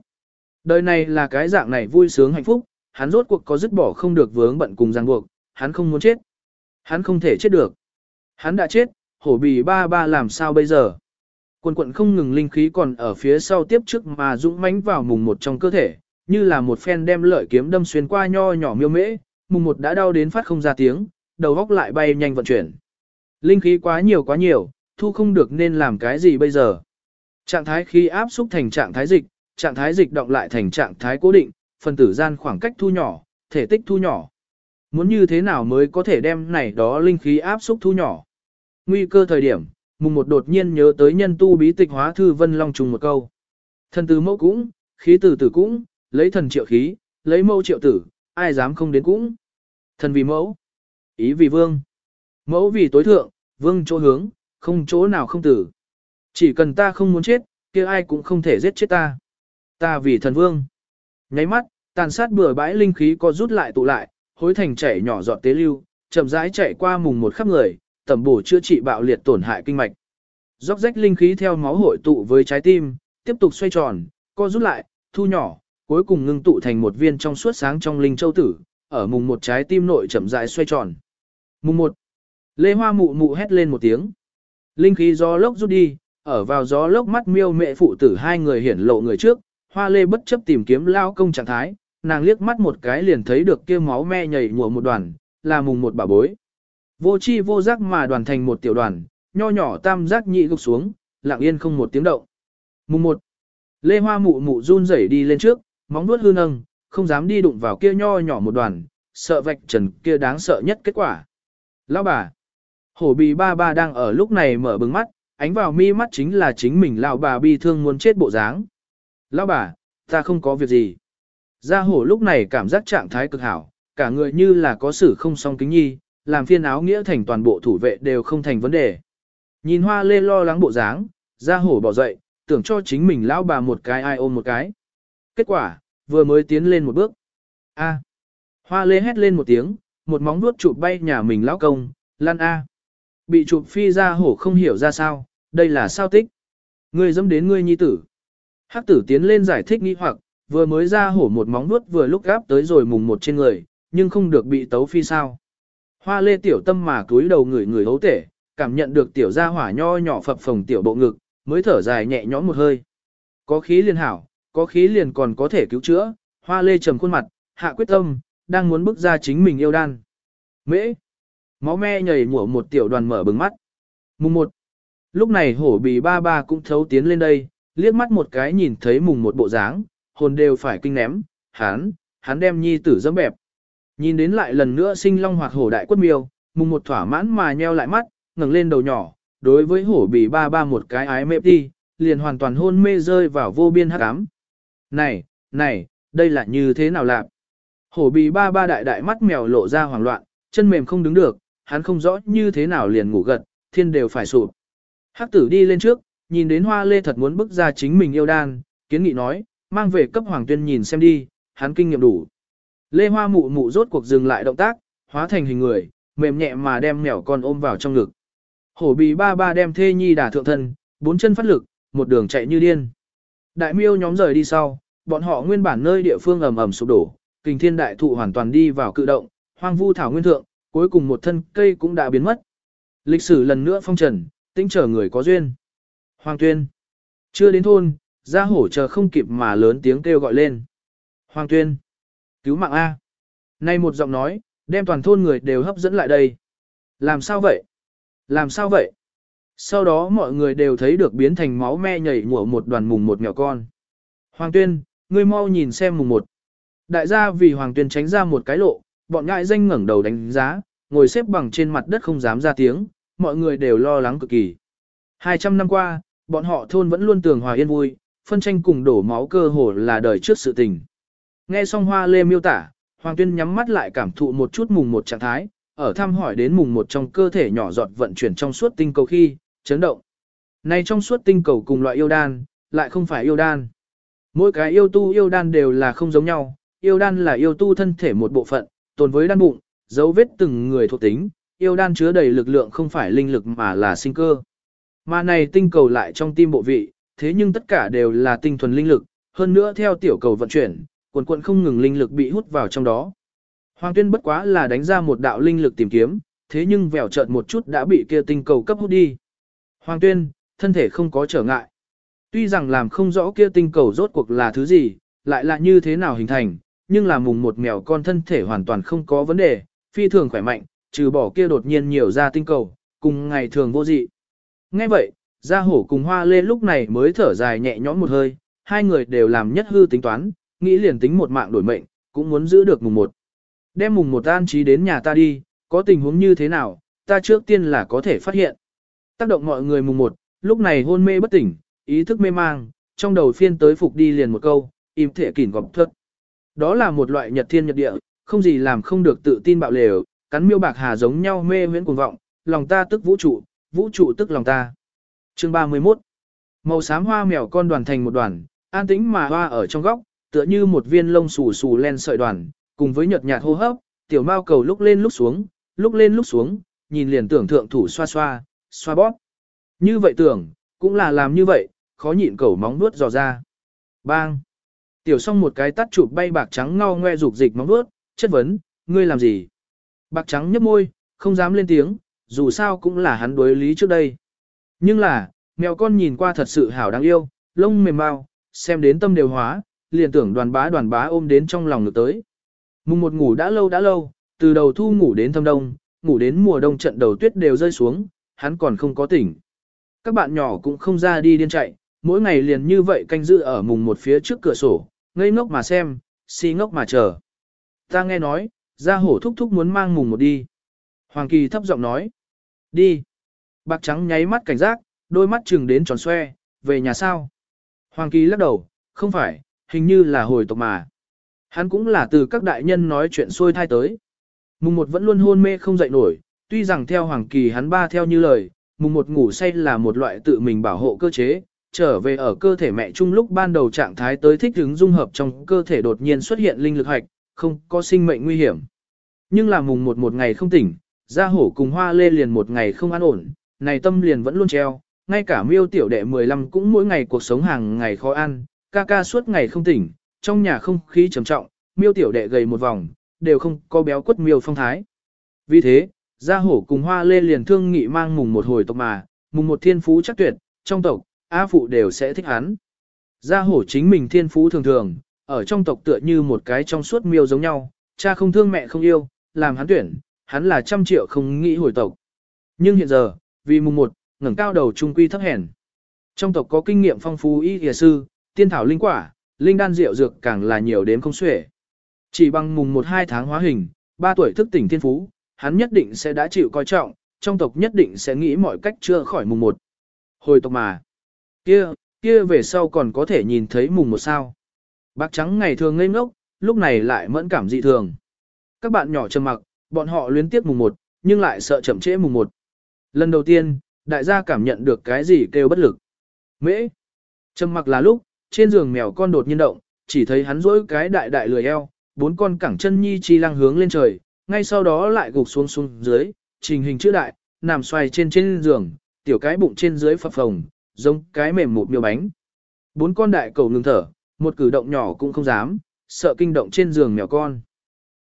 Đời này là cái dạng này vui sướng hạnh phúc, hắn rốt cuộc có dứt bỏ không được vướng bận cùng ràng buộc, hắn không muốn chết. Hắn không thể chết được. Hắn đã chết, hổ bì ba ba làm sao bây giờ? Quần quận không ngừng linh khí còn ở phía sau tiếp trước mà dũng mãnh vào mùng một trong cơ thể, như là một phen đem lợi kiếm đâm xuyên qua nho nhỏ miêu mễ, mùng một đã đau đến phát không ra tiếng, đầu góc lại bay nhanh vận chuyển. Linh khí quá nhiều quá nhiều, thu không được nên làm cái gì bây giờ? Trạng thái khí áp xúc thành trạng thái dịch, trạng thái dịch động lại thành trạng thái cố định, phần tử gian khoảng cách thu nhỏ, thể tích thu nhỏ. Muốn như thế nào mới có thể đem này đó linh khí áp xúc thu nhỏ? Nguy cơ thời điểm, mùng một đột nhiên nhớ tới nhân tu bí tịch hóa thư vân long trùng một câu. Thần từ mẫu cũng, khí từ tử cũng, lấy thần triệu khí, lấy mẫu triệu tử, ai dám không đến cũng. Thần vì mẫu, ý vì vương. Mẫu vì tối thượng, vương chỗ hướng, không chỗ nào không tử. Chỉ cần ta không muốn chết, kia ai cũng không thể giết chết ta. Ta vì thần vương. Nháy mắt, tàn sát bừa bãi linh khí có rút lại tụ lại, hối thành chảy nhỏ giọt tế lưu, chậm rãi chạy qua mùng một khắp người, tẩm bổ chữa trị bạo liệt tổn hại kinh mạch. Róc rách linh khí theo máu hội tụ với trái tim, tiếp tục xoay tròn, co rút lại, thu nhỏ, cuối cùng ngưng tụ thành một viên trong suốt sáng trong linh châu tử, ở mùng một trái tim nội chậm rãi xoay tròn. Mùng một, Lê Hoa mụ mụ hét lên một tiếng. Linh khí gió lốc rút đi, ở vào gió lốc mắt miêu mẹ phụ tử hai người hiển lộ người trước, Hoa Lê bất chấp tìm kiếm lao công trạng thái, nàng liếc mắt một cái liền thấy được kia máu me nhảy mùa một đoàn, là mùng một bà bối. Vô chi vô giác mà đoàn thành một tiểu đoàn, nho nhỏ tam giác nhị gục xuống, lặng yên không một tiếng động. Mùng một, Lê Hoa mụ mụ run rẩy đi lên trước, móng nuốt hư nâng, không dám đi đụng vào kia nho nhỏ một đoàn, sợ vạch trần kia đáng sợ nhất kết quả. Lão bà, hổ bì ba ba đang ở lúc này mở bừng mắt, ánh vào mi mắt chính là chính mình lão bà bi thương muốn chết bộ dáng. Lão bà, ta không có việc gì. Gia hổ lúc này cảm giác trạng thái cực hảo, cả người như là có sự không song kính nhi, làm phiên áo nghĩa thành toàn bộ thủ vệ đều không thành vấn đề. Nhìn hoa lê lo lắng bộ dáng, gia hổ bỏ dậy, tưởng cho chính mình lão bà một cái ai ôm một cái. Kết quả, vừa mới tiến lên một bước. A. Hoa lê hét lên một tiếng, một móng vuốt chụp bay nhà mình lão công, lan A. Bị chụp phi ra hổ không hiểu ra sao, đây là sao tích. Ngươi dẫm đến ngươi nhi tử. Hắc tử tiến lên giải thích nghi hoặc, vừa mới ra hổ một móng vuốt vừa lúc gáp tới rồi mùng một trên người, nhưng không được bị tấu phi sao. Hoa lê tiểu tâm mà cúi đầu người người hấu tể, cảm nhận được tiểu gia hỏa nho nhỏ phập phồng tiểu bộ ngực, mới thở dài nhẹ nhõm một hơi. Có khí liên hảo, có khí liền còn có thể cứu chữa, hoa lê trầm khuôn mặt, hạ quyết tâm, đang muốn bước ra chính mình yêu đan. Mễ, máu me nhảy mủa một tiểu đoàn mở bừng mắt. Mùng một, lúc này hổ bì ba ba cũng thấu tiến lên đây, liếc mắt một cái nhìn thấy mùng một bộ dáng, hồn đều phải kinh ném, hắn, hắn đem nhi tử dẫm bẹp. Nhìn đến lại lần nữa sinh long hoặc hổ đại quất miêu, mùng một thỏa mãn mà nheo lại mắt, ngẩng lên đầu nhỏ, đối với hổ bì ba ba một cái ái mẹp đi, liền hoàn toàn hôn mê rơi vào vô biên hắc ám. Này, này, đây là như thế nào lạc? Hổ bì ba ba đại đại mắt mèo lộ ra hoảng loạn, chân mềm không đứng được, hắn không rõ như thế nào liền ngủ gật, thiên đều phải sụp. Hắc tử đi lên trước, nhìn đến hoa lê thật muốn bức ra chính mình yêu đan, kiến nghị nói, mang về cấp hoàng tuyên nhìn xem đi, hắn kinh nghiệm đủ. Lê hoa mụ mụ rốt cuộc dừng lại động tác, hóa thành hình người, mềm nhẹ mà đem mèo con ôm vào trong ngực. Hổ bì ba ba đem thê nhi đả thượng thân, bốn chân phát lực, một đường chạy như điên. Đại miêu nhóm rời đi sau, bọn họ nguyên bản nơi địa phương ầm ầm sụp đổ, kình thiên đại thụ hoàn toàn đi vào cự động, hoang vu thảo nguyên thượng, cuối cùng một thân cây cũng đã biến mất. Lịch sử lần nữa phong trần, tinh chờ người có duyên. Hoàng tuyên. Chưa đến thôn, ra hổ chờ không kịp mà lớn tiếng kêu gọi lên. Hoàng tuyên. Cứu mạng A. Nay một giọng nói, đem toàn thôn người đều hấp dẫn lại đây. Làm sao vậy? Làm sao vậy? Sau đó mọi người đều thấy được biến thành máu me nhảy nhủa một đoàn mùng một mèo con. Hoàng tuyên, ngươi mau nhìn xem mùng một. Đại gia vì Hoàng tuyên tránh ra một cái lộ, bọn ngại danh ngẩng đầu đánh giá, ngồi xếp bằng trên mặt đất không dám ra tiếng, mọi người đều lo lắng cực kỳ. 200 năm qua, bọn họ thôn vẫn luôn tường hòa yên vui, phân tranh cùng đổ máu cơ hồ là đời trước sự tình. Nghe xong hoa lê miêu tả, Hoàng Tuyên nhắm mắt lại cảm thụ một chút mùng một trạng thái, ở thăm hỏi đến mùng một trong cơ thể nhỏ giọt vận chuyển trong suốt tinh cầu khi, chấn động. Này trong suốt tinh cầu cùng loại yêu đan, lại không phải yêu đan. Mỗi cái yêu tu yêu đan đều là không giống nhau, yêu đan là yêu tu thân thể một bộ phận, tồn với đan bụng, dấu vết từng người thuộc tính, yêu đan chứa đầy lực lượng không phải linh lực mà là sinh cơ. Mà này tinh cầu lại trong tim bộ vị, thế nhưng tất cả đều là tinh thuần linh lực, hơn nữa theo tiểu cầu vận chuyển, quần quận không ngừng linh lực bị hút vào trong đó. Hoàng tuyên bất quá là đánh ra một đạo linh lực tìm kiếm, thế nhưng vèo chợt một chút đã bị kia tinh cầu cấp hút đi. Hoàng tuyên, thân thể không có trở ngại. Tuy rằng làm không rõ kia tinh cầu rốt cuộc là thứ gì, lại là như thế nào hình thành, nhưng là mùng một mèo con thân thể hoàn toàn không có vấn đề, phi thường khỏe mạnh, trừ bỏ kia đột nhiên nhiều ra tinh cầu, cùng ngày thường vô dị. Ngay vậy, gia hổ cùng hoa lê lúc này mới thở dài nhẹ nhõm một hơi, hai người đều làm nhất hư tính toán, nghĩ liền tính một mạng đổi mệnh, cũng muốn giữ được mùng một. Đem mùng một an trí đến nhà ta đi, có tình huống như thế nào, ta trước tiên là có thể phát hiện. Tác động mọi người mùng một, lúc này hôn mê bất tỉnh, ý thức mê mang, trong đầu phiên tới phục đi liền một câu, im thể kỉn gọp thất. Đó là một loại nhật thiên nhật địa, không gì làm không được tự tin bạo lều, cắn miêu bạc hà giống nhau mê huyễn cuồng vọng, lòng ta tức vũ trụ, vũ trụ tức lòng ta. Chương 31 Màu xám hoa mèo con đoàn thành một đoàn, an tĩnh mà hoa ở trong góc, tựa như một viên lông xù xù len sợi đoàn, cùng với nhợt nhạt hô hấp, tiểu mao cầu lúc lên lúc xuống, lúc lên lúc xuống, nhìn liền tưởng thượng thủ xoa xoa, xoa bóp. Như vậy tưởng, cũng là làm như vậy, khó nhịn cẩu móng vuốt dò ra. Bang! Tiểu song một cái tắt chụp bay bạc trắng ngao ngoe rục dịch móng vuốt, chất vấn, ngươi làm gì? Bạc trắng nhấp môi, không dám lên tiếng, dù sao cũng là hắn đối lý trước đây. Nhưng là, mèo con nhìn qua thật sự hảo đáng yêu, lông mềm mau, xem đến tâm đều hóa, liền tưởng đoàn bá đoàn bá ôm đến trong lòng ngược tới. Mùng một ngủ đã lâu đã lâu, từ đầu thu ngủ đến thâm đông, ngủ đến mùa đông trận đầu tuyết đều rơi xuống, hắn còn không có tỉnh. Các bạn nhỏ cũng không ra đi điên chạy, mỗi ngày liền như vậy canh giữ ở mùng một phía trước cửa sổ, ngây ngốc mà xem, si ngốc mà chờ. Ta nghe nói, ra hổ thúc thúc muốn mang mùng một đi. Hoàng Kỳ thấp giọng nói. Đi. Bạc trắng nháy mắt cảnh giác, đôi mắt chừng đến tròn xoe, về nhà sao? Hoàng Kỳ lắc đầu, không phải, hình như là hồi tộc mà. Hắn cũng là từ các đại nhân nói chuyện xôi thai tới. Mùng một vẫn luôn hôn mê không dậy nổi, tuy rằng theo Hoàng Kỳ hắn ba theo như lời, mùng một ngủ say là một loại tự mình bảo hộ cơ chế, trở về ở cơ thể mẹ chung lúc ban đầu trạng thái tới thích ứng dung hợp trong cơ thể đột nhiên xuất hiện linh lực hạch, không có sinh mệnh nguy hiểm. Nhưng là mùng một một ngày không tỉnh, gia hổ cùng hoa lê liền một ngày không an ổn, này tâm liền vẫn luôn treo, ngay cả miêu tiểu đệ 15 cũng mỗi ngày cuộc sống hàng ngày khó ăn, ca ca suốt ngày không tỉnh, trong nhà không khí trầm trọng, miêu tiểu đệ gầy một vòng, đều không có béo quất miêu phong thái. Vì thế, gia hổ cùng hoa lê liền thương nghị mang mùng một hồi tộc mà, mùng một thiên phú chắc tuyệt, trong tộc, A phụ đều sẽ thích hắn. Gia hổ chính mình thiên phú thường thường, ở trong tộc tựa như một cái trong suốt miêu giống nhau, cha không thương mẹ không yêu, làm hắn tuyển, hắn là trăm triệu không nghĩ hồi tộc. Nhưng hiện giờ, vì mùng một, ngẩng cao đầu trung quy thấp hèn. Trong tộc có kinh nghiệm phong phú y y sư, tiên thảo linh quả, linh đan rượu dược càng là nhiều đến không xuể. Chỉ bằng mùng một hai tháng hóa hình, ba tuổi thức tỉnh thiên phú, hắn nhất định sẽ đã chịu coi trọng, trong tộc nhất định sẽ nghĩ mọi cách chưa khỏi mùng một. Hồi tộc mà. Kia, kia về sau còn có thể nhìn thấy mùng một sao. Bạc trắng ngày thường ngây ngốc, lúc này lại mẫn cảm dị thường. Các bạn nhỏ trầm mặc, bọn họ luyến tiếp mùng một, nhưng lại sợ chậm trễ mùng một. Lần đầu tiên, đại gia cảm nhận được cái gì kêu bất lực. Mễ. Trầm mặc là lúc, trên giường mèo con đột nhiên động, chỉ thấy hắn rỗi cái đại đại lười eo, bốn con cẳng chân nhi chi lăng hướng lên trời, ngay sau đó lại gục xuống xuống dưới, trình hình chữ đại, nằm xoay trên trên giường, tiểu cái bụng trên dưới phập phồng, giống cái mềm một miêu bánh. Bốn con đại cầu ngừng thở, một cử động nhỏ cũng không dám, sợ kinh động trên giường mèo con.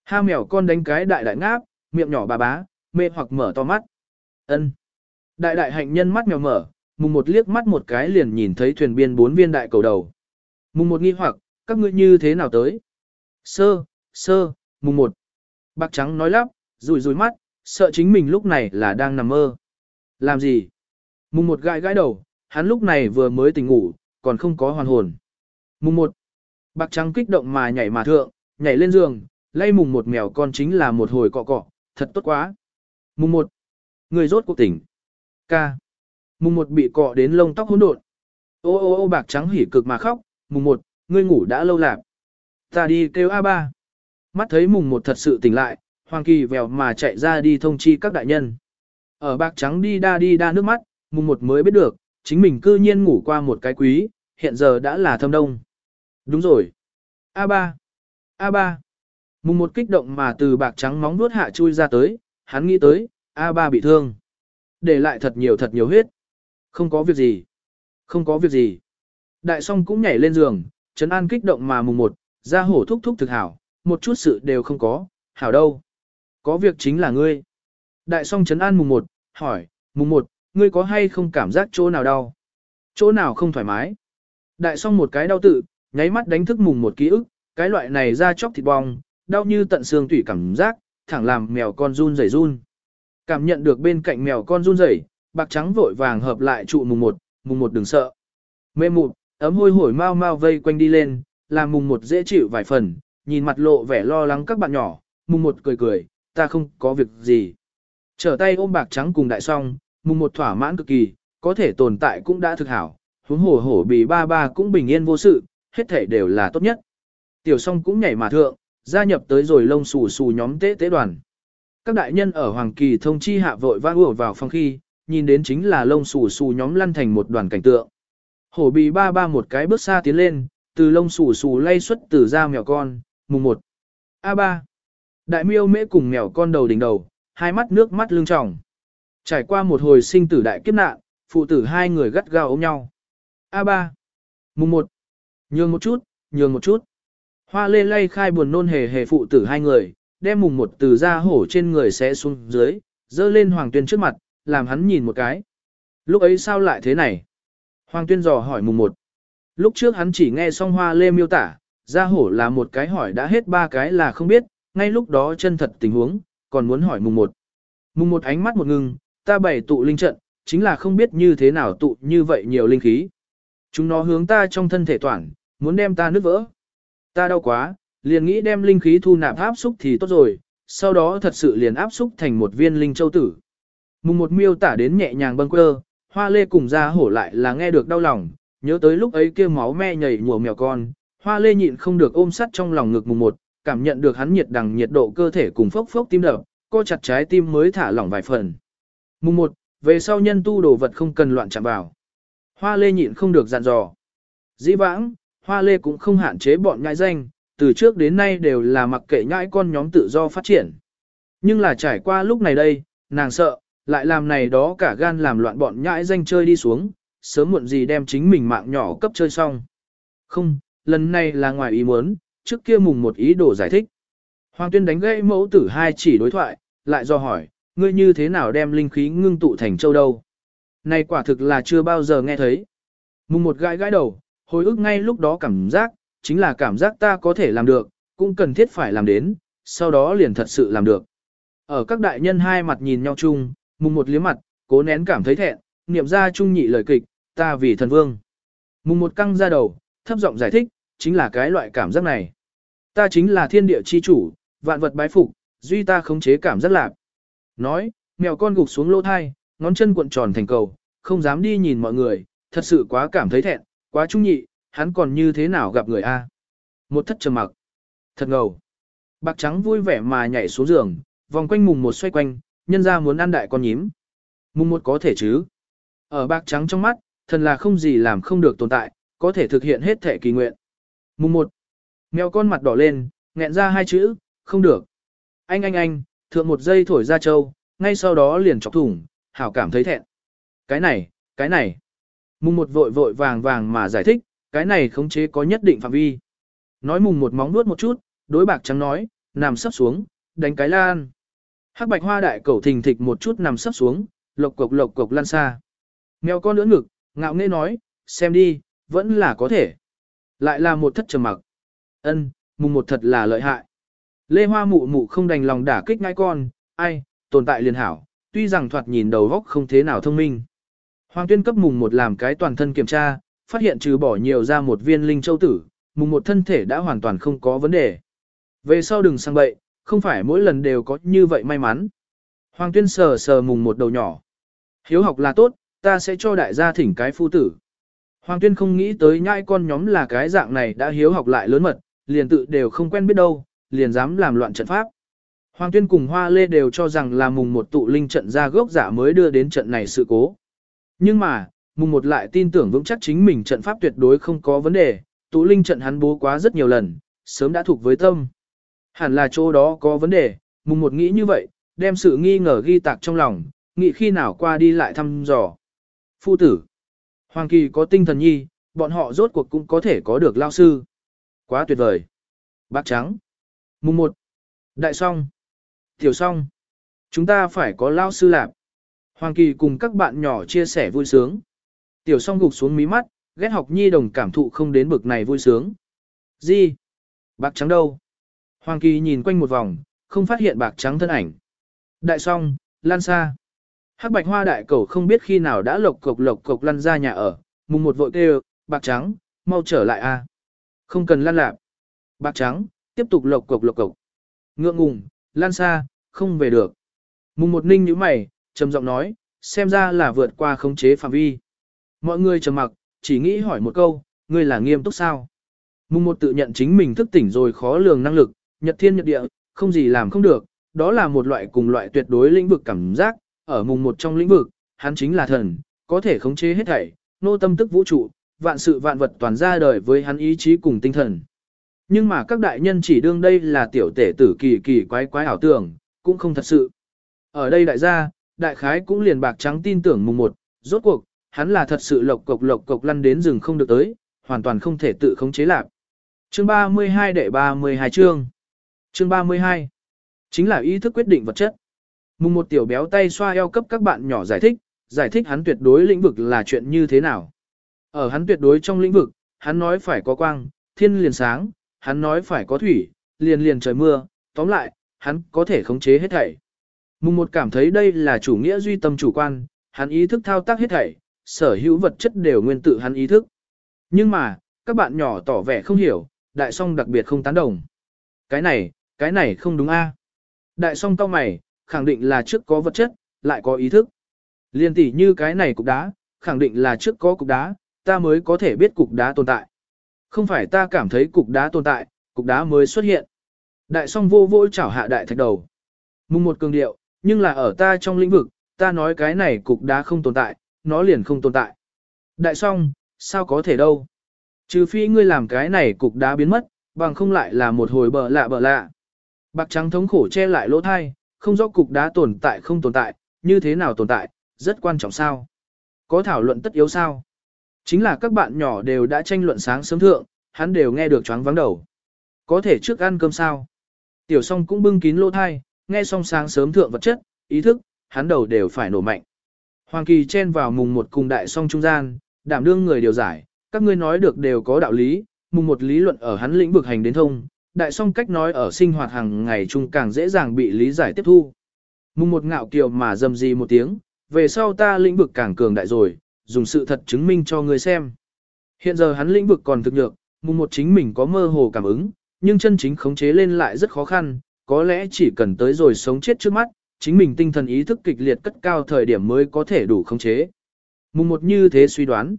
Ha mèo con đánh cái đại đại ngáp, miệng nhỏ bà bá, mê hoặc mở to mắt. ân Đại đại hạnh nhân mắt mèo mở, mùng một liếc mắt một cái liền nhìn thấy thuyền biên bốn viên đại cầu đầu. Mùng một nghi hoặc, các ngươi như thế nào tới? Sơ, sơ, mùng một. Bạc trắng nói lắp, rùi rùi mắt, sợ chính mình lúc này là đang nằm mơ. Làm gì? Mùng một gãi gãi đầu, hắn lúc này vừa mới tỉnh ngủ, còn không có hoàn hồn. Mùng một. Bạc trắng kích động mà nhảy mà thượng, nhảy lên giường, lay mùng một mèo con chính là một hồi cọ cọ, thật tốt quá. Mùng một. Người rốt cuộc tỉnh. Ca. Mùng một bị cọ đến lông tóc hỗn độn. Ô ô ô bạc trắng hỉ cực mà khóc, mùng một, ngươi ngủ đã lâu lạc. Ta đi kêu A3. Mắt thấy mùng một thật sự tỉnh lại, Hoàng Kỳ vèo mà chạy ra đi thông chi các đại nhân. Ở bạc trắng đi đa đi đa nước mắt, mùng một mới biết được, chính mình cư nhiên ngủ qua một cái quý, hiện giờ đã là thâm đông. Đúng rồi. A3. A3. Mùng một kích động mà từ bạc trắng móng nuốt hạ chui ra tới, hắn nghĩ tới, A3 bị thương. Để lại thật nhiều thật nhiều huyết. Không có việc gì. Không có việc gì. Đại song cũng nhảy lên giường, Trấn An kích động mà mùng một, ra hổ thúc thúc thực hảo, một chút sự đều không có, hảo đâu. Có việc chính là ngươi. Đại song Trấn An mùng một, hỏi, mùng một, ngươi có hay không cảm giác chỗ nào đau? Chỗ nào không thoải mái? Đại song một cái đau tự, nháy mắt đánh thức mùng một ký ức, cái loại này ra chóc thịt bong, đau như tận xương tủy cảm giác, thẳng làm mèo con run rẩy run. Cảm nhận được bên cạnh mèo con run rẩy, bạc trắng vội vàng hợp lại trụ mùng một, mùng một đừng sợ. Mê mụt, ấm hôi hổi mau mau vây quanh đi lên, làm mùng một dễ chịu vài phần, nhìn mặt lộ vẻ lo lắng các bạn nhỏ, mùng một cười cười, ta không có việc gì. Trở tay ôm bạc trắng cùng đại song, mùng một thỏa mãn cực kỳ, có thể tồn tại cũng đã thực hảo, huống hổ hổ Bì ba ba cũng bình yên vô sự, hết thể đều là tốt nhất. Tiểu song cũng nhảy mà thượng, gia nhập tới rồi lông xù xù nhóm tế tế đoàn. Các đại nhân ở Hoàng Kỳ thông chi hạ vội vã ùa vào phòng khi, nhìn đến chính là lông xù xù nhóm lăn thành một đoàn cảnh tượng. Hổ bì ba ba một cái bước xa tiến lên, từ lông xù xù lay xuất từ ra mèo con, mùng một. A Ba, Đại miêu mễ cùng mèo con đầu đỉnh đầu, hai mắt nước mắt lưng tròng. Trải qua một hồi sinh tử đại kiếp nạn, phụ tử hai người gắt gao ôm nhau. A3. Mùng một. Nhường một chút, nhường một chút. Hoa lê lay khai buồn nôn hề hề phụ tử hai người, đem mùng một từ ra hổ trên người sẽ xuống dưới, dơ lên hoàng tuyên trước mặt, làm hắn nhìn một cái. Lúc ấy sao lại thế này? Hoàng tuyên dò hỏi mùng một. Lúc trước hắn chỉ nghe xong hoa lê miêu tả, ra hổ là một cái hỏi đã hết ba cái là không biết, ngay lúc đó chân thật tình huống, còn muốn hỏi mùng một. Mùng một ánh mắt một ngưng, ta bày tụ linh trận, chính là không biết như thế nào tụ như vậy nhiều linh khí. Chúng nó hướng ta trong thân thể toàn, muốn đem ta nứt vỡ. Ta đau quá, liền nghĩ đem linh khí thu nạp áp xúc thì tốt rồi, sau đó thật sự liền áp xúc thành một viên linh châu tử. Mùng một miêu tả đến nhẹ nhàng bâng quơ, hoa lê cùng ra hổ lại là nghe được đau lòng, nhớ tới lúc ấy kia máu me nhảy mùa mèo con, hoa lê nhịn không được ôm sắt trong lòng ngực mùng một, cảm nhận được hắn nhiệt đằng nhiệt độ cơ thể cùng phốc phốc tim đập, co chặt trái tim mới thả lỏng vài phần. Mùng một, về sau nhân tu đồ vật không cần loạn chạm vào. Hoa lê nhịn không được dặn dò. Dĩ vãng, hoa lê cũng không hạn chế bọn nhãi danh, từ trước đến nay đều là mặc kệ nhãi con nhóm tự do phát triển. Nhưng là trải qua lúc này đây, nàng sợ, lại làm này đó cả gan làm loạn bọn nhãi danh chơi đi xuống, sớm muộn gì đem chính mình mạng nhỏ cấp chơi xong. Không, lần này là ngoài ý muốn, trước kia mùng một ý đồ giải thích. Hoàng tuyên đánh gãy mẫu tử hai chỉ đối thoại, lại do hỏi, ngươi như thế nào đem linh khí ngưng tụ thành châu đâu? Này quả thực là chưa bao giờ nghe thấy. Mùng một gãi gãi đầu, hồi ức ngay lúc đó cảm giác, chính là cảm giác ta có thể làm được, cũng cần thiết phải làm đến, sau đó liền thật sự làm được. Ở các đại nhân hai mặt nhìn nhau chung, mùng một liếm mặt, cố nén cảm thấy thẹn, niệm ra trung nhị lời kịch, ta vì thần vương. Mùng một căng ra đầu, thấp giọng giải thích, chính là cái loại cảm giác này. Ta chính là thiên địa chi chủ, vạn vật bái phục, duy ta khống chế cảm giác lạc. Nói, mèo con gục xuống lỗ thai, ngón chân cuộn tròn thành cầu, không dám đi nhìn mọi người, thật sự quá cảm thấy thẹn, quá trung nhị, hắn còn như thế nào gặp người A. Một thất trầm mặc. Thật ngầu. Bạc trắng vui vẻ mà nhảy xuống giường, vòng quanh mùng một xoay quanh, nhân ra muốn ăn đại con nhím. Mùng một có thể chứ. Ở bạc trắng trong mắt, thần là không gì làm không được tồn tại, có thể thực hiện hết thể kỳ nguyện. Mùng một, Mèo con mặt đỏ lên, nghẹn ra hai chữ, không được. Anh anh anh, thượng một giây thổi ra châu, ngay sau đó liền chọc thủng, hảo cảm thấy thẹn. Cái này, cái này. Mùng một vội vội vàng vàng mà giải thích, cái này khống chế có nhất định phạm vi. Nói mùng một móng nuốt một chút, đối bạc trắng nói, nằm sấp xuống, đánh cái lan. Hắc bạch hoa đại cẩu thình thịch một chút nằm sấp xuống, lộc cộc lộc cộc lan xa. Mèo con nữa ngực, ngạo nghễ nói, xem đi, vẫn là có thể. Lại là một thất trầm mặc. Ân, mùng một thật là lợi hại. Lê Hoa mụ mụ không đành lòng đả kích ngai con, ai, tồn tại liền hảo, tuy rằng thoạt nhìn đầu góc không thế nào thông minh. Hoàng tuyên cấp mùng một làm cái toàn thân kiểm tra, phát hiện trừ bỏ nhiều ra một viên linh châu tử, mùng một thân thể đã hoàn toàn không có vấn đề. Về sau đừng sang bậy, không phải mỗi lần đều có như vậy may mắn. Hoàng tuyên sờ sờ mùng một đầu nhỏ. Hiếu học là tốt, ta sẽ cho đại gia thỉnh cái phu tử. Hoàng tuyên không nghĩ tới nhãi con nhóm là cái dạng này đã hiếu học lại lớn mật, liền tự đều không quen biết đâu, liền dám làm loạn trận pháp. Hoàng tuyên cùng Hoa Lê đều cho rằng là mùng một tụ linh trận ra gốc giả mới đưa đến trận này sự cố. Nhưng mà, mùng một lại tin tưởng vững chắc chính mình trận pháp tuyệt đối không có vấn đề, tụ linh trận hắn bố quá rất nhiều lần, sớm đã thuộc với tâm. Hẳn là chỗ đó có vấn đề, mùng một nghĩ như vậy, đem sự nghi ngờ ghi tạc trong lòng, nghĩ khi nào qua đi lại thăm dò. Phu tử, Hoàng Kỳ có tinh thần nhi, bọn họ rốt cuộc cũng có thể có được lao sư. Quá tuyệt vời. Bác trắng. Mùng 1. Đại song. Tiểu song. Chúng ta phải có lao sư lạp. Hoàng Kỳ cùng các bạn nhỏ chia sẻ vui sướng. Tiểu song gục xuống mí mắt, ghét học nhi đồng cảm thụ không đến bực này vui sướng. Gì? Bạc trắng đâu? Hoàng Kỳ nhìn quanh một vòng, không phát hiện bạc trắng thân ảnh. Đại song, lan xa. Hắc bạch hoa đại cầu không biết khi nào đã lộc cộc lộc cộc lăn ra nhà ở, mùng một vội kêu, bạc trắng, mau trở lại a. Không cần lăn lạp. Bạc trắng, tiếp tục lộc cộc lộc cộc. Ngượng ngùng, lan xa, không về được. Mùng một ninh như mày, trầm giọng nói, xem ra là vượt qua khống chế phạm vi. Mọi người trầm mặc, chỉ nghĩ hỏi một câu, ngươi là nghiêm túc sao? Mùng một tự nhận chính mình thức tỉnh rồi khó lường năng lực, nhật thiên nhật địa, không gì làm không được, đó là một loại cùng loại tuyệt đối lĩnh vực cảm giác, ở mùng một trong lĩnh vực, hắn chính là thần, có thể khống chế hết thảy, nô tâm tức vũ trụ, vạn sự vạn vật toàn ra đời với hắn ý chí cùng tinh thần. Nhưng mà các đại nhân chỉ đương đây là tiểu tể tử kỳ kỳ quái quái ảo tưởng, cũng không thật sự. Ở đây đại gia, đại khái cũng liền bạc trắng tin tưởng mùng một, rốt cuộc, hắn là thật sự lộc cộc lộc cộc lăn đến rừng không được tới, hoàn toàn không thể tự khống chế lạc. Chương 32 đệ 32 chương. Chương 32. Chính là ý thức quyết định vật chất. Mùng một tiểu béo tay xoa eo cấp các bạn nhỏ giải thích, giải thích hắn tuyệt đối lĩnh vực là chuyện như thế nào. Ở hắn tuyệt đối trong lĩnh vực, hắn nói phải có quang, thiên liền sáng, hắn nói phải có thủy, liền liền trời mưa, tóm lại, hắn có thể khống chế hết thảy. Mùng một cảm thấy đây là chủ nghĩa duy tâm chủ quan, hắn ý thức thao tác hết thảy, sở hữu vật chất đều nguyên tự hắn ý thức. Nhưng mà, các bạn nhỏ tỏ vẻ không hiểu, đại song đặc biệt không tán đồng. Cái này, cái này không đúng a. Đại song cao mày, khẳng định là trước có vật chất, lại có ý thức. Liên tỷ như cái này cục đá, khẳng định là trước có cục đá, ta mới có thể biết cục đá tồn tại. Không phải ta cảm thấy cục đá tồn tại, cục đá mới xuất hiện. Đại song vô vô chảo hạ đại thạch đầu. Mùng một cường điệu, nhưng là ở ta trong lĩnh vực, ta nói cái này cục đá không tồn tại, nó liền không tồn tại. Đại song, sao có thể đâu? Trừ phi ngươi làm cái này cục đá biến mất, bằng không lại là một hồi bờ lạ bờ lạ. Bạc trắng thống khổ che lại lỗ thai, không rõ cục đá tồn tại không tồn tại, như thế nào tồn tại, rất quan trọng sao. Có thảo luận tất yếu sao. Chính là các bạn nhỏ đều đã tranh luận sáng sớm thượng, hắn đều nghe được choáng vắng đầu. Có thể trước ăn cơm sao. Tiểu song cũng bưng kín lỗ thai, nghe xong sáng sớm thượng vật chất, ý thức, hắn đầu đều phải nổ mạnh. Hoàng Kỳ chen vào mùng một cùng đại song trung gian, đảm đương người điều giải, các ngươi nói được đều có đạo lý, mùng một lý luận ở hắn lĩnh vực hành đến thông, đại song cách nói ở sinh hoạt hàng ngày chung càng dễ dàng bị lý giải tiếp thu. Mùng một ngạo kiều mà dầm gì một tiếng, về sau ta lĩnh vực càng cường đại rồi, dùng sự thật chứng minh cho người xem. Hiện giờ hắn lĩnh vực còn thực nhược, mùng một chính mình có mơ hồ cảm ứng, nhưng chân chính khống chế lên lại rất khó khăn, có lẽ chỉ cần tới rồi sống chết trước mắt, chính mình tinh thần ý thức kịch liệt cất cao thời điểm mới có thể đủ khống chế. Mùng một như thế suy đoán.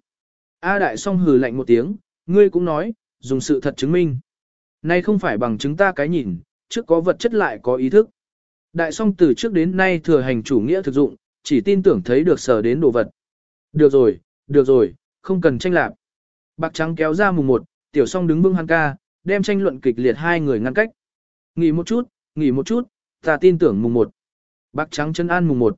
A đại song hừ lạnh một tiếng, ngươi cũng nói, dùng sự thật chứng minh. Nay không phải bằng chứng ta cái nhìn, trước có vật chất lại có ý thức. Đại song từ trước đến nay thừa hành chủ nghĩa thực dụng, chỉ tin tưởng thấy được sở đến đồ vật. Được rồi, được rồi, không cần tranh lạp. Bạc trắng kéo ra mùng một, tiểu song đứng bưng hắn ca, đem tranh luận kịch liệt hai người ngăn cách. Nghỉ một chút, nghỉ một chút, ta tin tưởng mùng một. Bạc trắng chân an mùng một.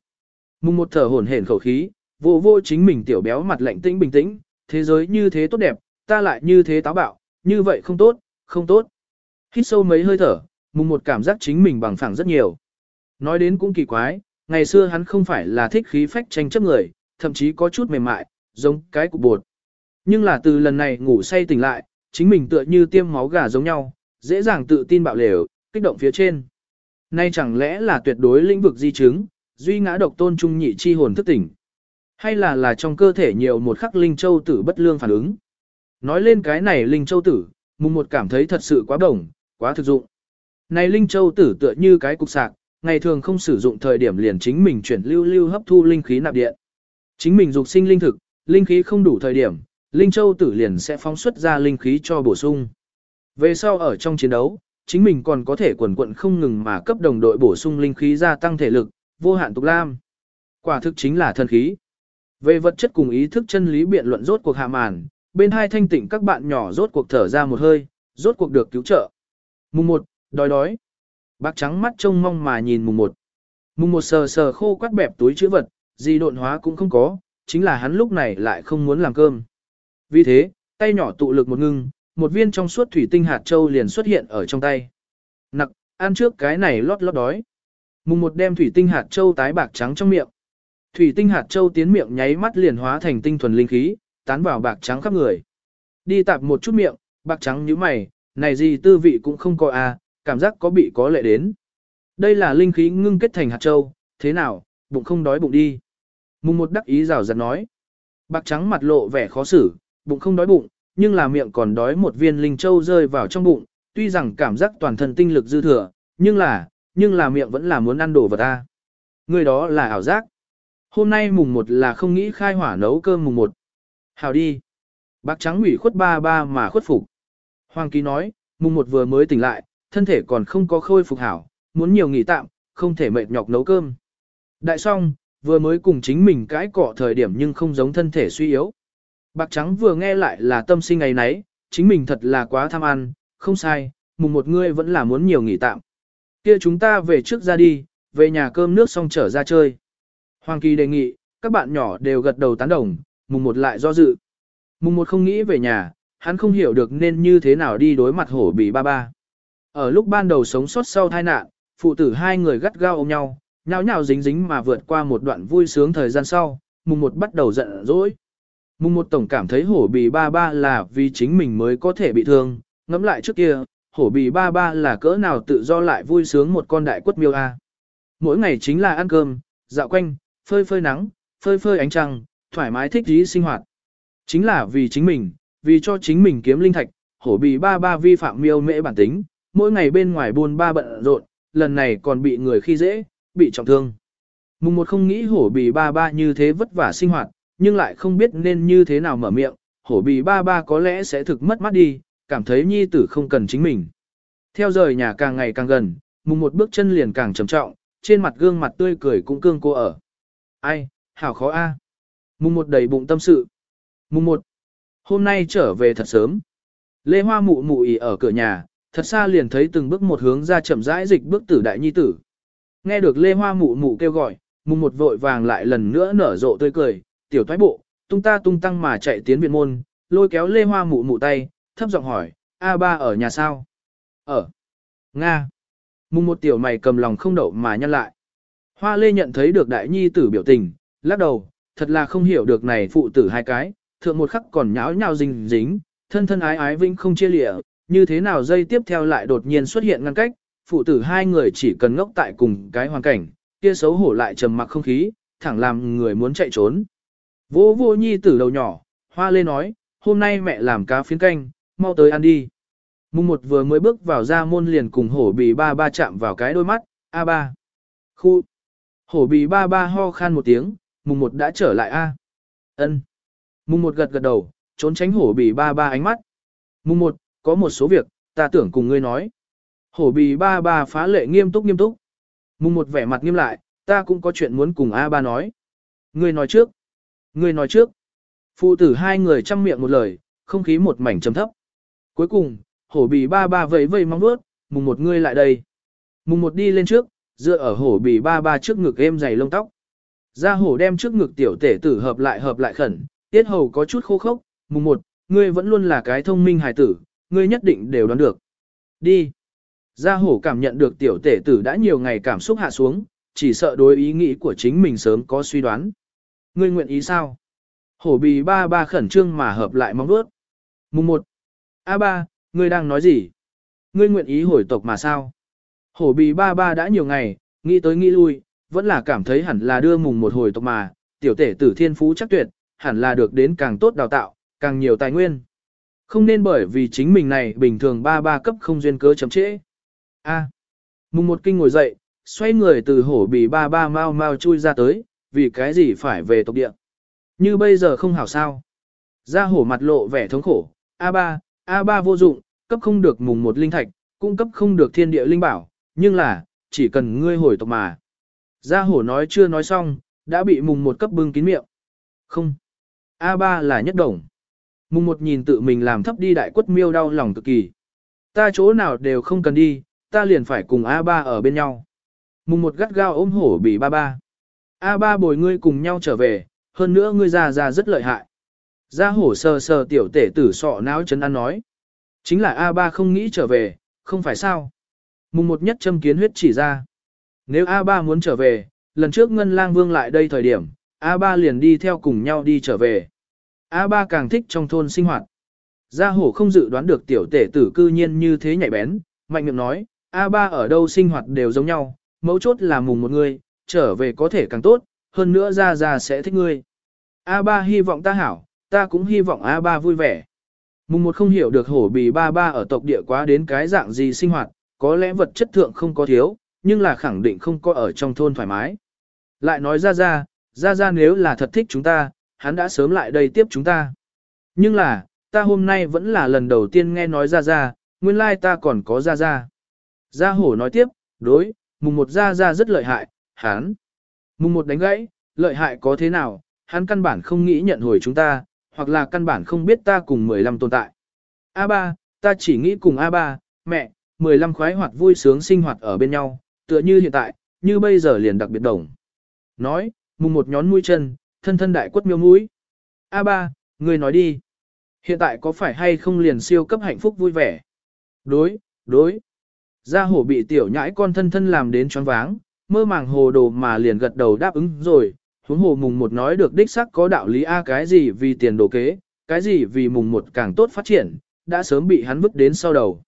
Mùng một thở hổn hển khẩu khí, vô vô chính mình tiểu béo mặt lạnh tĩnh bình tĩnh, thế giới như thế tốt đẹp, ta lại như thế táo bạo, như vậy không tốt, không tốt. Hít sâu mấy hơi thở, mùng một cảm giác chính mình bằng phẳng rất nhiều. Nói đến cũng kỳ quái, ngày xưa hắn không phải là thích khí phách tranh chấp người, thậm chí có chút mềm mại, giống cái cục bột. Nhưng là từ lần này ngủ say tỉnh lại, chính mình tựa như tiêm máu gà giống nhau, dễ dàng tự tin bạo lều, kích động phía trên. Nay chẳng lẽ là tuyệt đối lĩnh vực di chứng, duy ngã độc tôn trung nhị chi hồn thức tỉnh. Hay là là trong cơ thể nhiều một khắc linh châu tử bất lương phản ứng. Nói lên cái này linh châu tử, mùng một cảm thấy thật sự quá đồng, quá thực dụng. Này linh châu tử tựa như cái cục sạc, ngày thường không sử dụng thời điểm liền chính mình chuyển lưu lưu hấp thu linh khí nạp điện. Chính mình dục sinh linh thực, linh khí không đủ thời điểm, linh châu tử liền sẽ phóng xuất ra linh khí cho bổ sung. Về sau ở trong chiến đấu, chính mình còn có thể quần quận không ngừng mà cấp đồng đội bổ sung linh khí gia tăng thể lực, vô hạn tục lam. Quả thực chính là thân khí. Về vật chất cùng ý thức chân lý biện luận rốt cuộc hạ màn, bên hai thanh tịnh các bạn nhỏ rốt cuộc thở ra một hơi, rốt cuộc được cứu trợ. Mùng 1, đói đói. Bác trắng mắt trông mong mà nhìn mùng 1. Mùng 1 sờ sờ khô quát bẹp túi chữ vật, gì độn hóa cũng không có, chính là hắn lúc này lại không muốn làm cơm. Vì thế, tay nhỏ tụ lực một ngưng, một viên trong suốt thủy tinh hạt châu liền xuất hiện ở trong tay. Nặc, ăn trước cái này lót lót đói. Mùng một đem thủy tinh hạt châu tái bạc trắng trong miệng. Thủy tinh hạt châu tiến miệng nháy mắt liền hóa thành tinh thuần linh khí, tán vào bạc trắng khắp người. Đi tạp một chút miệng, bạc trắng như mày, này gì tư vị cũng không coi à, cảm giác có bị có lệ đến. Đây là linh khí ngưng kết thành hạt châu, thế nào, bụng không đói bụng đi. Mùng một đắc ý rào rạt nói. Bạc trắng mặt lộ vẻ khó xử, bụng không đói bụng, nhưng là miệng còn đói một viên linh châu rơi vào trong bụng, tuy rằng cảm giác toàn thân tinh lực dư thừa, nhưng là, nhưng là miệng vẫn là muốn ăn đồ vật ta. Người đó là ảo giác. Hôm nay mùng một là không nghĩ khai hỏa nấu cơm mùng một. Hào đi. Bạc trắng ủy khuất ba ba mà khuất phục. Hoàng ký nói, mùng một vừa mới tỉnh lại, thân thể còn không có khôi phục hảo, muốn nhiều nghỉ tạm, không thể mệt nhọc nấu cơm. Đại song, vừa mới cùng chính mình cãi cọ thời điểm nhưng không giống thân thể suy yếu. Bạc trắng vừa nghe lại là tâm sinh ngày nấy, chính mình thật là quá tham ăn, không sai, mùng một ngươi vẫn là muốn nhiều nghỉ tạm. Kia chúng ta về trước ra đi, về nhà cơm nước xong trở ra chơi. Hoàng Kỳ đề nghị, các bạn nhỏ đều gật đầu tán đồng, mùng một lại do dự. Mùng một không nghĩ về nhà, hắn không hiểu được nên như thế nào đi đối mặt hổ bị ba ba. Ở lúc ban đầu sống sót sau tai nạn, phụ tử hai người gắt gao ôm nhau, nhào nhào dính dính mà vượt qua một đoạn vui sướng thời gian sau, mùng một bắt đầu giận dỗi. Mùng một tổng cảm thấy hổ bì ba ba là vì chính mình mới có thể bị thương, ngẫm lại trước kia, hổ bì ba ba là cỡ nào tự do lại vui sướng một con đại quất miêu a. Mỗi ngày chính là ăn cơm, dạo quanh, phơi phơi nắng, phơi phơi ánh trăng, thoải mái thích dí sinh hoạt. Chính là vì chính mình, vì cho chính mình kiếm linh thạch, hổ bì ba ba vi phạm miêu mễ bản tính, mỗi ngày bên ngoài buôn ba bận rộn, lần này còn bị người khi dễ, bị trọng thương. Mùng một không nghĩ hổ bì ba ba như thế vất vả sinh hoạt, nhưng lại không biết nên như thế nào mở miệng, hổ bì ba ba có lẽ sẽ thực mất mắt đi, cảm thấy nhi tử không cần chính mình. Theo rời nhà càng ngày càng gần, mùng một bước chân liền càng trầm trọng, trên mặt gương mặt tươi cười cũng cương cô ở. Ai, hảo khó a. Mùng một đầy bụng tâm sự. Mùng một, hôm nay trở về thật sớm. Lê Hoa mụ mụ ỉ ở cửa nhà, thật xa liền thấy từng bước một hướng ra chậm rãi dịch bước tử đại nhi tử. Nghe được Lê Hoa mụ mụ kêu gọi, mùng một vội vàng lại lần nữa nở rộ tươi cười, tiểu thoái bộ, tung ta tung tăng mà chạy tiến viện môn, lôi kéo lê hoa mụ mụ tay, thấp giọng hỏi, A ba ở nhà sao? Ở. Nga. Mùng một tiểu mày cầm lòng không đậu mà nhăn lại. Hoa lê nhận thấy được đại nhi tử biểu tình, lắc đầu, thật là không hiểu được này phụ tử hai cái, thượng một khắc còn nháo nhào dính dính, thân thân ái ái vinh không chia lịa, như thế nào dây tiếp theo lại đột nhiên xuất hiện ngăn cách, phụ tử hai người chỉ cần ngốc tại cùng cái hoàn cảnh, kia xấu hổ lại trầm mặc không khí, thẳng làm người muốn chạy trốn. Vô vô nhi tử đầu nhỏ, hoa lê nói, hôm nay mẹ làm cá phiến canh, mau tới ăn đi. Mùng một vừa mới bước vào ra môn liền cùng hổ bì ba ba chạm vào cái đôi mắt, a ba. Khu. Hổ bì ba ba ho khan một tiếng, mùng một đã trở lại a. Ân. Mùng một gật gật đầu, trốn tránh hổ bì ba ba ánh mắt. Mùng một, có một số việc, ta tưởng cùng ngươi nói. Hổ bì ba ba phá lệ nghiêm túc nghiêm túc. Mùng một vẻ mặt nghiêm lại, ta cũng có chuyện muốn cùng A ba nói. Ngươi nói trước. Ngươi nói trước. Phụ tử hai người chăm miệng một lời, không khí một mảnh trầm thấp. Cuối cùng, hổ bì ba ba vẫy vẫy mong vuốt, mùng một ngươi lại đây. Mùng một đi lên trước, dựa ở hổ bì ba ba trước ngực êm dày lông tóc. Ra hổ đem trước ngực tiểu tể tử hợp lại hợp lại khẩn, tiết hầu có chút khô khốc, mùng một, ngươi vẫn luôn là cái thông minh hài tử, ngươi nhất định đều đoán được. Đi. Gia hổ cảm nhận được tiểu tể tử đã nhiều ngày cảm xúc hạ xuống, chỉ sợ đối ý nghĩ của chính mình sớm có suy đoán. Ngươi nguyện ý sao? Hổ bì ba ba khẩn trương mà hợp lại mong đuốt. Mùng 1. A ba, ngươi đang nói gì? Ngươi nguyện ý hồi tộc mà sao? Hổ bì ba ba đã nhiều ngày, nghĩ tới nghĩ lui, vẫn là cảm thấy hẳn là đưa mùng một hồi tộc mà, tiểu tể tử thiên phú chắc tuyệt, hẳn là được đến càng tốt đào tạo, càng nhiều tài nguyên. Không nên bởi vì chính mình này bình thường ba ba cấp không duyên cớ chậm trễ. A. Mùng một kinh ngồi dậy, xoay người từ hổ bì ba ba mau mau chui ra tới, vì cái gì phải về tộc địa. Như bây giờ không hảo sao. Ra hổ mặt lộ vẻ thống khổ, A3, A3 vô dụng, cấp không được mùng một linh thạch, cung cấp không được thiên địa linh bảo, nhưng là, chỉ cần ngươi hồi tộc mà. Gia hổ nói chưa nói xong, đã bị mùng một cấp bưng kín miệng. Không. A3 là nhất đồng. Mùng một nhìn tự mình làm thấp đi đại quất miêu đau lòng cực kỳ. Ta chỗ nào đều không cần đi, ta liền phải cùng A3 ở bên nhau. Mùng một gắt gao ôm hổ bị ba ba. A3 bồi ngươi cùng nhau trở về, hơn nữa ngươi già già rất lợi hại. Gia hổ sờ sờ tiểu tể tử sọ não chấn ăn nói. Chính là A3 không nghĩ trở về, không phải sao. Mùng một nhất châm kiến huyết chỉ ra. Nếu A3 muốn trở về, lần trước Ngân Lang Vương lại đây thời điểm, A3 liền đi theo cùng nhau đi trở về. A3 càng thích trong thôn sinh hoạt. Gia hổ không dự đoán được tiểu tể tử cư nhiên như thế nhạy bén, mạnh miệng nói, A3 ở đâu sinh hoạt đều giống nhau, mấu chốt là mùng một người, trở về có thể càng tốt, hơn nữa ra ra sẽ thích ngươi. A3 hy vọng ta hảo, ta cũng hy vọng A3 vui vẻ. Mùng một không hiểu được hổ bì ba ba ở tộc địa quá đến cái dạng gì sinh hoạt, có lẽ vật chất thượng không có thiếu, nhưng là khẳng định không có ở trong thôn thoải mái. Lại nói ra ra, ra ra nếu là thật thích chúng ta, hắn đã sớm lại đây tiếp chúng ta. Nhưng là, ta hôm nay vẫn là lần đầu tiên nghe nói ra ra, nguyên lai ta còn có ra ra. Gia hổ nói tiếp, đối, mùng một ra ra rất lợi hại, hắn. Mùng một đánh gãy, lợi hại có thế nào, hắn căn bản không nghĩ nhận hồi chúng ta, hoặc là căn bản không biết ta cùng 15 tồn tại. A3, ta chỉ nghĩ cùng A3, mẹ, 15 khoái hoạt vui sướng sinh hoạt ở bên nhau, tựa như hiện tại, như bây giờ liền đặc biệt đồng. Nói, mùng một nhón mũi chân, thân thân đại quất miêu mũi. A3, người nói đi. Hiện tại có phải hay không liền siêu cấp hạnh phúc vui vẻ? Đối, đối. Gia hổ bị tiểu nhãi con thân thân làm đến choáng váng, mơ màng hồ đồ mà liền gật đầu đáp ứng rồi, huống hồ mùng một nói được đích sắc có đạo lý A cái gì vì tiền đồ kế, cái gì vì mùng một càng tốt phát triển, đã sớm bị hắn vứt đến sau đầu.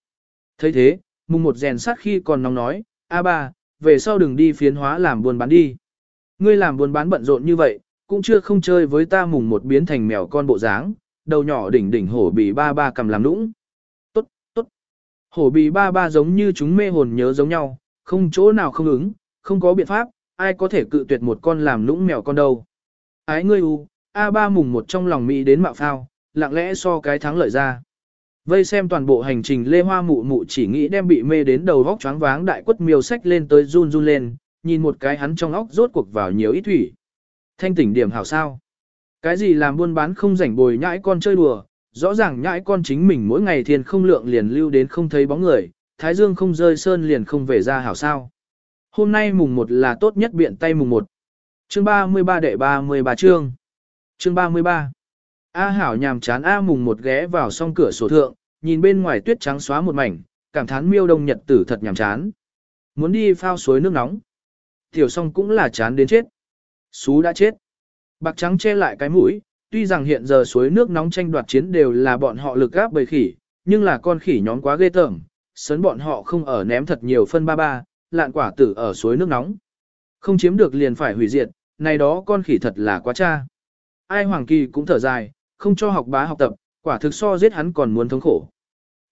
thấy thế, mùng một rèn sát khi còn nóng nói, A ba, về sau đừng đi phiến hóa làm buôn bán đi. Ngươi làm buôn bán bận rộn như vậy, cũng chưa không chơi với ta mùng một biến thành mèo con bộ dáng, đầu nhỏ đỉnh đỉnh hổ bị ba ba cầm làm nũng. Hổ bì ba ba giống như chúng mê hồn nhớ giống nhau, không chỗ nào không ứng, không có biện pháp, ai có thể cự tuyệt một con làm lũng mèo con đâu. Ái ngươi u, a ba mùng một trong lòng Mỹ đến mạo phao, lặng lẽ so cái thắng lợi ra. Vây xem toàn bộ hành trình Lê Hoa mụ mụ chỉ nghĩ đem bị mê đến đầu vóc choáng váng đại quất miêu sách lên tới run run lên, nhìn một cái hắn trong óc rốt cuộc vào nhiều ít thủy. Thanh tỉnh điểm hảo sao. Cái gì làm buôn bán không rảnh bồi nhãi con chơi đùa, rõ ràng nhãi con chính mình mỗi ngày thiên không lượng liền lưu đến không thấy bóng người, thái dương không rơi sơn liền không về ra hảo sao. Hôm nay mùng 1 là tốt nhất biện tay mùng 1. Chương 33 đệ 33 chương. Chương 33. A hảo nhàm chán A mùng một ghé vào song cửa sổ thượng, nhìn bên ngoài tuyết trắng xóa một mảnh, cảm thán miêu đông nhật tử thật nhàm chán. Muốn đi phao suối nước nóng. Tiểu song cũng là chán đến chết. Xú đã chết. Bạc trắng che lại cái mũi, tuy rằng hiện giờ suối nước nóng tranh đoạt chiến đều là bọn họ lực gáp bầy khỉ, nhưng là con khỉ nhóm quá ghê tởm, sớn bọn họ không ở ném thật nhiều phân ba ba, lạn quả tử ở suối nước nóng. Không chiếm được liền phải hủy diệt, này đó con khỉ thật là quá cha. Ai Hoàng Kỳ cũng thở dài, không cho học bá học tập, quả thực so giết hắn còn muốn thống khổ.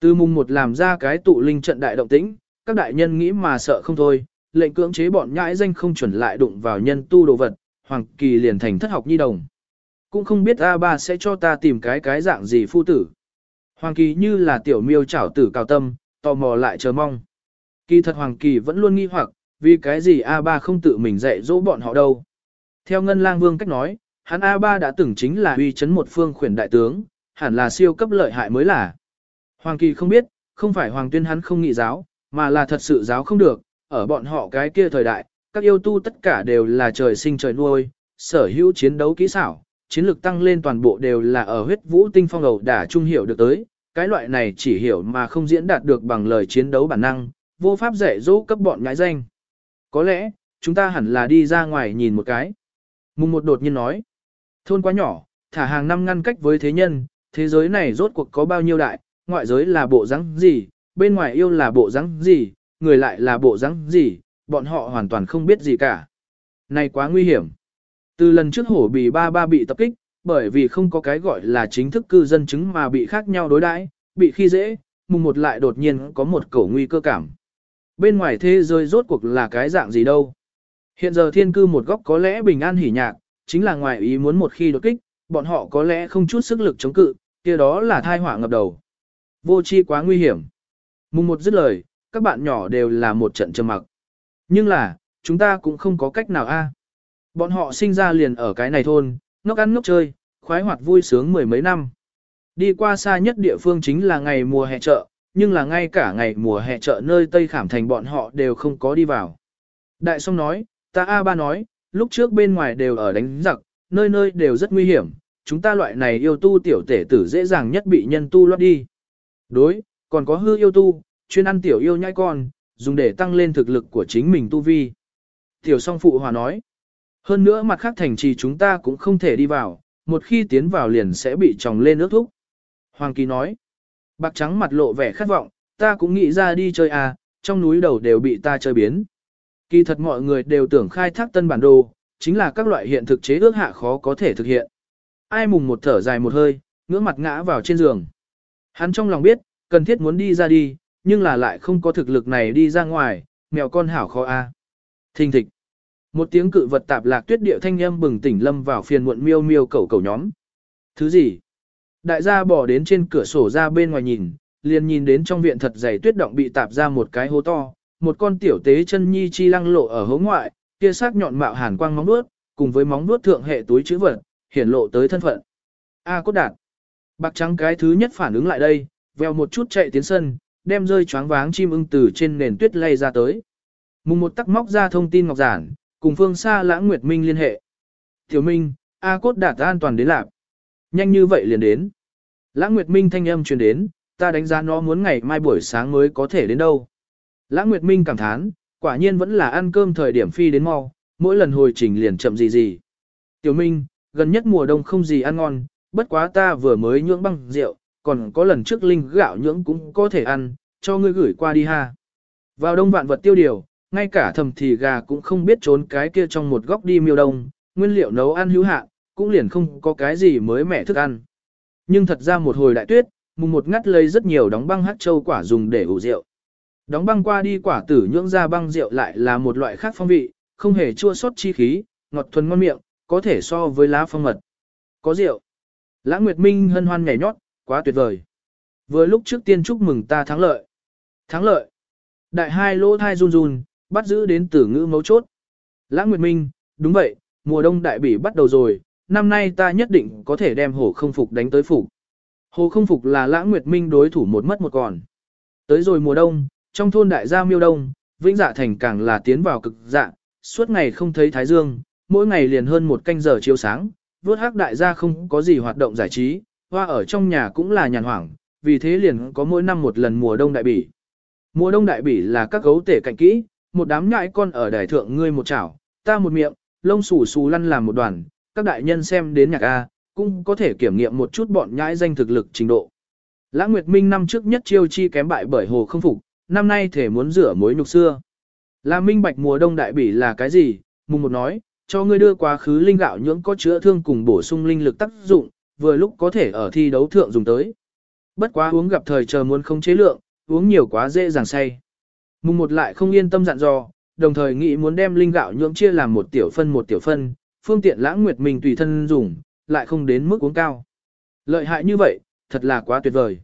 Từ mùng một làm ra cái tụ linh trận đại động tĩnh, các đại nhân nghĩ mà sợ không thôi, lệnh cưỡng chế bọn nhãi danh không chuẩn lại đụng vào nhân tu đồ vật, Hoàng Kỳ liền thành thất học nhi đồng. Cũng không biết a ba sẽ cho ta tìm cái cái dạng gì phu tử. Hoàng Kỳ như là tiểu miêu chảo tử cao tâm, tò mò lại chờ mong. Kỳ thật Hoàng Kỳ vẫn luôn nghi hoặc, vì cái gì a ba không tự mình dạy dỗ bọn họ đâu. Theo Ngân Lang Vương cách nói, hắn a ba đã từng chính là uy chấn một phương khuyển đại tướng, hẳn là siêu cấp lợi hại mới là. Hoàng Kỳ không biết, không phải Hoàng Tuyên hắn không nghị giáo, mà là thật sự giáo không được, ở bọn họ cái kia thời đại, các yêu tu tất cả đều là trời sinh trời nuôi, sở hữu chiến đấu kỹ xảo, chiến lược tăng lên toàn bộ đều là ở huyết vũ tinh phong đầu đả trung hiểu được tới, cái loại này chỉ hiểu mà không diễn đạt được bằng lời chiến đấu bản năng, vô pháp dạy dỗ cấp bọn nhãi danh. Có lẽ, chúng ta hẳn là đi ra ngoài nhìn một cái. Mùng một đột nhiên nói, thôn quá nhỏ, thả hàng năm ngăn cách với thế nhân, thế giới này rốt cuộc có bao nhiêu đại, ngoại giới là bộ rắn gì, bên ngoài yêu là bộ rắn gì, người lại là bộ rắn gì, bọn họ hoàn toàn không biết gì cả. Này quá nguy hiểm. Từ lần trước hổ bì ba ba bị tập kích, bởi vì không có cái gọi là chính thức cư dân chứng mà bị khác nhau đối đãi, bị khi dễ, mùng một lại đột nhiên có một cổ nguy cơ cảm. Bên ngoài thế giới rốt cuộc là cái dạng gì đâu. Hiện giờ thiên cư một góc có lẽ bình an hỉ nhạc, chính là ngoài ý muốn một khi đột kích, bọn họ có lẽ không chút sức lực chống cự, kia đó là thai họa ngập đầu. Vô chi quá nguy hiểm. Mùng một dứt lời, các bạn nhỏ đều là một trận trầm mặc. Nhưng là, chúng ta cũng không có cách nào a. Bọn họ sinh ra liền ở cái này thôn, ngốc ăn ngốc chơi, khoái hoạt vui sướng mười mấy năm. Đi qua xa nhất địa phương chính là ngày mùa hè chợ, nhưng là ngay cả ngày mùa hè chợ nơi Tây Khảm Thành bọn họ đều không có đi vào. Đại song nói, ta A ba nói, lúc trước bên ngoài đều ở đánh giặc, nơi nơi đều rất nguy hiểm, chúng ta loại này yêu tu tiểu tể tử dễ dàng nhất bị nhân tu lót đi. Đối, còn có hư yêu tu, chuyên ăn tiểu yêu nhai con, dùng để tăng lên thực lực của chính mình tu vi. Tiểu song phụ hòa nói, hơn nữa mặt khác thành trì chúng ta cũng không thể đi vào, một khi tiến vào liền sẽ bị tròng lên nước thúc. Hoàng Kỳ nói, bạc trắng mặt lộ vẻ khát vọng, ta cũng nghĩ ra đi chơi à, trong núi đầu đều bị ta chơi biến. Kỳ thật mọi người đều tưởng khai thác tân bản đồ, chính là các loại hiện thực chế ước hạ khó có thể thực hiện. Ai mùng một thở dài một hơi, ngưỡng mặt ngã vào trên giường. Hắn trong lòng biết, cần thiết muốn đi ra đi, nhưng là lại không có thực lực này đi ra ngoài, mèo con hảo khó a. À. Thình thịch. Một tiếng cự vật tạp lạc tuyết điệu thanh âm bừng tỉnh lâm vào phiền muộn miêu miêu cẩu cẩu nhóm. Thứ gì? Đại gia bỏ đến trên cửa sổ ra bên ngoài nhìn, liền nhìn đến trong viện thật dày tuyết động bị tạp ra một cái hố to, một con tiểu tế chân nhi chi lăng lộ ở hố ngoại, kia sắc nhọn mạo hàn quang móng vuốt, cùng với móng vuốt thượng hệ túi chữ vật, hiển lộ tới thân phận. A cốt đạt. Bạc trắng cái thứ nhất phản ứng lại đây, veo một chút chạy tiến sân, đem rơi choáng váng chim ưng từ trên nền tuyết lay ra tới. Mùng một tắc móc ra thông tin ngọc giản, cùng phương xa lãng nguyệt minh liên hệ. Tiểu minh, A cốt đạt an toàn đến lạp. Nhanh như vậy liền đến. Lãng nguyệt minh thanh âm truyền đến, ta đánh giá nó muốn ngày mai buổi sáng mới có thể đến đâu. Lãng nguyệt minh cảm thán, quả nhiên vẫn là ăn cơm thời điểm phi đến mau, mỗi lần hồi trình liền chậm gì gì. Tiểu minh, gần nhất mùa đông không gì ăn ngon, bất quá ta vừa mới nhưỡng băng rượu, còn có lần trước linh gạo nhưỡng cũng có thể ăn, cho ngươi gửi qua đi ha. Vào đông vạn vật tiêu điều, ngay cả thầm thì gà cũng không biết trốn cái kia trong một góc đi miêu đông, nguyên liệu nấu ăn hữu hạn, cũng liền không có cái gì mới mẻ thức ăn. Nhưng thật ra một hồi đại tuyết, mùng một ngắt lấy rất nhiều đóng băng hát châu quả dùng để ủ rượu. Đóng băng qua đi quả tử nhưỡng ra băng rượu lại là một loại khác phong vị, không hề chua sót chi khí, ngọt thuần ngon miệng, có thể so với lá phong mật. Có rượu. lã Nguyệt Minh hân hoan nhảy nhót, quá tuyệt vời. Vừa lúc trước tiên chúc mừng ta thắng lợi. Thắng lợi. Đại hai lỗ thai run run, bắt giữ đến từ ngữ mấu chốt. Lãng Nguyệt Minh, đúng vậy, mùa đông đại bỉ bắt đầu rồi, năm nay ta nhất định có thể đem hồ không phục đánh tới phục. Hồ không phục là Lãng Nguyệt Minh đối thủ một mất một còn. Tới rồi mùa đông, trong thôn đại gia miêu đông, vĩnh dạ thành càng là tiến vào cực dạ, suốt ngày không thấy thái dương, mỗi ngày liền hơn một canh giờ chiếu sáng, vốt hắc đại gia không có gì hoạt động giải trí, hoa ở trong nhà cũng là nhàn hoảng, vì thế liền có mỗi năm một lần mùa đông đại bỉ. Mùa đông đại bỉ là các gấu tể cạnh kỹ, một đám nhãi con ở đài thượng ngươi một chảo, ta một miệng, lông xù xù lăn làm một đoàn, các đại nhân xem đến nhạc A, cũng có thể kiểm nghiệm một chút bọn nhãi danh thực lực trình độ. Lãng Nguyệt Minh năm trước nhất chiêu chi kém bại bởi hồ không phục, năm nay thể muốn rửa mối nhục xưa. Là minh bạch mùa đông đại bỉ là cái gì? Mùng một nói, cho ngươi đưa quá khứ linh gạo nhưỡng có chữa thương cùng bổ sung linh lực tác dụng, vừa lúc có thể ở thi đấu thượng dùng tới. Bất quá uống gặp thời chờ muốn không chế lượng, uống nhiều quá dễ dàng say. Mùng một lại không yên tâm dặn dò, đồng thời nghĩ muốn đem linh gạo nhưỡng chia làm một tiểu phân một tiểu phân, phương tiện lãng nguyệt mình tùy thân dùng, lại không đến mức uống cao. Lợi hại như vậy, thật là quá tuyệt vời.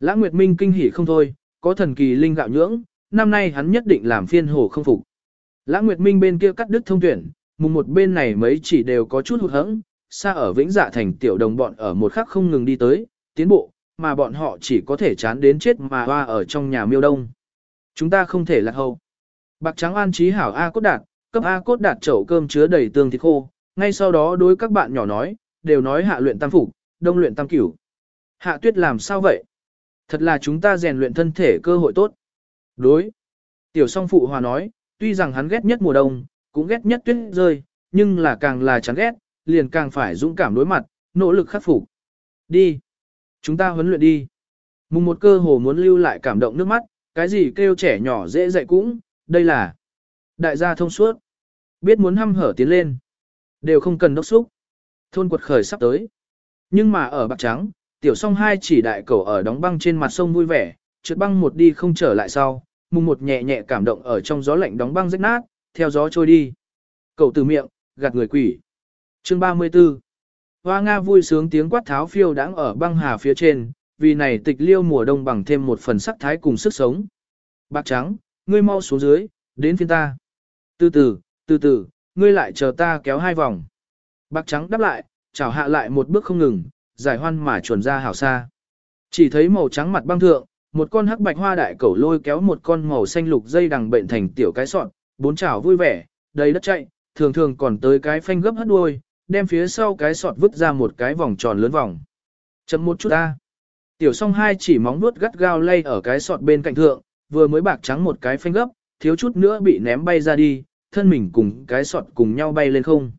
Lãng Nguyệt Minh kinh hỉ không thôi, có thần kỳ linh gạo nhưỡng, năm nay hắn nhất định làm phiên hồ không phục. Lãng Nguyệt Minh bên kia cắt đứt thông tuyển, mùng một bên này mấy chỉ đều có chút hụt hẫng, xa ở vĩnh dạ thành tiểu đồng bọn ở một khắc không ngừng đi tới, tiến bộ, mà bọn họ chỉ có thể chán đến chết mà hoa ở trong nhà miêu đông. Chúng ta không thể lạc hậu. Bạc trắng an trí hảo A cốt đạt, cấp A cốt đạt chậu cơm chứa đầy tương thịt khô, ngay sau đó đối các bạn nhỏ nói, đều nói hạ luyện tam phục, đông luyện tam cửu. Hạ tuyết làm sao vậy? Thật là chúng ta rèn luyện thân thể cơ hội tốt. Đối. Tiểu song phụ hòa nói, tuy rằng hắn ghét nhất mùa đông, cũng ghét nhất tuyết rơi, nhưng là càng là chán ghét, liền càng phải dũng cảm đối mặt, nỗ lực khắc phục. Đi. Chúng ta huấn luyện đi. Mùng một cơ hồ muốn lưu lại cảm động nước mắt, cái gì kêu trẻ nhỏ dễ dạy cũng, đây là đại gia thông suốt. Biết muốn hăm hở tiến lên. Đều không cần đốc xúc. Thôn quật khởi sắp tới. Nhưng mà ở bạc trắng, tiểu song hai chỉ đại cầu ở đóng băng trên mặt sông vui vẻ, trượt băng một đi không trở lại sau, mùng một nhẹ nhẹ cảm động ở trong gió lạnh đóng băng rách nát, theo gió trôi đi. Cầu từ miệng, gạt người quỷ. Chương 34 Hoa Nga vui sướng tiếng quát tháo phiêu đáng ở băng hà phía trên, vì này tịch liêu mùa đông bằng thêm một phần sắc thái cùng sức sống. Bạc trắng, ngươi mau xuống dưới, đến phiên ta. Từ từ, từ từ, ngươi lại chờ ta kéo hai vòng. Bạc trắng đáp lại, chào hạ lại một bước không ngừng, giải hoan mà chuẩn ra hảo xa. Chỉ thấy màu trắng mặt băng thượng, một con hắc bạch hoa đại cẩu lôi kéo một con màu xanh lục dây đằng bệnh thành tiểu cái sọn, bốn chảo vui vẻ, đầy đất chạy, thường thường còn tới cái phanh gấp hất đuôi, đem phía sau cái sọt vứt ra một cái vòng tròn lớn vòng. Chậm một chút ta. Tiểu song hai chỉ móng vuốt gắt gao lay ở cái sọt bên cạnh thượng, vừa mới bạc trắng một cái phanh gấp, thiếu chút nữa bị ném bay ra đi, thân mình cùng cái sọt cùng nhau bay lên không.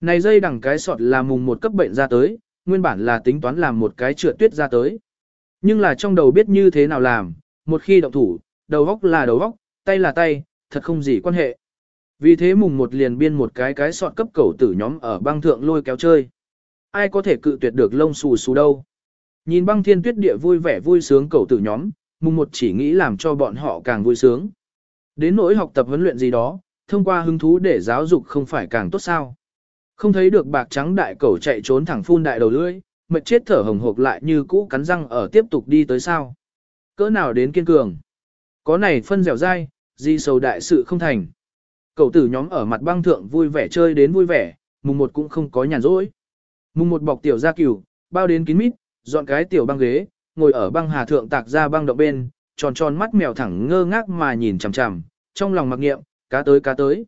Này dây đằng cái sọt là mùng một cấp bệnh ra tới, nguyên bản là tính toán làm một cái trượt tuyết ra tới. Nhưng là trong đầu biết như thế nào làm, một khi động thủ, đầu góc là đầu góc, tay là tay, thật không gì quan hệ. Vì thế mùng một liền biên một cái cái sọt cấp cầu tử nhóm ở băng thượng lôi kéo chơi. Ai có thể cự tuyệt được lông xù xù đâu. Nhìn băng thiên tuyết địa vui vẻ vui sướng cầu tử nhóm, mùng một chỉ nghĩ làm cho bọn họ càng vui sướng. Đến nỗi học tập huấn luyện gì đó, thông qua hứng thú để giáo dục không phải càng tốt sao. Không thấy được bạc trắng đại cầu chạy trốn thẳng phun đại đầu lưỡi, mệt chết thở hồng hộc lại như cũ cắn răng ở tiếp tục đi tới sao. Cỡ nào đến kiên cường. Có này phân dẻo dai, di sầu đại sự không thành. Cậu tử nhóm ở mặt băng thượng vui vẻ chơi đến vui vẻ, mùng một cũng không có nhàn rỗi. Mùng một bọc tiểu ra cửu, bao đến kín mít, dọn cái tiểu băng ghế, ngồi ở băng hà thượng tạc ra băng động bên, tròn tròn mắt mèo thẳng ngơ ngác mà nhìn chằm chằm, trong lòng mặc nghiệm, cá tới cá tới.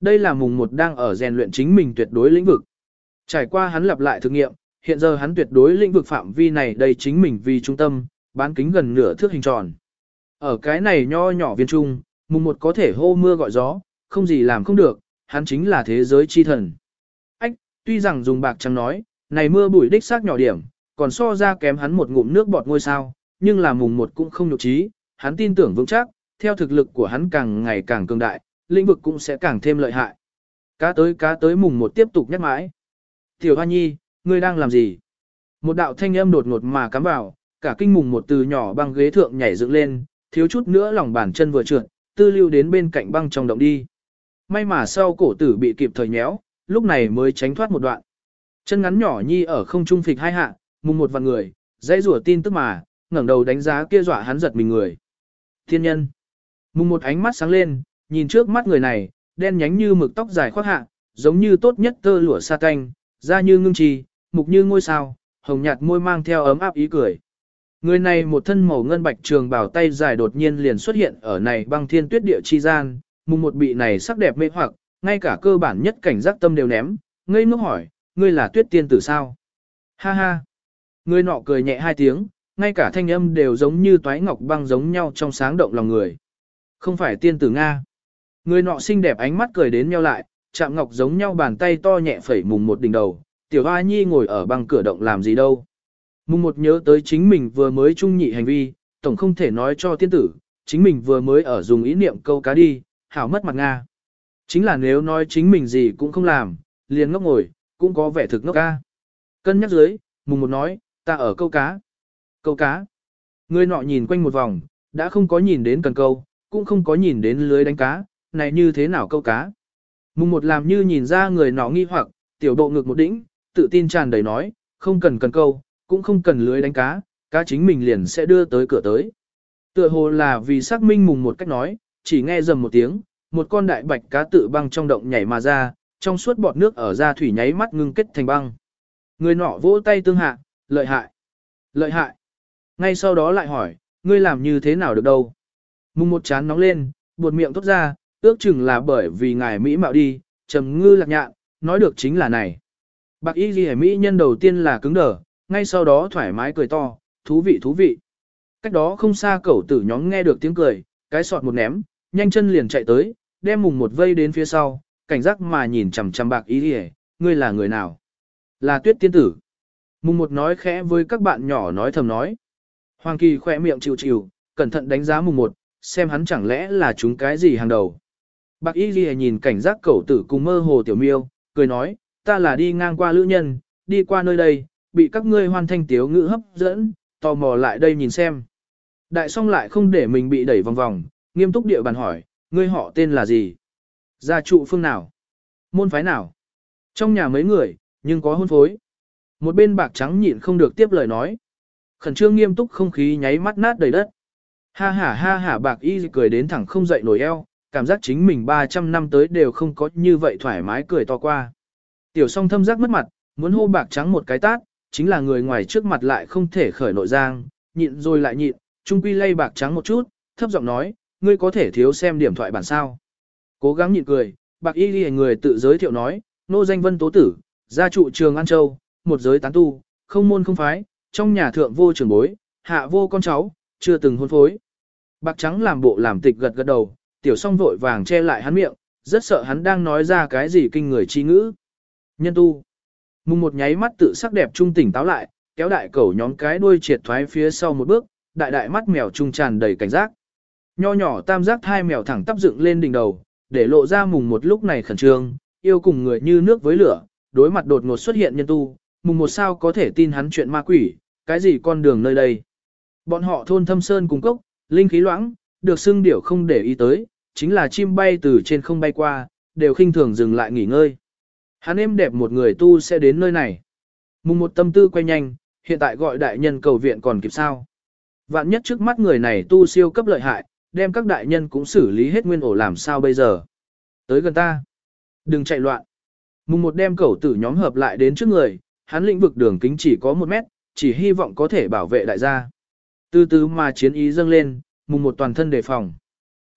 Đây là mùng một đang ở rèn luyện chính mình tuyệt đối lĩnh vực. Trải qua hắn lặp lại thực nghiệm, hiện giờ hắn tuyệt đối lĩnh vực phạm vi này đây chính mình vì trung tâm, bán kính gần nửa thước hình tròn. Ở cái này nho nhỏ viên trung, mùng một có thể hô mưa gọi gió, không gì làm không được, hắn chính là thế giới chi thần. Ách, tuy rằng dùng bạc trắng nói, này mưa bụi đích xác nhỏ điểm, còn so ra kém hắn một ngụm nước bọt ngôi sao, nhưng là mùng một cũng không nhục trí, hắn tin tưởng vững chắc, theo thực lực của hắn càng ngày càng cường đại, lĩnh vực cũng sẽ càng thêm lợi hại. Cá tới cá tới mùng một tiếp tục nhắc mãi. Tiểu Hoa Nhi, ngươi đang làm gì? Một đạo thanh âm đột ngột mà cắm vào, cả kinh mùng một từ nhỏ băng ghế thượng nhảy dựng lên, thiếu chút nữa lòng bàn chân vừa trượt, tư lưu đến bên cạnh băng trong động đi. May mà sau cổ tử bị kịp thời nhéo, lúc này mới tránh thoát một đoạn. Chân ngắn nhỏ nhi ở không trung phịch hai hạ, mùng một vạn người, dãy rủa tin tức mà, ngẩng đầu đánh giá kia dọa hắn giật mình người. Thiên nhân. Mùng một ánh mắt sáng lên, nhìn trước mắt người này, đen nhánh như mực tóc dài khoác hạ, giống như tốt nhất tơ lụa sa canh, da như ngưng trì, mục như ngôi sao, hồng nhạt môi mang theo ấm áp ý cười. Người này một thân màu ngân bạch trường bảo tay dài đột nhiên liền xuất hiện ở này băng thiên tuyết địa chi gian, mùng một bị này sắc đẹp mê hoặc, ngay cả cơ bản nhất cảnh giác tâm đều ném, ngây ngốc hỏi, ngươi là tuyết tiên tử sao? Ha ha! Người nọ cười nhẹ hai tiếng, ngay cả thanh âm đều giống như toái ngọc băng giống nhau trong sáng động lòng người. Không phải tiên tử Nga. Người nọ xinh đẹp ánh mắt cười đến nhau lại, chạm ngọc giống nhau bàn tay to nhẹ phẩy mùng một đỉnh đầu, tiểu hoa nhi ngồi ở băng cửa động làm gì đâu. Mùng một nhớ tới chính mình vừa mới trung nhị hành vi, tổng không thể nói cho tiên tử, chính mình vừa mới ở dùng ý niệm câu cá đi, hảo mất mặt Nga. Chính là nếu nói chính mình gì cũng không làm, liền ngốc ngồi, cũng có vẻ thực ngốc ca. Cân nhắc dưới, mùng một nói, ta ở câu cá. Câu cá. Người nọ nhìn quanh một vòng, đã không có nhìn đến cần câu, cũng không có nhìn đến lưới đánh cá, này như thế nào câu cá. Mùng một làm như nhìn ra người nọ nghi hoặc, tiểu độ ngực một đỉnh, tự tin tràn đầy nói, không cần cần câu, cũng không cần lưới đánh cá, cá chính mình liền sẽ đưa tới cửa tới. Tựa hồ là vì xác minh mùng một cách nói, chỉ nghe dầm một tiếng, một con đại bạch cá tự băng trong động nhảy mà ra, trong suốt bọt nước ở ra thủy nháy mắt ngưng kết thành băng. Người nọ vỗ tay tương hạ, lợi hại, lợi hại. Ngay sau đó lại hỏi, ngươi làm như thế nào được đâu? Mùng một chán nóng lên, buột miệng tốt ra, ước chừng là bởi vì ngài Mỹ mạo đi, trầm ngư lạc nhạn, nói được chính là này. Bạc y ghi Mỹ nhân đầu tiên là cứng đờ, ngay sau đó thoải mái cười to, thú vị thú vị. Cách đó không xa cẩu tử nhóm nghe được tiếng cười, cái sọt một ném, nhanh chân liền chạy tới, đem mùng một vây đến phía sau, cảnh giác mà nhìn chằm chằm bạc y ghi ngươi là người nào? Là tuyết tiên tử. Mùng một nói khẽ với các bạn nhỏ nói thầm nói. Hoàng kỳ khỏe miệng chịu chịu, cẩn thận đánh giá mùng một, xem hắn chẳng lẽ là chúng cái gì hàng đầu. Bạc y ghi nhìn cảnh giác cẩu tử cùng mơ hồ tiểu miêu, cười nói, ta là đi ngang qua lữ nhân, đi qua nơi đây, bị các ngươi hoàn thanh tiếu ngữ hấp dẫn, tò mò lại đây nhìn xem. Đại song lại không để mình bị đẩy vòng vòng, nghiêm túc địa bàn hỏi, ngươi họ tên là gì? Gia trụ phương nào? Môn phái nào? Trong nhà mấy người, nhưng có hôn phối. Một bên bạc trắng nhịn không được tiếp lời nói. Khẩn trương nghiêm túc không khí nháy mắt nát đầy đất. Ha ha ha ha bạc y cười đến thẳng không dậy nổi eo, cảm giác chính mình 300 năm tới đều không có như vậy thoải mái cười to qua. Tiểu song thâm giác mất mặt, muốn hô bạc trắng một cái tát, chính là người ngoài trước mặt lại không thể khởi nội giang, nhịn rồi lại nhịn, trung quy lay bạc trắng một chút, thấp giọng nói, ngươi có thể thiếu xem điểm thoại bản sao. Cố gắng nhịn cười, bạc y ghi người tự giới thiệu nói, nô danh vân tố tử, gia trụ trường An Châu, một giới tán tu, không môn không phái, trong nhà thượng vô trưởng bối, hạ vô con cháu, chưa từng hôn phối. Bạc trắng làm bộ làm tịch gật gật đầu, tiểu song vội vàng che lại hắn miệng, rất sợ hắn đang nói ra cái gì kinh người chi ngữ. Nhân tu. Mùng một nháy mắt tự sắc đẹp trung tỉnh táo lại, kéo đại cẩu nhóm cái đuôi triệt thoái phía sau một bước, đại đại mắt mèo trung tràn đầy cảnh giác. Nho nhỏ tam giác hai mèo thẳng tắp dựng lên đỉnh đầu, để lộ ra mùng một lúc này khẩn trương, yêu cùng người như nước với lửa, đối mặt đột ngột xuất hiện nhân tu, mùng một sao có thể tin hắn chuyện ma quỷ, cái gì con đường nơi đây. Bọn họ thôn thâm sơn cùng cốc, linh khí loãng, được xưng điểu không để ý tới, chính là chim bay từ trên không bay qua, đều khinh thường dừng lại nghỉ ngơi. Hắn êm đẹp một người tu sẽ đến nơi này. Mùng một tâm tư quay nhanh, hiện tại gọi đại nhân cầu viện còn kịp sao. Vạn nhất trước mắt người này tu siêu cấp lợi hại, đem các đại nhân cũng xử lý hết nguyên ổ làm sao bây giờ. Tới gần ta. Đừng chạy loạn. Mùng một đem cẩu tử nhóm hợp lại đến trước người, hắn lĩnh vực đường kính chỉ có một mét, chỉ hy vọng có thể bảo vệ đại gia. Từ từ mà chiến ý dâng lên, mùng một toàn thân đề phòng.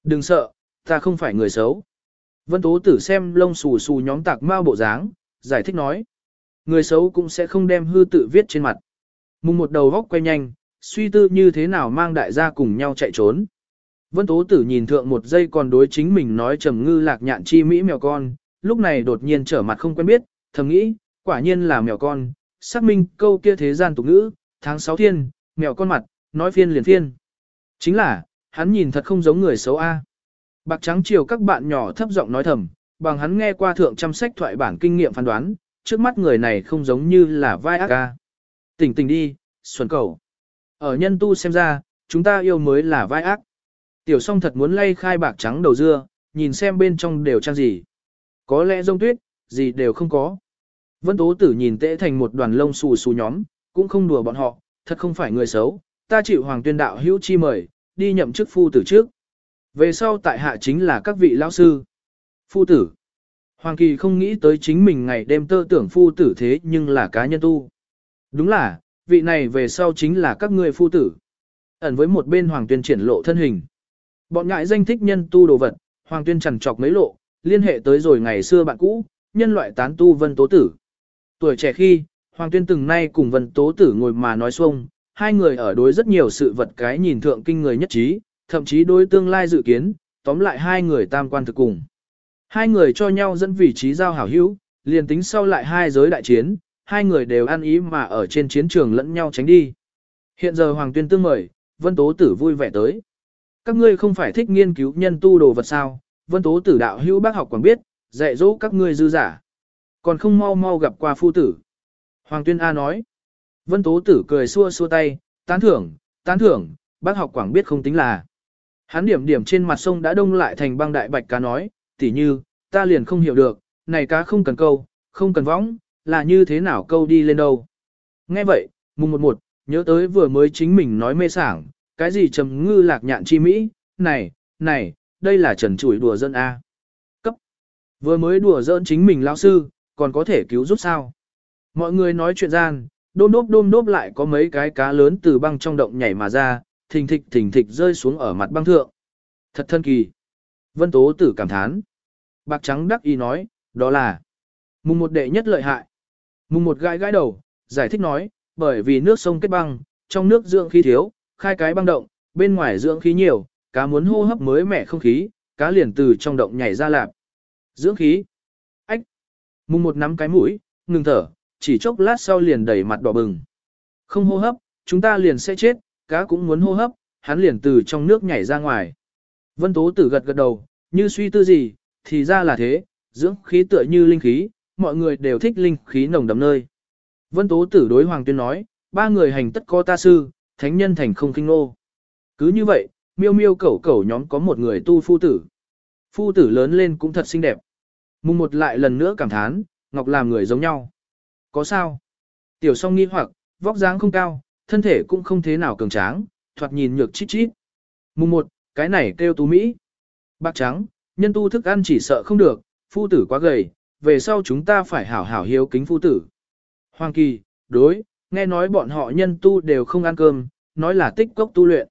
Đừng sợ, ta không phải người xấu. Vân Tố Tử xem lông xù xù nhóm tạc mao bộ dáng, giải thích nói. Người xấu cũng sẽ không đem hư tự viết trên mặt. Mùng một đầu góc quay nhanh, suy tư như thế nào mang đại gia cùng nhau chạy trốn. Vân Tố Tử nhìn thượng một giây còn đối chính mình nói trầm ngư lạc nhạn chi mỹ mèo con, lúc này đột nhiên trở mặt không quen biết, thầm nghĩ, quả nhiên là mèo con, xác minh câu kia thế gian tục ngữ, tháng 6 thiên, mèo con mặt, nói phiên liền phiên. Chính là, hắn nhìn thật không giống người xấu A. Bạc trắng chiều các bạn nhỏ thấp giọng nói thầm, bằng hắn nghe qua thượng trăm sách thoại bản kinh nghiệm phán đoán, trước mắt người này không giống như là vai ác ca. Tỉnh tỉnh đi, xuân cầu. Ở nhân tu xem ra, chúng ta yêu mới là vai ác. Tiểu song thật muốn lay khai bạc trắng đầu dưa, nhìn xem bên trong đều trang gì. Có lẽ rông tuyết, gì đều không có. Vân Tố Tử nhìn tễ thành một đoàn lông xù xù nhóm, cũng không đùa bọn họ, thật không phải người xấu, ta chịu hoàng tuyên đạo hữu chi mời, đi nhậm chức phu tử trước. Về sau tại hạ chính là các vị lão sư. Phu tử. Hoàng Kỳ không nghĩ tới chính mình ngày đêm tơ tưởng phu tử thế nhưng là cá nhân tu. Đúng là, vị này về sau chính là các ngươi phu tử. Ẩn với một bên Hoàng Tuyên triển lộ thân hình. Bọn ngại danh thích nhân tu đồ vật, Hoàng Tuyên chẳng trọc mấy lộ, liên hệ tới rồi ngày xưa bạn cũ, nhân loại tán tu Vân Tố Tử. Tuổi trẻ khi, Hoàng Tuyên từng nay cùng Vân Tố Tử ngồi mà nói xuông, hai người ở đối rất nhiều sự vật cái nhìn thượng kinh người nhất trí, thậm chí đối tương lai dự kiến, tóm lại hai người tam quan thực cùng. Hai người cho nhau dẫn vị trí giao hảo hữu, liền tính sau lại hai giới đại chiến, hai người đều ăn ý mà ở trên chiến trường lẫn nhau tránh đi. Hiện giờ Hoàng Tuyên tương mời, Vân Tố Tử vui vẻ tới. Các ngươi không phải thích nghiên cứu nhân tu đồ vật sao, Vân Tố Tử đạo hữu bác học còn biết, dạy dỗ các ngươi dư giả. Còn không mau mau gặp qua phu tử. Hoàng Tuyên A nói. Vân Tố Tử cười xua xua tay, tán thưởng, tán thưởng, bác học quảng biết không tính là. Hắn điểm điểm trên mặt sông đã đông lại thành băng đại bạch cá nói, tỉ như, ta liền không hiểu được, này cá không cần câu, không cần võng, là như thế nào câu đi lên đâu. Nghe vậy, mùng một một, nhớ tới vừa mới chính mình nói mê sảng, cái gì trầm ngư lạc nhạn chi Mỹ, này, này, đây là trần chủi đùa dân A. Cấp. Vừa mới đùa dỡn chính mình lão sư, còn có thể cứu giúp sao. Mọi người nói chuyện gian, đôm đốp đôm đốp lại có mấy cái cá lớn từ băng trong động nhảy mà ra, thình thịch thình thịch rơi xuống ở mặt băng thượng. Thật thân kỳ. Vân Tố Tử cảm thán. Bạc Trắng đắc ý nói, đó là mùng một đệ nhất lợi hại. Mùng một gãi gãi đầu, giải thích nói, bởi vì nước sông kết băng, trong nước dưỡng khí thiếu, khai cái băng động, bên ngoài dưỡng khí nhiều, cá muốn hô hấp mới mẻ không khí, cá liền từ trong động nhảy ra lạp. Dưỡng khí. Mùng một nắm cái mũi, ngừng thở, chỉ chốc lát sau liền đẩy mặt đỏ bừng. Không hô hấp, chúng ta liền sẽ chết, cá cũng muốn hô hấp, hắn liền từ trong nước nhảy ra ngoài. Vân Tố Tử gật gật đầu, như suy tư gì, thì ra là thế, dưỡng khí tựa như linh khí, mọi người đều thích linh khí nồng đậm nơi. Vân Tố Tử đối Hoàng Tuyên nói, ba người hành tất có ta sư, thánh nhân thành không kinh nô. Cứ như vậy, miêu miêu cẩu cẩu nhóm có một người tu phu tử. Phu tử lớn lên cũng thật xinh đẹp. Mùng một lại lần nữa cảm thán, Ngọc làm người giống nhau. Có sao? Tiểu song nghi hoặc, vóc dáng không cao, thân thể cũng không thế nào cường tráng, thoạt nhìn nhược chít chít. Mùng một, cái này kêu tú Mỹ. Bạc trắng, nhân tu thức ăn chỉ sợ không được, phu tử quá gầy, về sau chúng ta phải hảo hảo hiếu kính phu tử. Hoàng kỳ, đối, nghe nói bọn họ nhân tu đều không ăn cơm, nói là tích cốc tu luyện.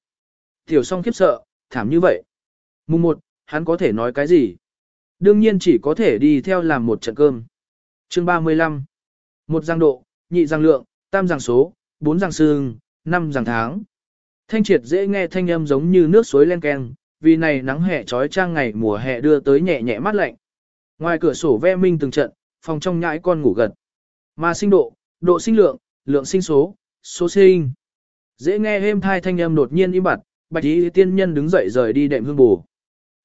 Tiểu song khiếp sợ, thảm như vậy. Mùng một, hắn có thể nói cái gì? Đương nhiên chỉ có thể đi theo làm một trận cơm. Chương 35 Một giang độ, nhị giang lượng, tam giang số, bốn giang sương, năm giang tháng. Thanh triệt dễ nghe thanh âm giống như nước suối len keng, vì này nắng hè trói trang ngày mùa hè đưa tới nhẹ nhẹ mát lạnh. Ngoài cửa sổ ve minh từng trận, phòng trong nhãi con ngủ gật. Mà sinh độ, độ sinh lượng, lượng sinh số, số sinh. Dễ nghe êm thai thanh âm đột nhiên im bặt, bạch y tiên nhân đứng dậy rời đi đệm hương bù.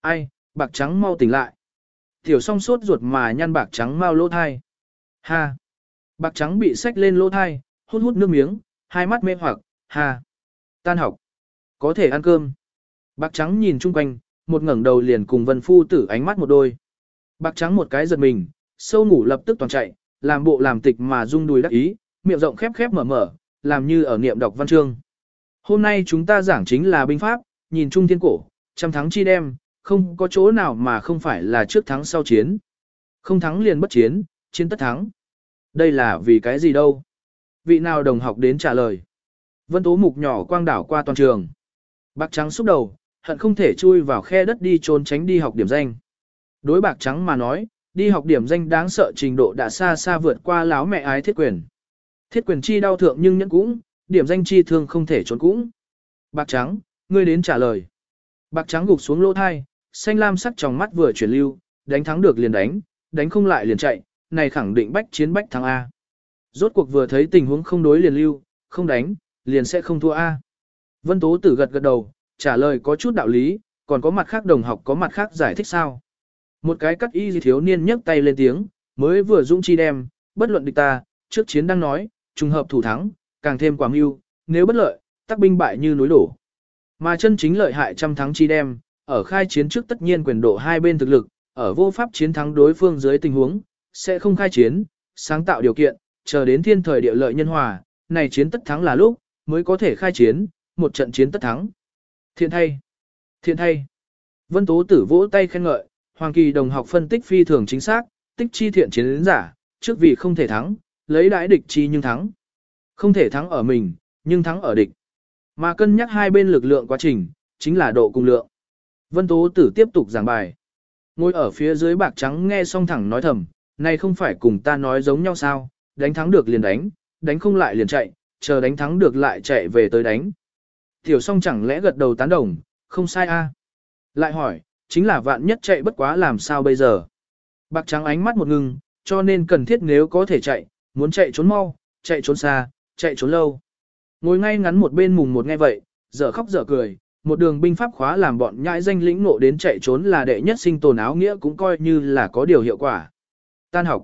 Ai, bạc trắng mau tỉnh lại. Tiểu song sốt ruột mà nhăn bạc trắng mau lỗ thai. Ha. Bạc trắng bị xách lên lỗ thai, hút hút nước miếng, hai mắt mê hoặc, ha. Tan học. Có thể ăn cơm. Bạc trắng nhìn chung quanh, một ngẩng đầu liền cùng vân phu tử ánh mắt một đôi. Bạc trắng một cái giật mình, sâu ngủ lập tức toàn chạy, làm bộ làm tịch mà rung đùi đắc ý, miệng rộng khép khép mở mở, làm như ở niệm đọc văn chương. Hôm nay chúng ta giảng chính là binh pháp, nhìn chung thiên cổ, trăm thắng chi đem, không có chỗ nào mà không phải là trước thắng sau chiến. Không thắng liền bất chiến, chiến tất thắng. Đây là vì cái gì đâu? Vị nào đồng học đến trả lời. Vân tố mục nhỏ quang đảo qua toàn trường. Bạc trắng xúc đầu, hận không thể chui vào khe đất đi trốn tránh đi học điểm danh. Đối bạc trắng mà nói, đi học điểm danh đáng sợ trình độ đã xa xa vượt qua láo mẹ ái thiết quyền. Thiết quyền chi đau thượng nhưng nhẫn cũng, điểm danh chi thương không thể trốn cũng. Bạc trắng, ngươi đến trả lời. Bạc trắng gục xuống lỗ thai, xanh lam sắc trong mắt vừa chuyển lưu, đánh thắng được liền đánh, đánh không lại liền chạy, này khẳng định bách chiến bách thắng A. Rốt cuộc vừa thấy tình huống không đối liền lưu, không đánh, liền sẽ không thua A. Vân Tố Tử gật gật đầu, trả lời có chút đạo lý, còn có mặt khác đồng học có mặt khác giải thích sao. Một cái cắt y thiếu niên nhấc tay lên tiếng, mới vừa dũng chi đem, bất luận địch ta, trước chiến đang nói, trùng hợp thủ thắng, càng thêm quảng mưu, nếu bất lợi, tắc binh bại như núi đổ. Mà chân chính lợi hại trăm thắng chi đem, ở khai chiến trước tất nhiên quyền độ hai bên thực lực, ở vô pháp chiến thắng đối phương dưới tình huống, sẽ không khai chiến, sáng tạo điều kiện, chờ đến thiên thời địa lợi nhân hòa, này chiến tất thắng là lúc, mới có thể khai chiến, một trận chiến tất thắng. Thiện thay, thiện thay. Vân Tố Tử vỗ tay khen ngợi, Hoàng Kỳ đồng học phân tích phi thường chính xác, tích chi thiện chiến đến giả, trước vì không thể thắng, lấy đãi địch chi nhưng thắng. Không thể thắng ở mình, nhưng thắng ở địch. Mà cân nhắc hai bên lực lượng quá trình, chính là độ cùng lượng. Vân Tố Tử tiếp tục giảng bài. Ngồi ở phía dưới bạc trắng nghe xong thẳng nói thầm, này không phải cùng ta nói giống nhau sao, đánh thắng được liền đánh, đánh không lại liền chạy, chờ đánh thắng được lại chạy về tới đánh. Tiểu song chẳng lẽ gật đầu tán đồng, không sai a? Lại hỏi, chính là vạn nhất chạy bất quá làm sao bây giờ? Bạc trắng ánh mắt một ngừng, cho nên cần thiết nếu có thể chạy, muốn chạy trốn mau, chạy trốn xa, chạy trốn lâu. Ngồi ngay ngắn một bên mùng một nghe vậy, dở khóc dở cười, một đường binh pháp khóa làm bọn nhãi danh lĩnh ngộ đến chạy trốn là đệ nhất sinh tồn áo nghĩa cũng coi như là có điều hiệu quả. Tan học.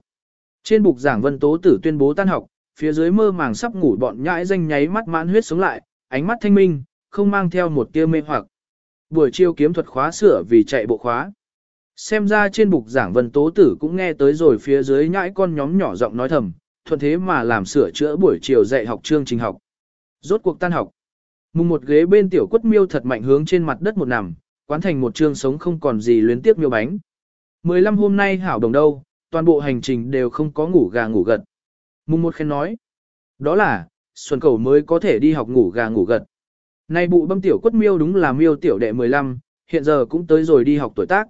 Trên bục giảng vân tố tử tuyên bố tan học, phía dưới mơ màng sắp ngủ bọn nhãi danh nháy mắt mãn huyết sống lại, ánh mắt thanh minh, không mang theo một tia mê hoặc. Buổi chiêu kiếm thuật khóa sửa vì chạy bộ khóa. Xem ra trên bục giảng vân tố tử cũng nghe tới rồi phía dưới nhãi con nhóm nhỏ giọng nói thầm, thuận thế mà làm sửa chữa buổi chiều dạy học chương trình học. Rốt cuộc tan học. Mùng một ghế bên tiểu quất miêu thật mạnh hướng trên mặt đất một nằm, quán thành một trương sống không còn gì luyến tiếc miêu bánh. 15 hôm nay hảo đồng đâu, toàn bộ hành trình đều không có ngủ gà ngủ gật. Mùng một khen nói, đó là, xuân cầu mới có thể đi học ngủ gà ngủ gật. Nay bụ bâm tiểu quất miêu đúng là miêu tiểu đệ 15, hiện giờ cũng tới rồi đi học tuổi tác.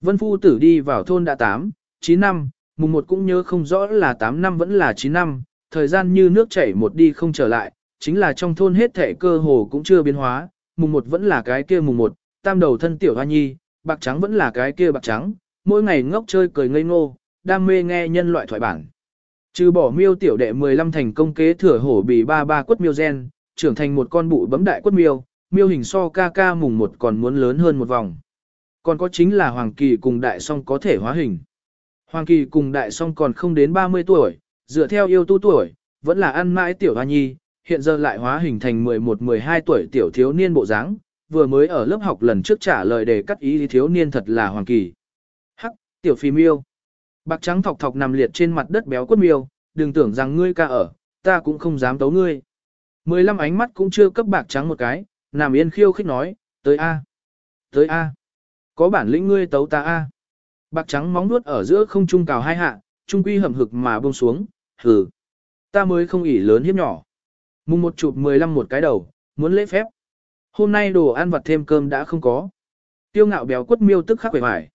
Vân Phu tử đi vào thôn đã 8, 9 năm, mùng một cũng nhớ không rõ là 8 năm vẫn là 9 năm, thời gian như nước chảy một đi không trở lại, chính là trong thôn hết thể cơ hồ cũng chưa biến hóa, mùng một vẫn là cái kia mùng một, tam đầu thân tiểu hoa nhi, bạc trắng vẫn là cái kia bạc trắng, mỗi ngày ngốc chơi cười ngây ngô, đam mê nghe nhân loại thoại bản. Trừ bỏ miêu tiểu đệ 15 thành công kế thừa hổ bì ba ba quất miêu gen, trưởng thành một con bụ bấm đại quất miêu, miêu hình so ca ca mùng một còn muốn lớn hơn một vòng. Còn có chính là Hoàng Kỳ cùng Đại Song có thể hóa hình. Hoàng Kỳ cùng Đại Song còn không đến 30 tuổi, dựa theo yêu tu tuổi, vẫn là ăn mãi tiểu hoa nhi, hiện giờ lại hóa hình thành 11-12 tuổi tiểu thiếu niên bộ dáng, vừa mới ở lớp học lần trước trả lời đề cắt ý thiếu niên thật là Hoàng Kỳ. Hắc, tiểu phi miêu. Bạc trắng thọc thọc nằm liệt trên mặt đất béo quất miêu, đừng tưởng rằng ngươi ca ở, ta cũng không dám tấu ngươi. Mười lăm ánh mắt cũng chưa cấp bạc trắng một cái, nằm yên khiêu khích nói, tới A. Tới A. Có bản lĩnh ngươi tấu ta A. Bạc trắng móng nuốt ở giữa không trung cào hai hạ, trung quy hầm hực mà buông xuống, hừ. Ta mới không ỉ lớn hiếp nhỏ. Mùng một chụp mười lăm một cái đầu, muốn lễ phép. Hôm nay đồ ăn vặt thêm cơm đã không có. Tiêu ngạo béo quất miêu tức khắc quẩy vải.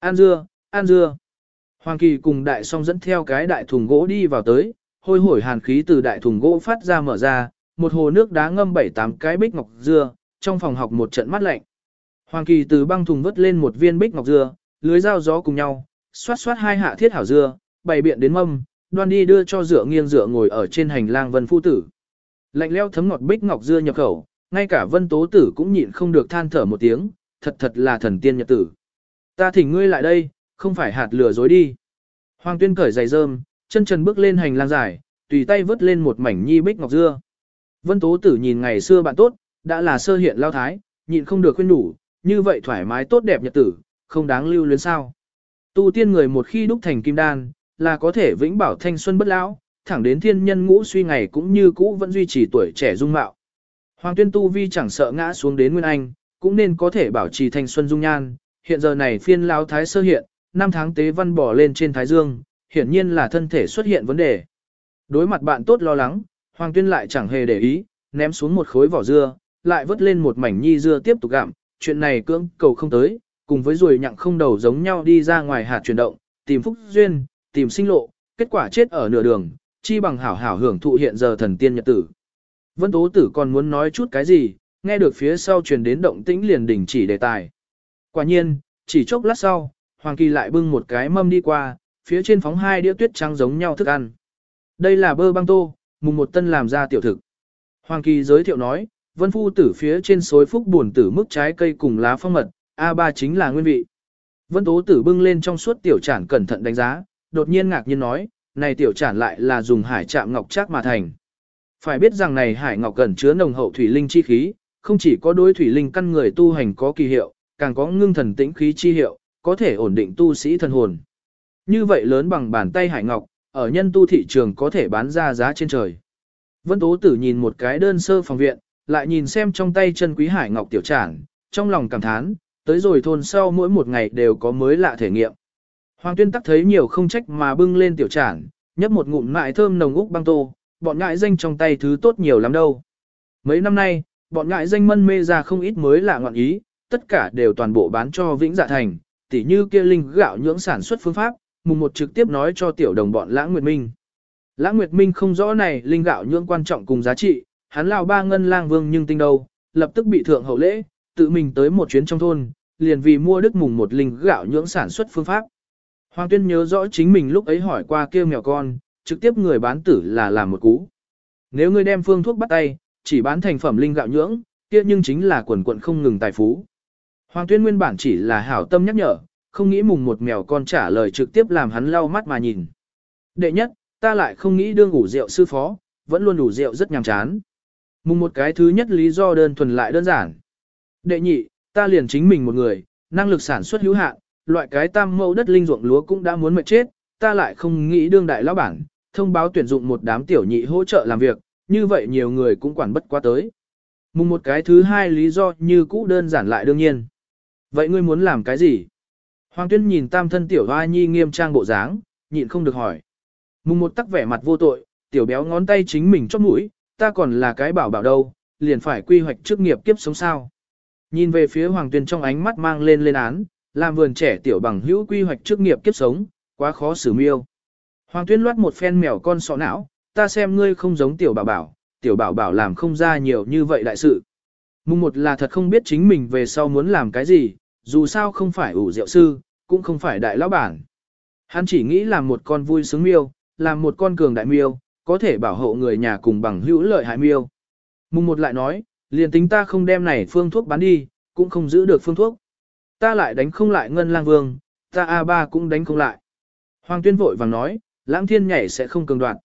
An dưa, an dưa. Hoàng Kỳ cùng đại song dẫn theo cái đại thùng gỗ đi vào tới, hôi hổi hàn khí từ đại thùng gỗ phát ra mở ra, một hồ nước đá ngâm bảy tám cái bích ngọc dưa, trong phòng học một trận mát lạnh. Hoàng Kỳ từ băng thùng vớt lên một viên bích ngọc dưa, lưới dao gió cùng nhau, xoát xoát hai hạ thiết hảo dưa, bày biện đến mâm, đoan đi đưa cho dựa nghiêng dựa ngồi ở trên hành lang vân phu tử. Lạnh leo thấm ngọt bích ngọc dưa nhập khẩu, ngay cả vân tố tử cũng nhịn không được than thở một tiếng, thật thật là thần tiên nhật tử. Ta thỉnh ngươi lại đây, không phải hạt lửa dối đi. Hoàng tuyên cởi giày rơm, chân trần bước lên hành lang dài, tùy tay vớt lên một mảnh nhi bích ngọc dưa. Vân tố tử nhìn ngày xưa bạn tốt, đã là sơ hiện lao thái, nhịn không được khuyên đủ, như vậy thoải mái tốt đẹp nhật tử, không đáng lưu luyến sao. Tu tiên người một khi đúc thành kim đan, là có thể vĩnh bảo thanh xuân bất lão, thẳng đến thiên nhân ngũ suy ngày cũng như cũ vẫn duy trì tuổi trẻ dung mạo. Hoàng tuyên tu vi chẳng sợ ngã xuống đến Nguyên Anh, cũng nên có thể bảo trì thanh xuân dung nhan, hiện giờ này phiên lão thái sơ hiện, năm tháng tế văn bỏ lên trên thái dương, hiển nhiên là thân thể xuất hiện vấn đề. Đối mặt bạn tốt lo lắng, Hoàng tuyên lại chẳng hề để ý, ném xuống một khối vỏ dưa, lại vớt lên một mảnh nhi dưa tiếp tục gặm, chuyện này cưỡng cầu không tới, cùng với ruồi nhặng không đầu giống nhau đi ra ngoài hạt chuyển động, tìm phúc duyên, tìm sinh lộ, kết quả chết ở nửa đường, chi bằng hảo hảo hưởng thụ hiện giờ thần tiên nhật tử. Vân Tố Tử còn muốn nói chút cái gì, nghe được phía sau truyền đến động tĩnh liền đình chỉ đề tài. Quả nhiên, chỉ chốc lát sau, Hoàng Kỳ lại bưng một cái mâm đi qua, phía trên phóng hai đĩa tuyết trắng giống nhau thức ăn. Đây là bơ băng tô, mùng một tân làm ra tiểu thực. Hoàng Kỳ giới thiệu nói, Vân Phu tử phía trên xối phúc buồn tử mức trái cây cùng lá phong mật, A3 chính là nguyên vị. Vân Tố tử bưng lên trong suốt tiểu trản cẩn thận đánh giá, đột nhiên ngạc nhiên nói, này tiểu trản lại là dùng hải trạm ngọc chắc mà thành. Phải biết rằng này hải ngọc gần chứa nồng hậu thủy linh chi khí, không chỉ có đối thủy linh căn người tu hành có kỳ hiệu, càng có ngưng thần tĩnh khí chi hiệu, có thể ổn định tu sĩ thần hồn. Như vậy lớn bằng bàn tay hải ngọc, ở nhân tu thị trường có thể bán ra giá trên trời. Vân Tố Tử nhìn một cái đơn sơ phòng viện, lại nhìn xem trong tay chân quý hải ngọc tiểu trản, trong lòng cảm thán, tới rồi thôn sau mỗi một ngày đều có mới lạ thể nghiệm. Hoàng tuyên tắc thấy nhiều không trách mà bưng lên tiểu trản, nhấp một ngụm mại thơm nồng úc băng tô, bọn ngại danh trong tay thứ tốt nhiều lắm đâu. Mấy năm nay, bọn ngại danh mân mê ra không ít mới lạ ngọn ý, tất cả đều toàn bộ bán cho Vĩnh Dạ Thành, tỉ như kia linh gạo nhưỡng sản xuất phương pháp, mùng một trực tiếp nói cho tiểu đồng bọn Lãng Nguyệt Minh. Lãng Nguyệt Minh không rõ này linh gạo nhưỡng quan trọng cùng giá trị, hắn lao ba ngân lang vương nhưng tinh đâu, lập tức bị thượng hậu lễ, tự mình tới một chuyến trong thôn, liền vì mua đức mùng một linh gạo nhưỡng sản xuất phương pháp. Hoàng Tuyên nhớ rõ chính mình lúc ấy hỏi qua kêu mèo con, trực tiếp người bán tử là làm một cú. Nếu ngươi đem phương thuốc bắt tay, chỉ bán thành phẩm linh gạo nhưỡng, kia nhưng chính là quần quận không ngừng tài phú. Hoàng Tuyên nguyên bản chỉ là hảo tâm nhắc nhở, không nghĩ mùng một mèo con trả lời trực tiếp làm hắn lau mắt mà nhìn. Đệ nhất, ta lại không nghĩ đương ngủ rượu sư phó, vẫn luôn đủ rượu rất nhàm chán. Mùng một cái thứ nhất lý do đơn thuần lại đơn giản. Đệ nhị, ta liền chính mình một người, năng lực sản xuất hữu hạn, loại cái tam mẫu đất linh ruộng lúa cũng đã muốn mệt chết, ta lại không nghĩ đương đại lão bản, thông báo tuyển dụng một đám tiểu nhị hỗ trợ làm việc, như vậy nhiều người cũng quản bất quá tới. Mùng một cái thứ hai lý do như cũ đơn giản lại đương nhiên. Vậy ngươi muốn làm cái gì? Hoàng tuyên nhìn tam thân tiểu hoa nhi nghiêm trang bộ dáng, nhịn không được hỏi. Mùng một tắc vẻ mặt vô tội, tiểu béo ngón tay chính mình chóp mũi, ta còn là cái bảo bảo đâu, liền phải quy hoạch trước nghiệp kiếp sống sao. Nhìn về phía Hoàng tuyên trong ánh mắt mang lên lên án, làm vườn trẻ tiểu bằng hữu quy hoạch chức nghiệp kiếp sống, quá khó xử miêu. Hoàng tuyên loát một phen mèo con sọ não, ta xem ngươi không giống tiểu bảo bảo, tiểu bảo bảo làm không ra nhiều như vậy đại sự. Mùng một là thật không biết chính mình về sau muốn làm cái gì, dù sao không phải ủ rượu sư, cũng không phải đại lão bản. Hắn chỉ nghĩ làm một con vui sướng miêu, làm một con cường đại miêu, có thể bảo hộ người nhà cùng bằng hữu lợi hại miêu. Mùng một lại nói, liền tính ta không đem này phương thuốc bán đi, cũng không giữ được phương thuốc. Ta lại đánh không lại ngân lang vương, ta A3 cũng đánh không lại. Hoàng tuyên vội vàng nói, lãng thiên nhảy sẽ không cường đoạn.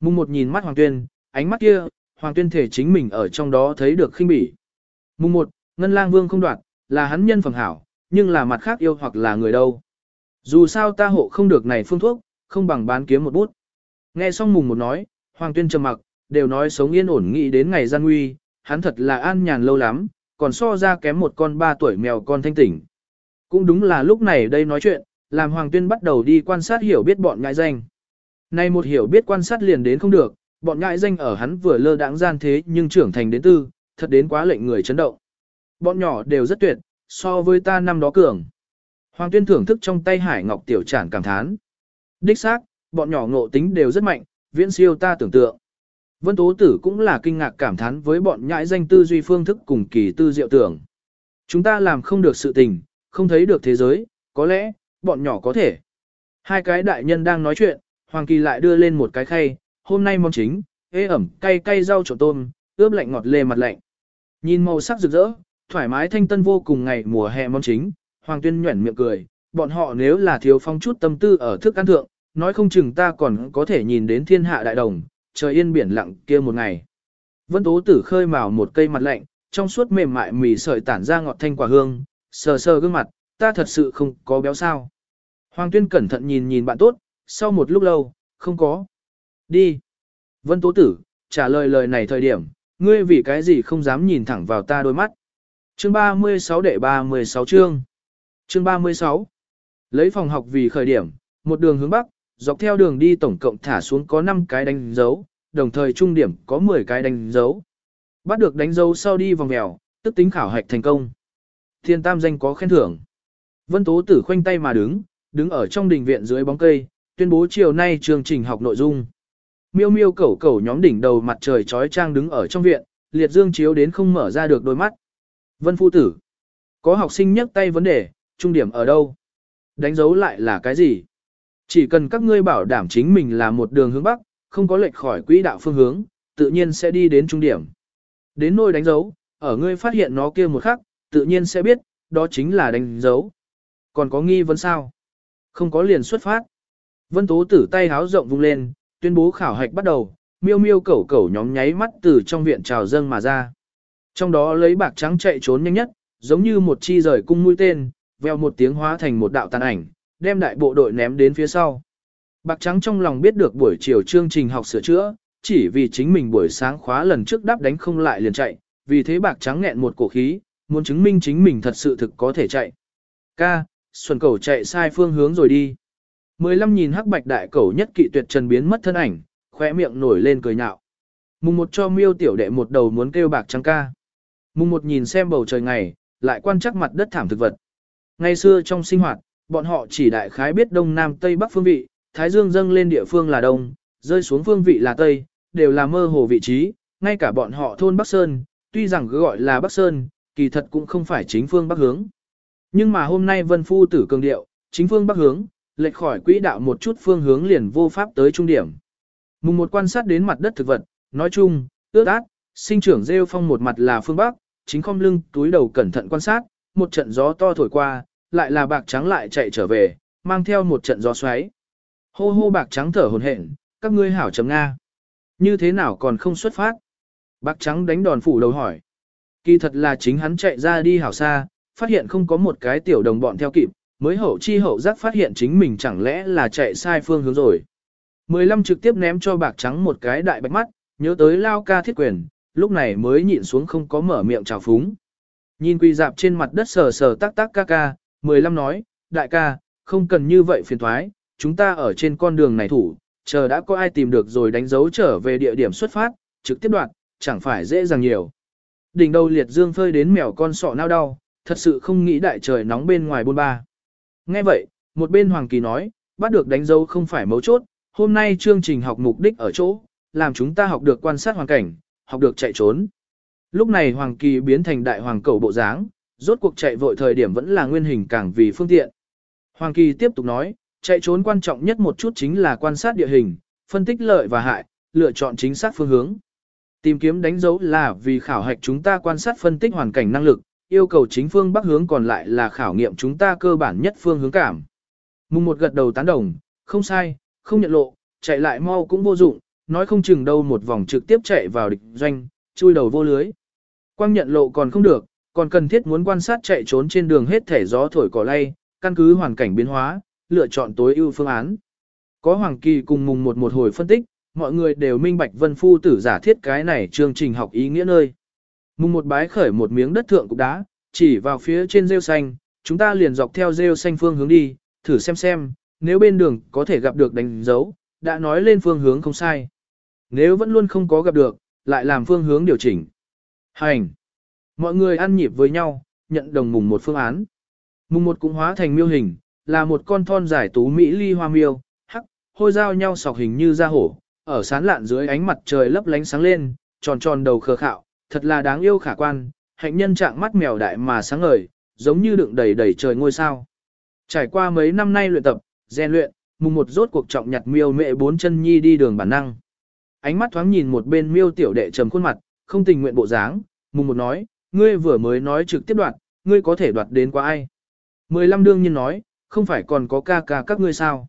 Mùng một nhìn mắt Hoàng tuyên, ánh mắt kia, Hoàng tuyên thể chính mình ở trong đó thấy được khinh bỉ. Mùng một, ngân lang vương không đoạn, là hắn nhân phẩm hảo, nhưng là mặt khác yêu hoặc là người đâu. Dù sao ta hộ không được này phương thuốc, không bằng bán kiếm một bút. Nghe xong mùng một nói, Hoàng tuyên trầm mặc, đều nói sống yên ổn nghĩ đến ngày gian nguy, hắn thật là an nhàn lâu lắm, còn so ra kém một con ba tuổi mèo con thanh tỉnh. Cũng đúng là lúc này đây nói chuyện, làm Hoàng Tuyên bắt đầu đi quan sát hiểu biết bọn ngại danh. Nay một hiểu biết quan sát liền đến không được, bọn ngại danh ở hắn vừa lơ đãng gian thế nhưng trưởng thành đến tư, thật đến quá lệnh người chấn động. Bọn nhỏ đều rất tuyệt, so với ta năm đó cường. Hoàng Tuyên thưởng thức trong tay Hải Ngọc tiểu trản cảm thán. Đích xác, bọn nhỏ ngộ tính đều rất mạnh, viễn siêu ta tưởng tượng. Vân Tố Tử cũng là kinh ngạc cảm thán với bọn nhãi danh tư duy phương thức cùng kỳ tư diệu tưởng. Chúng ta làm không được sự tình, không thấy được thế giới, có lẽ, bọn nhỏ có thể. Hai cái đại nhân đang nói chuyện, Hoàng Kỳ lại đưa lên một cái khay, hôm nay món chính, ế ẩm, cay cay rau trộn tôm, ướp lạnh ngọt lê mặt lạnh. Nhìn màu sắc rực rỡ, thoải mái thanh tân vô cùng ngày mùa hè món chính, Hoàng Tuyên nhuẩn miệng cười, bọn họ nếu là thiếu phong chút tâm tư ở thức ăn thượng, nói không chừng ta còn có thể nhìn đến thiên hạ đại đồng, trời yên biển lặng kia một ngày. Vân Tố Tử khơi mào một cây mặt lạnh, trong suốt mềm mại mì sợi tản ra ngọt thanh quả hương, sờ sờ gương mặt, ta thật sự không có béo sao. Hoàng Tuyên cẩn thận nhìn nhìn bạn tốt, sau một lúc lâu, không có. Đi. Vân Tố Tử, trả lời lời này thời điểm, ngươi vì cái gì không dám nhìn thẳng vào ta đôi mắt. Chương 36 đệ 36 chương. Chương 36. Lấy phòng học vì khởi điểm, một đường hướng bắc, dọc theo đường đi tổng cộng thả xuống có 5 cái đánh dấu, đồng thời trung điểm có 10 cái đánh dấu. Bắt được đánh dấu sau đi vòng mèo, tức tính khảo hạch thành công. Thiên tam danh có khen thưởng. Vân Tố Tử khoanh tay mà đứng, đứng ở trong đình viện dưới bóng cây, tuyên bố chiều nay chương trình học nội dung. Miêu miêu cẩu cẩu nhóm đỉnh đầu mặt trời trói trang đứng ở trong viện, liệt dương chiếu đến không mở ra được đôi mắt. Vân Phu Tử. Có học sinh nhấc tay vấn đề, trung điểm ở đâu? Đánh dấu lại là cái gì? Chỉ cần các ngươi bảo đảm chính mình là một đường hướng bắc, không có lệch khỏi quỹ đạo phương hướng, tự nhiên sẽ đi đến trung điểm. Đến nơi đánh dấu, ở ngươi phát hiện nó kia một khắc, tự nhiên sẽ biết, đó chính là đánh dấu. Còn có nghi vấn sao? Không có liền xuất phát. Vân Tố tử tay háo rộng vung lên, tuyên bố khảo hạch bắt đầu, miêu miêu cẩu cẩu nhóm nháy mắt từ trong viện trào dâng mà ra. Trong đó lấy bạc trắng chạy trốn nhanh nhất, giống như một chi rời cung mũi tên, veo một tiếng hóa thành một đạo tàn ảnh, đem đại bộ đội ném đến phía sau. Bạc trắng trong lòng biết được buổi chiều chương trình học sửa chữa, chỉ vì chính mình buổi sáng khóa lần trước đáp đánh không lại liền chạy, vì thế bạc trắng nghẹn một cổ khí, muốn chứng minh chính mình thật sự thực có thể chạy. Ca, xuân cầu chạy sai phương hướng rồi đi. Mười lăm nhìn hắc bạch đại cầu nhất kỵ tuyệt trần biến mất thân ảnh, khóe miệng nổi lên cười nhạo. Mùng một cho miêu tiểu đệ một đầu muốn kêu bạc trắng ca. Mùng một nhìn xem bầu trời ngày, lại quan chắc mặt đất thảm thực vật. Ngày xưa trong sinh hoạt, bọn họ chỉ đại khái biết đông nam tây bắc phương vị, thái dương dâng lên địa phương là đông, rơi xuống phương vị là tây, đều là mơ hồ vị trí, ngay cả bọn họ thôn Bắc Sơn, tuy rằng cứ gọi là Bắc Sơn, kỳ thật cũng không phải chính phương Bắc hướng. Nhưng mà hôm nay Vân Phu tử cường điệu, chính phương Bắc hướng, lệch khỏi quỹ đạo một chút phương hướng liền vô pháp tới trung điểm. Mùng một quan sát đến mặt đất thực vật, nói chung, ướt át, sinh trưởng rêu phong một mặt là phương Bắc, chính không lưng túi đầu cẩn thận quan sát, một trận gió to thổi qua, lại là bạc trắng lại chạy trở về, mang theo một trận gió xoáy. Hô hô bạc trắng thở hồn hển, các ngươi hảo chấm Nga. Như thế nào còn không xuất phát? Bạc trắng đánh đòn phủ đầu hỏi. Kỳ thật là chính hắn chạy ra đi hảo xa, phát hiện không có một cái tiểu đồng bọn theo kịp, mới hậu chi hậu giác phát hiện chính mình chẳng lẽ là chạy sai phương hướng rồi. Mười lăm trực tiếp ném cho bạc trắng một cái đại bạch mắt, nhớ tới lao ca thiết quyền, lúc này mới nhịn xuống không có mở miệng chào phúng. Nhìn quỳ dạp trên mặt đất sờ sờ tắc tắc ca ca, mười lăm nói, đại ca, không cần như vậy phiền thoái, chúng ta ở trên con đường này thủ, chờ đã có ai tìm được rồi đánh dấu trở về địa điểm xuất phát, trực tiếp đoạn, chẳng phải dễ dàng nhiều. Đỉnh đầu liệt dương phơi đến mèo con sọ nao đau, thật sự không nghĩ đại trời nóng bên ngoài bôn ba. Nghe vậy, một bên Hoàng Kỳ nói, bắt được đánh dấu không phải mấu chốt, hôm nay chương trình học mục đích ở chỗ, làm chúng ta học được quan sát hoàn cảnh, học được chạy trốn. Lúc này Hoàng Kỳ biến thành đại hoàng cầu bộ dáng, rốt cuộc chạy vội thời điểm vẫn là nguyên hình càng vì phương tiện. Hoàng Kỳ tiếp tục nói, chạy trốn quan trọng nhất một chút chính là quan sát địa hình, phân tích lợi và hại, lựa chọn chính xác phương hướng. Tìm kiếm đánh dấu là vì khảo hạch chúng ta quan sát phân tích hoàn cảnh năng lực, yêu cầu chính phương bắc hướng còn lại là khảo nghiệm chúng ta cơ bản nhất phương hướng cảm. Mùng một gật đầu tán đồng, không sai, không nhận lộ, chạy lại mau cũng vô dụng, nói không chừng đâu một vòng trực tiếp chạy vào địch doanh, chui đầu vô lưới. Quang nhận lộ còn không được, còn cần thiết muốn quan sát chạy trốn trên đường hết thể gió thổi cỏ lay, căn cứ hoàn cảnh biến hóa, lựa chọn tối ưu phương án. Có Hoàng Kỳ cùng mùng một một hồi phân tích, mọi người đều minh bạch vân phu tử giả thiết cái này chương trình học ý nghĩa nơi. Mùng một bái khởi một miếng đất thượng cục đá, chỉ vào phía trên rêu xanh, chúng ta liền dọc theo rêu xanh phương hướng đi, thử xem xem, nếu bên đường có thể gặp được đánh dấu, đã nói lên phương hướng không sai. Nếu vẫn luôn không có gặp được, lại làm phương hướng điều chỉnh. Hành! Mọi người ăn nhịp với nhau, nhận đồng mùng một phương án. Mùng một cũng hóa thành miêu hình, là một con thon giải tú mỹ ly hoa miêu, hắc, hôi giao nhau sọc hình như da hổ, ở sán lạn dưới ánh mặt trời lấp lánh sáng lên, tròn tròn đầu khờ khạo, thật là đáng yêu khả quan, hạnh nhân trạng mắt mèo đại mà sáng ngời, giống như đựng đầy đầy trời ngôi sao. Trải qua mấy năm nay luyện tập, rèn luyện, mùng một rốt cuộc trọng nhặt miêu mẹ bốn chân nhi đi đường bản năng. Ánh mắt thoáng nhìn một bên miêu tiểu đệ trầm khuôn mặt, không tình nguyện bộ dáng, mùng một nói, ngươi vừa mới nói trực tiếp đoạt, ngươi có thể đoạt đến qua ai. Mười lăm đương nhiên nói, không phải còn có ca ca các ngươi sao.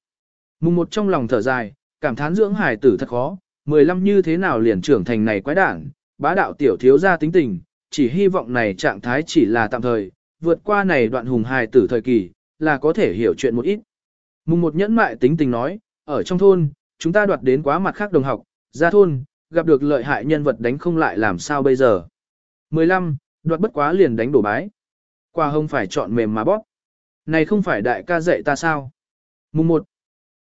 Mùng một trong lòng thở dài, cảm thán dưỡng hải tử thật khó, mười lăm như thế nào liền trưởng thành này quái đản, bá đạo tiểu thiếu gia tính tình, chỉ hy vọng này trạng thái chỉ là tạm thời, vượt qua này đoạn hùng hài tử thời kỳ, là có thể hiểu chuyện một ít. Mùng một nhẫn mại tính tình nói, ở trong thôn, chúng ta đoạt đến quá mặt khác đồng học, ra thôn, gặp được lợi hại nhân vật đánh không lại làm sao bây giờ. 15. Đoạt bất quá liền đánh đổ bái. Quả hồng phải chọn mềm mà bóp. Này không phải đại ca dạy ta sao? Mùng 1.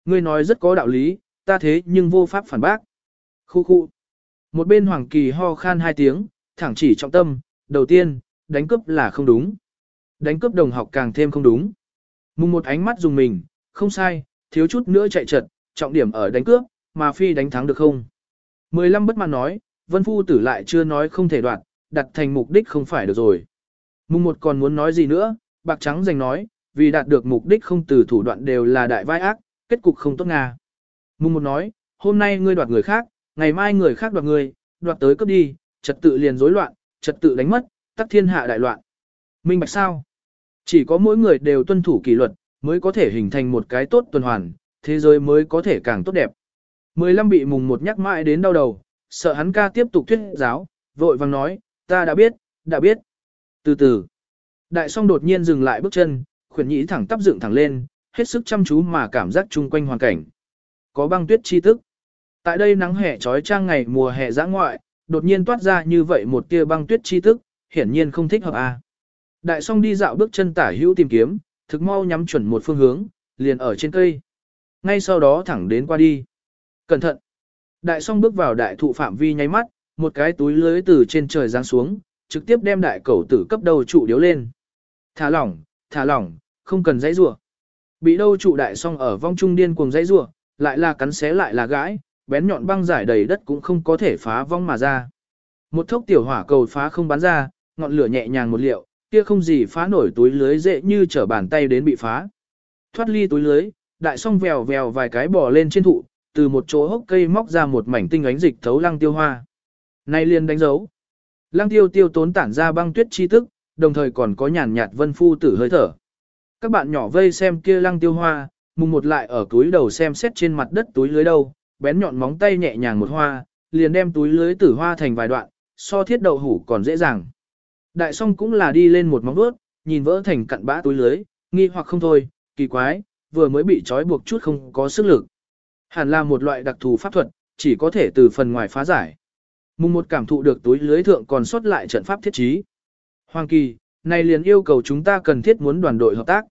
Ngươi nói rất có đạo lý, ta thế nhưng vô pháp phản bác. Khu khu. Một bên Hoàng Kỳ ho khan hai tiếng, thẳng chỉ trọng tâm, đầu tiên, đánh cướp là không đúng. Đánh cướp đồng học càng thêm không đúng. Mùng một ánh mắt dùng mình, không sai, thiếu chút nữa chạy trật, trọng điểm ở đánh cướp, mà phi đánh thắng được không. 15 bất mãn nói, Vân Phu tử lại chưa nói không thể đoạt, đặt thành mục đích không phải được rồi. Mùng một còn muốn nói gì nữa, bạc trắng giành nói, vì đạt được mục đích không từ thủ đoạn đều là đại vai ác, kết cục không tốt nga. Mùng một nói, hôm nay ngươi đoạt người khác, ngày mai người khác đoạt ngươi, đoạt tới cấp đi, trật tự liền rối loạn, trật tự đánh mất, tắc thiên hạ đại loạn. Minh bạch sao? Chỉ có mỗi người đều tuân thủ kỷ luật, mới có thể hình thành một cái tốt tuần hoàn, thế giới mới có thể càng tốt đẹp. Mười lăm bị mùng một nhắc mãi đến đau đầu, sợ hắn ca tiếp tục thuyết giáo, vội vàng nói, ta đã biết, đã biết. Từ từ, đại song đột nhiên dừng lại bước chân, khuyển nhĩ thẳng tắp dựng thẳng lên, hết sức chăm chú mà cảm giác chung quanh hoàn cảnh. Có băng tuyết chi tức. Tại đây nắng hè trói trang ngày mùa hè giã ngoại, đột nhiên toát ra như vậy một tia băng tuyết chi tức, hiển nhiên không thích hợp a. À. Đại song đi dạo bước chân tả hữu tìm kiếm, thực mau nhắm chuẩn một phương hướng, liền ở trên cây. Ngay sau đó thẳng đến qua đi. Cẩn thận. Đại song bước vào đại thụ phạm vi nháy mắt, một cái túi lưới từ trên trời giáng xuống, trực tiếp đem đại cẩu tử cấp đầu trụ điếu lên. Thả lỏng, thả lỏng, không cần dãy rủa. Bị đâu trụ đại song ở vong trung điên cuồng dãy rủa, lại là cắn xé lại là gãi, bén nhọn băng giải đầy đất cũng không có thể phá vong mà ra. Một thốc tiểu hỏa cầu phá không bắn ra, ngọn lửa nhẹ nhàng một liệu, kia không gì phá nổi túi lưới dễ như trở bàn tay đến bị phá. Thoát ly túi lưới, đại song vèo vèo vài cái bò lên trên thụ, từ một chỗ hốc cây móc ra một mảnh tinh ánh dịch thấu lăng tiêu hoa. Nay liền đánh dấu. Lăng tiêu tiêu tốn tản ra băng tuyết chi tức, đồng thời còn có nhàn nhạt vân phu tử hơi thở. Các bạn nhỏ vây xem kia lăng tiêu hoa, mùng một lại ở túi đầu xem xét trên mặt đất túi lưới đâu, bén nhọn móng tay nhẹ nhàng một hoa, liền đem túi lưới tử hoa thành vài đoạn, so thiết đậu hủ còn dễ dàng. Đại song cũng là đi lên một móng vuốt, nhìn vỡ thành cặn bã túi lưới, nghi hoặc không thôi, kỳ quái, vừa mới bị trói buộc chút không có sức lực. Hẳn là một loại đặc thù pháp thuật, chỉ có thể từ phần ngoài phá giải. Mùng một cảm thụ được túi lưới thượng còn xuất lại trận pháp thiết trí. Hoàng kỳ, này liền yêu cầu chúng ta cần thiết muốn đoàn đội hợp tác.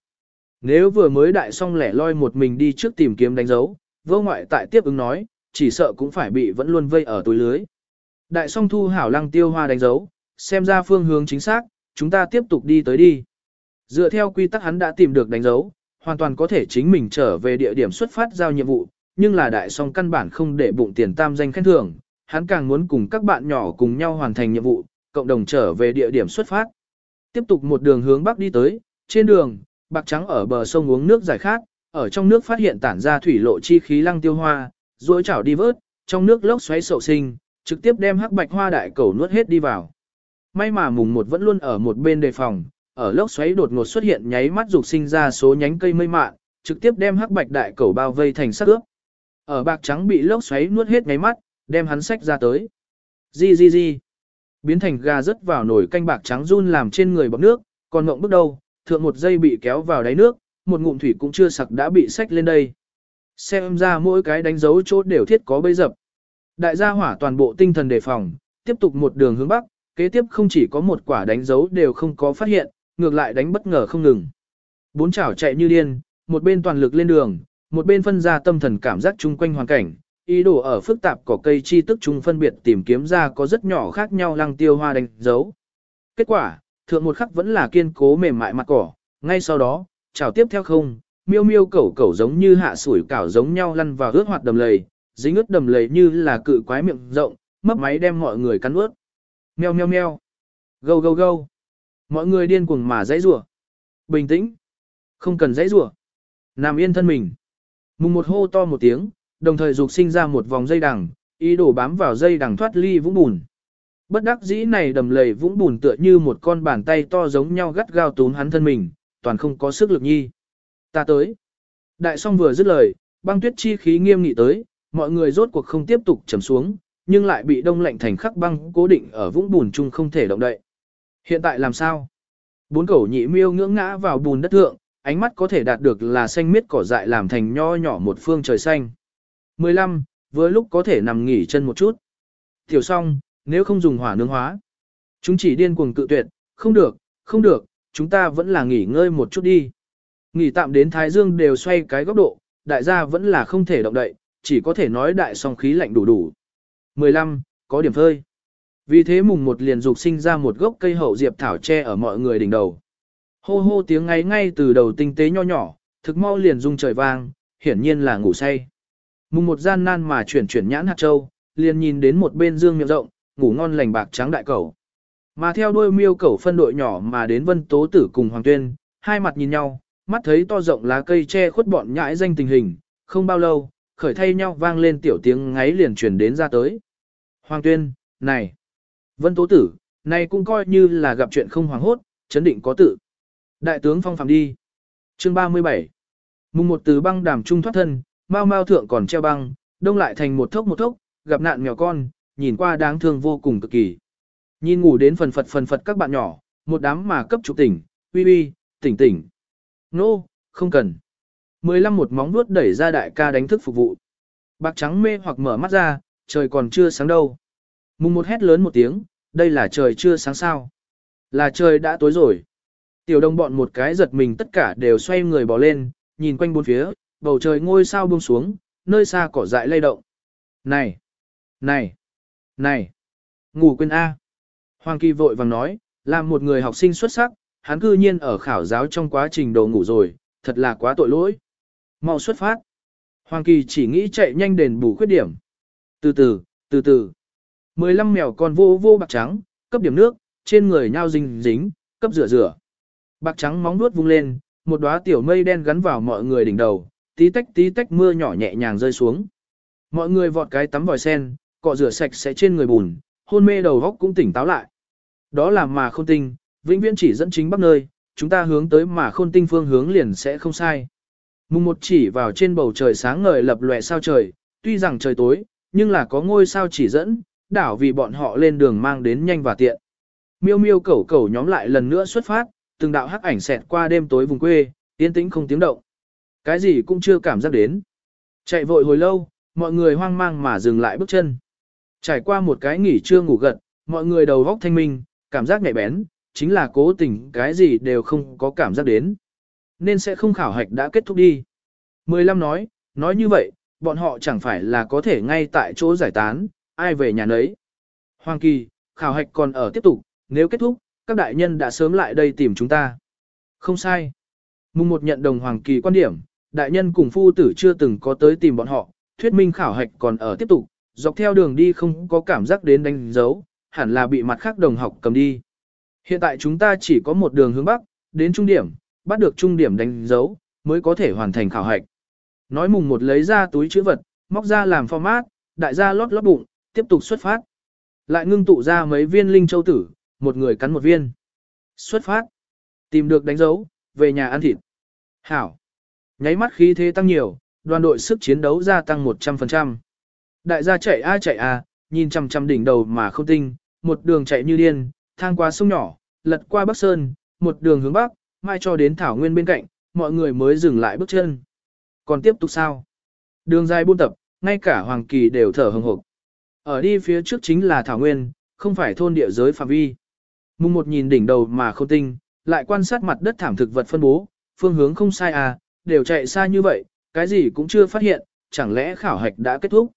Nếu vừa mới đại xong lẻ loi một mình đi trước tìm kiếm đánh dấu, vô ngoại tại tiếp ứng nói, chỉ sợ cũng phải bị vẫn luôn vây ở túi lưới. Đại song thu hảo lăng tiêu hoa đánh dấu, xem ra phương hướng chính xác, chúng ta tiếp tục đi tới đi. Dựa theo quy tắc hắn đã tìm được đánh dấu, hoàn toàn có thể chính mình trở về địa điểm xuất phát giao nhiệm vụ, nhưng là đại song căn bản không để bụng tiền tam danh khen thưởng, hắn càng muốn cùng các bạn nhỏ cùng nhau hoàn thành nhiệm vụ, cộng đồng trở về địa điểm xuất phát. Tiếp tục một đường hướng bắc đi tới, trên đường, bạc trắng ở bờ sông uống nước giải khát, ở trong nước phát hiện tản ra thủy lộ chi khí lăng tiêu hoa, rồi chảo đi vớt, trong nước lốc xoáy sậu sinh, trực tiếp đem hắc bạch hoa đại cầu nuốt hết đi vào. May mà mùng một vẫn luôn ở một bên đề phòng, ở lốc xoáy đột ngột xuất hiện nháy mắt dục sinh ra số nhánh cây mây mạn, trực tiếp đem hắc bạch đại cầu bao vây thành sắc ướp. Ở bạc trắng bị lốc xoáy nuốt hết nháy mắt, đem hắn sách ra tới. Di di di. Biến thành gà rớt vào nồi canh bạc trắng run làm trên người bọc nước, còn ngộng bước đầu, thượng một giây bị kéo vào đáy nước, một ngụm thủy cũng chưa sặc đã bị sách lên đây. Xem ra mỗi cái đánh dấu chốt đều thiết có bấy dập. Đại gia hỏa toàn bộ tinh thần đề phòng, tiếp tục một đường hướng bắc, kế tiếp không chỉ có một quả đánh dấu đều không có phát hiện, ngược lại đánh bất ngờ không ngừng. Bốn chảo chạy như điên, một bên toàn lực lên đường, một bên phân ra tâm thần cảm giác chung quanh hoàn cảnh, ý đồ ở phức tạp cỏ cây chi tức chung phân biệt tìm kiếm ra có rất nhỏ khác nhau lăng tiêu hoa đánh dấu. Kết quả, thượng một khắc vẫn là kiên cố mềm mại mặt cỏ, ngay sau đó, chào tiếp theo không, miêu miêu cẩu cẩu giống như hạ sủi cảo giống nhau lăn vào ướt hoạt đầm lầy, dính ướt đầm lầy như là cự quái miệng rộng, mấp máy đem mọi người cắn ướt. Meo meo meo. Gâu gâu gâu. Mọi người điên cuồng mà dãy rủa. Bình tĩnh. Không cần dãy rủa. Nằm yên thân mình. Mùng một hô to một tiếng, đồng thời dục sinh ra một vòng dây đằng, ý đồ bám vào dây đằng thoát ly vũng bùn. Bất đắc dĩ này đầm lầy vũng bùn tựa như một con bàn tay to giống nhau gắt gao túm hắn thân mình, toàn không có sức lực nhi. Ta tới. Đại song vừa dứt lời, băng tuyết chi khí nghiêm nghị tới, mọi người rốt cuộc không tiếp tục trầm xuống, nhưng lại bị đông lạnh thành khắc băng cố định ở vũng bùn chung không thể động đậy. Hiện tại làm sao? Bốn cẩu nhị miêu ngưỡng ngã vào bùn đất thượng, ánh mắt có thể đạt được là xanh miết cỏ dại làm thành nho nhỏ một phương trời xanh. 15. Với lúc có thể nằm nghỉ chân một chút. Tiểu xong, nếu không dùng hỏa nướng hóa. Chúng chỉ điên cuồng cự tuyệt, không được, không được, chúng ta vẫn là nghỉ ngơi một chút đi. Nghỉ tạm đến Thái Dương đều xoay cái góc độ, đại gia vẫn là không thể động đậy, chỉ có thể nói đại song khí lạnh đủ đủ. 15. Có điểm phơi. Vì thế mùng một liền dục sinh ra một gốc cây hậu diệp thảo tre ở mọi người đỉnh đầu. Hô hô tiếng ngay ngay từ đầu tinh tế nho nhỏ, thực mau liền rung trời vang, hiển nhiên là ngủ say. Mùng một gian nan mà chuyển chuyển nhãn hạt châu, liền nhìn đến một bên dương miệng rộng, ngủ ngon lành bạc trắng đại cẩu. Mà theo đuôi miêu cẩu phân đội nhỏ mà đến vân tố tử cùng hoàng tuyên, hai mặt nhìn nhau, mắt thấy to rộng lá cây che khuất bọn nhãi danh tình hình, không bao lâu, khởi thay nhau vang lên tiểu tiếng ngáy liền truyền đến ra tới. Hoàng tuyên, này, vân tố tử, này cũng coi như là gặp chuyện không hoàng hốt, chấn định có tự. Đại tướng phong phạm đi. Chương 37 Mùng một từ băng đàm trung thoát thân, mau mau thượng còn treo băng, đông lại thành một thốc một thốc, gặp nạn mèo con, nhìn qua đáng thương vô cùng cực kỳ. Nhìn ngủ đến phần phật phần phật các bạn nhỏ, một đám mà cấp trục tỉnh, uy uy, tỉnh tỉnh. Nô, no, không cần. Mười lăm một móng vuốt đẩy ra đại ca đánh thức phục vụ. Bạc trắng mê hoặc mở mắt ra, trời còn chưa sáng đâu. Mùng một hét lớn một tiếng, đây là trời chưa sáng sao. Là trời đã tối rồi. Tiểu đồng bọn một cái giật mình tất cả đều xoay người bỏ lên, nhìn quanh bốn phía, bầu trời ngôi sao buông xuống, nơi xa cỏ dại lay động. Này! Này! Này! Ngủ quên A! Hoàng Kỳ vội vàng nói, làm một người học sinh xuất sắc, hắn cư nhiên ở khảo giáo trong quá trình đồ ngủ rồi, thật là quá tội lỗi. Mau xuất phát. Hoàng Kỳ chỉ nghĩ chạy nhanh đền bù khuyết điểm. Từ từ, từ từ. 15 mèo con vô vô bạc trắng, cấp điểm nước, trên người nhau dính dính, cấp rửa rửa. Bạc trắng móng nuốt vung lên, một đóa tiểu mây đen gắn vào mọi người đỉnh đầu, tí tách tí tách mưa nhỏ nhẹ nhàng rơi xuống. Mọi người vọt cái tắm vòi sen, cọ rửa sạch sẽ trên người bùn, hôn mê đầu góc cũng tỉnh táo lại. Đó là mà khôn tinh, vĩnh viễn chỉ dẫn chính bắc nơi, chúng ta hướng tới mà khôn tinh phương hướng liền sẽ không sai. Mùng một chỉ vào trên bầu trời sáng ngời lập lòe sao trời, tuy rằng trời tối, nhưng là có ngôi sao chỉ dẫn, đảo vì bọn họ lên đường mang đến nhanh và tiện. Miêu miêu cẩu cẩu nhóm lại lần nữa xuất phát, từng đạo hắc ảnh xẹt qua đêm tối vùng quê, yên tĩnh không tiếng động. Cái gì cũng chưa cảm giác đến. Chạy vội hồi lâu, mọi người hoang mang mà dừng lại bước chân. Trải qua một cái nghỉ trưa ngủ gật, mọi người đầu góc thanh minh, cảm giác nhạy bén, chính là cố tình cái gì đều không có cảm giác đến. nên sẽ không khảo hạch đã kết thúc đi. 15 nói, nói như vậy, bọn họ chẳng phải là có thể ngay tại chỗ giải tán, ai về nhà nấy. Hoàng Kỳ, khảo hạch còn ở tiếp tục, nếu kết thúc, các đại nhân đã sớm lại đây tìm chúng ta. Không sai. Mùng một nhận đồng Hoàng Kỳ quan điểm, đại nhân cùng phu tử chưa từng có tới tìm bọn họ, thuyết minh khảo hạch còn ở tiếp tục, dọc theo đường đi không có cảm giác đến đánh dấu, hẳn là bị mặt khác đồng học cầm đi. Hiện tại chúng ta chỉ có một đường hướng bắc, đến trung điểm, bắt được trung điểm đánh dấu, mới có thể hoàn thành khảo hạch. Nói mùng một lấy ra túi chữ vật, móc ra làm format, đại gia lót lót bụng, tiếp tục xuất phát. Lại ngưng tụ ra mấy viên linh châu tử, một người cắn một viên. Xuất phát. Tìm được đánh dấu, về nhà ăn thịt. Hảo. Nháy mắt khí thế tăng nhiều, đoàn đội sức chiến đấu gia tăng 100%. Đại gia chạy a chạy a, nhìn chằm chằm đỉnh đầu mà không tinh, một đường chạy như điên, thang qua sông nhỏ, lật qua Bắc Sơn, một đường hướng Bắc, mai cho đến Thảo Nguyên bên cạnh, mọi người mới dừng lại bước chân. Còn tiếp tục sao? Đường dài buôn tập, ngay cả Hoàng Kỳ đều thở hừng hực. Ở đi phía trước chính là Thảo Nguyên, không phải thôn địa giới phạm vi. Mùng một nhìn đỉnh đầu mà không tinh, lại quan sát mặt đất thảm thực vật phân bố, phương hướng không sai à, đều chạy xa như vậy, cái gì cũng chưa phát hiện, chẳng lẽ khảo hạch đã kết thúc.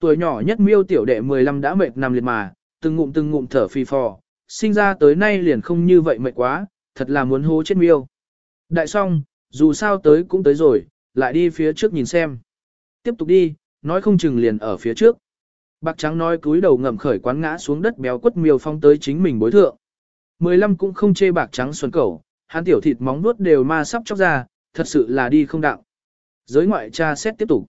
Tuổi nhỏ nhất miêu tiểu đệ 15 đã mệt nằm liệt mà, từng ngụm từng ngụm thở phì phò, sinh ra tới nay liền không như vậy mệt quá, thật là muốn hố chết miêu. Đại song dù sao tới cũng tới rồi, lại đi phía trước nhìn xem. Tiếp tục đi, nói không chừng liền ở phía trước. Bạc trắng nói cúi đầu ngậm khởi quán ngã xuống đất béo quất miêu phong tới chính mình bối thượng. 15 cũng không chê bạc trắng xuân cẩu, hắn tiểu thịt móng nuốt đều ma sắp chóc ra, thật sự là đi không đạo. Giới ngoại tra xét tiếp tục.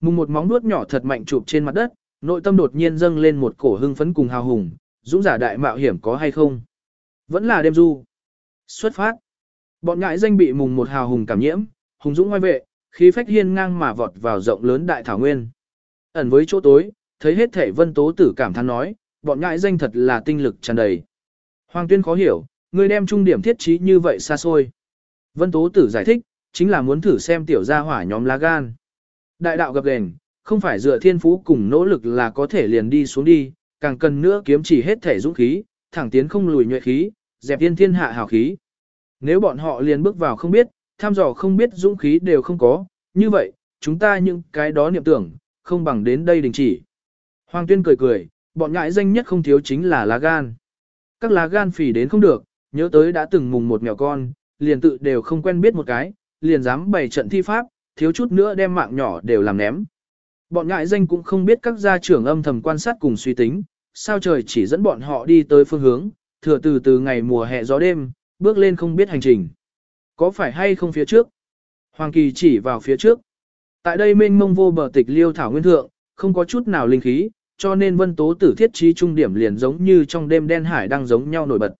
Mùng một móng nuốt nhỏ thật mạnh chụp trên mặt đất, nội tâm đột nhiên dâng lên một cổ hưng phấn cùng hào hùng, dũng giả đại mạo hiểm có hay không? Vẫn là đêm du. Xuất phát. Bọn ngại danh bị mùng một hào hùng cảm nhiễm, hùng dũng ngoài vệ, khí phách hiên ngang mà vọt vào rộng lớn đại thảo nguyên. Ẩn với chỗ tối, thấy hết thể vân tố tử cảm thán nói, bọn ngại danh thật là tinh lực tràn đầy. Hoàng tuyên khó hiểu, người đem trung điểm thiết trí như vậy xa xôi. Vân tố tử giải thích, chính là muốn thử xem tiểu gia hỏa nhóm lá gan. Đại đạo gặp đèn, không phải dựa thiên phú cùng nỗ lực là có thể liền đi xuống đi, càng cần nữa kiếm chỉ hết thể dũng khí, thẳng tiến không lùi nhuệ khí, dẹp tiên thiên hạ hào khí. Nếu bọn họ liền bước vào không biết, tham dò không biết dũng khí đều không có, như vậy, chúng ta những cái đó niệm tưởng, không bằng đến đây đình chỉ. Hoàng tuyên cười cười, bọn ngại danh nhất không thiếu chính là lá gan. Các lá gan phỉ đến không được, nhớ tới đã từng mùng một mèo con, liền tự đều không quen biết một cái, liền dám bày trận thi pháp, thiếu chút nữa đem mạng nhỏ đều làm ném. Bọn ngại danh cũng không biết các gia trưởng âm thầm quan sát cùng suy tính, sao trời chỉ dẫn bọn họ đi tới phương hướng, thừa từ từ ngày mùa hè gió đêm, bước lên không biết hành trình. Có phải hay không phía trước? Hoàng Kỳ chỉ vào phía trước. Tại đây mênh mông vô bờ tịch liêu thảo nguyên thượng, không có chút nào linh khí, cho nên vân tố tử thiết trí trung điểm liền giống như trong đêm đen hải đang giống nhau nổi bật.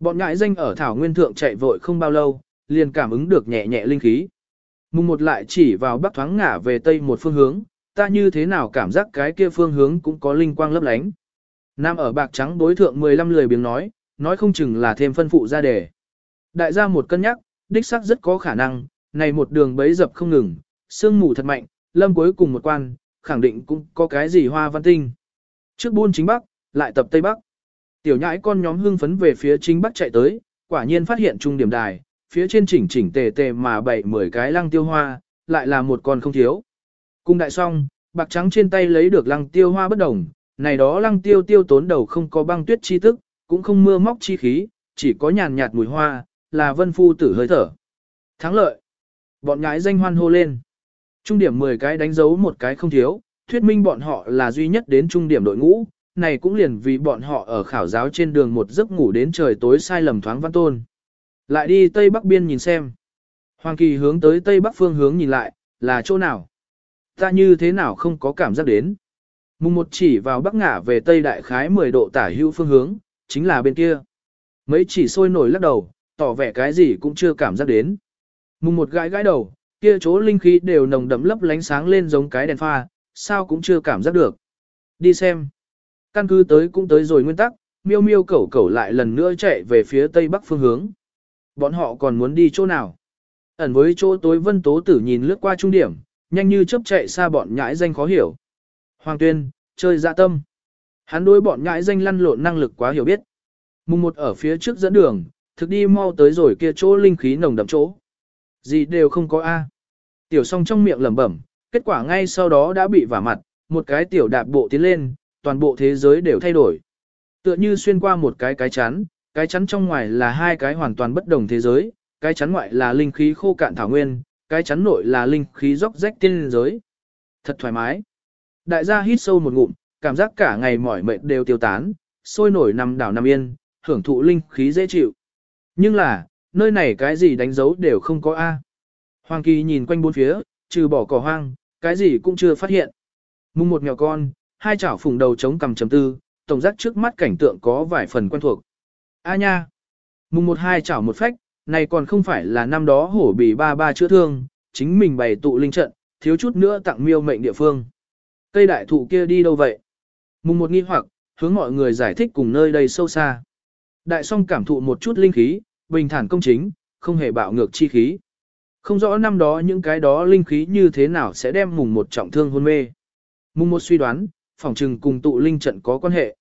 Bọn ngại danh ở thảo nguyên thượng chạy vội không bao lâu, liền cảm ứng được nhẹ nhẹ linh khí. Mùng một lại chỉ vào bắc thoáng ngả về tây một phương hướng, ta như thế nào cảm giác cái kia phương hướng cũng có linh quang lấp lánh. Nam ở bạc trắng đối thượng 15 lười biếng nói, nói không chừng là thêm phân phụ ra đề. Đại gia một cân nhắc, đích xác rất có khả năng, này một đường bấy dập không ngừng, sương mù thật mạnh, lâm cuối cùng một quan, khẳng định cũng có cái gì hoa văn tinh. Trước buôn chính bắc, lại tập tây bắc. Tiểu nhãi con nhóm hưng phấn về phía chính bắc chạy tới, quả nhiên phát hiện trung điểm đài, phía trên chỉnh chỉnh tề tề mà bảy mười cái lăng tiêu hoa, lại là một con không thiếu. Cung đại song, bạc trắng trên tay lấy được lăng tiêu hoa bất đồng, này đó lăng tiêu tiêu tốn đầu không có băng tuyết chi tức, cũng không mưa móc chi khí, chỉ có nhàn nhạt mùi hoa, là vân phu tử hơi thở. Thắng lợi. Bọn ngái danh hoan hô lên. Trung điểm 10 cái đánh dấu một cái không thiếu, thuyết minh bọn họ là duy nhất đến trung điểm đội ngũ, này cũng liền vì bọn họ ở khảo giáo trên đường một giấc ngủ đến trời tối sai lầm thoáng văn tôn. Lại đi tây bắc biên nhìn xem. Hoàng kỳ hướng tới tây bắc phương hướng nhìn lại, là chỗ nào? Ta như thế nào không có cảm giác đến? Mùng một chỉ vào bắc ngả về tây đại khái 10 độ tả hữu phương hướng, chính là bên kia. Mấy chỉ sôi nổi lắc đầu, tỏ vẻ cái gì cũng chưa cảm giác đến. Mùng một gãi gãi đầu, kia chỗ linh khí đều nồng đậm lấp lánh sáng lên giống cái đèn pha, sao cũng chưa cảm giác được. Đi xem. Căn cứ tới cũng tới rồi nguyên tắc, miêu miêu cẩu cẩu lại lần nữa chạy về phía tây bắc phương hướng. Bọn họ còn muốn đi chỗ nào? Ẩn với chỗ tối vân tố tử nhìn lướt qua trung điểm, nhanh như chớp chạy xa bọn nhãi danh khó hiểu. Hoàng tuyên, chơi dạ tâm. Hắn đối bọn nhãi danh lăn lộn năng lực quá hiểu biết. Mùng một ở phía trước dẫn đường, thực đi mau tới rồi kia chỗ linh khí nồng đậm chỗ. Gì đều không có A. Tiểu song trong miệng lẩm bẩm, kết quả ngay sau đó đã bị vả mặt, một cái tiểu đạp bộ tiến lên, toàn bộ thế giới đều thay đổi. Tựa như xuyên qua một cái cái chắn, cái chắn trong ngoài là hai cái hoàn toàn bất đồng thế giới, cái chắn ngoại là linh khí khô cạn thảo nguyên, cái chắn nội là linh khí róc rách tiên giới. Thật thoải mái. Đại gia hít sâu một ngụm, cảm giác cả ngày mỏi mệt đều tiêu tán, sôi nổi nằm đảo nằm yên, hưởng thụ linh khí dễ chịu. Nhưng là, nơi này cái gì đánh dấu đều không có A. Hoàng Kỳ nhìn quanh bốn phía, trừ bỏ cỏ hoang, cái gì cũng chưa phát hiện. Mùng một mèo con, hai chảo phùng đầu chống cầm chấm tư, tổng giác trước mắt cảnh tượng có vài phần quen thuộc. A nha! Mùng một hai chảo một phách, này còn không phải là năm đó hổ bì ba ba chữa thương, chính mình bày tụ linh trận, thiếu chút nữa tặng miêu mệnh địa phương. Cây đại thụ kia đi đâu vậy? Mùng một nghi hoặc, hướng mọi người giải thích cùng nơi đây sâu xa. Đại song cảm thụ một chút linh khí, bình thản công chính, không hề bạo ngược chi khí. Không rõ năm đó những cái đó linh khí như thế nào sẽ đem mùng một trọng thương hôn mê. Mùng một suy đoán, phòng trừng cùng tụ linh trận có quan hệ.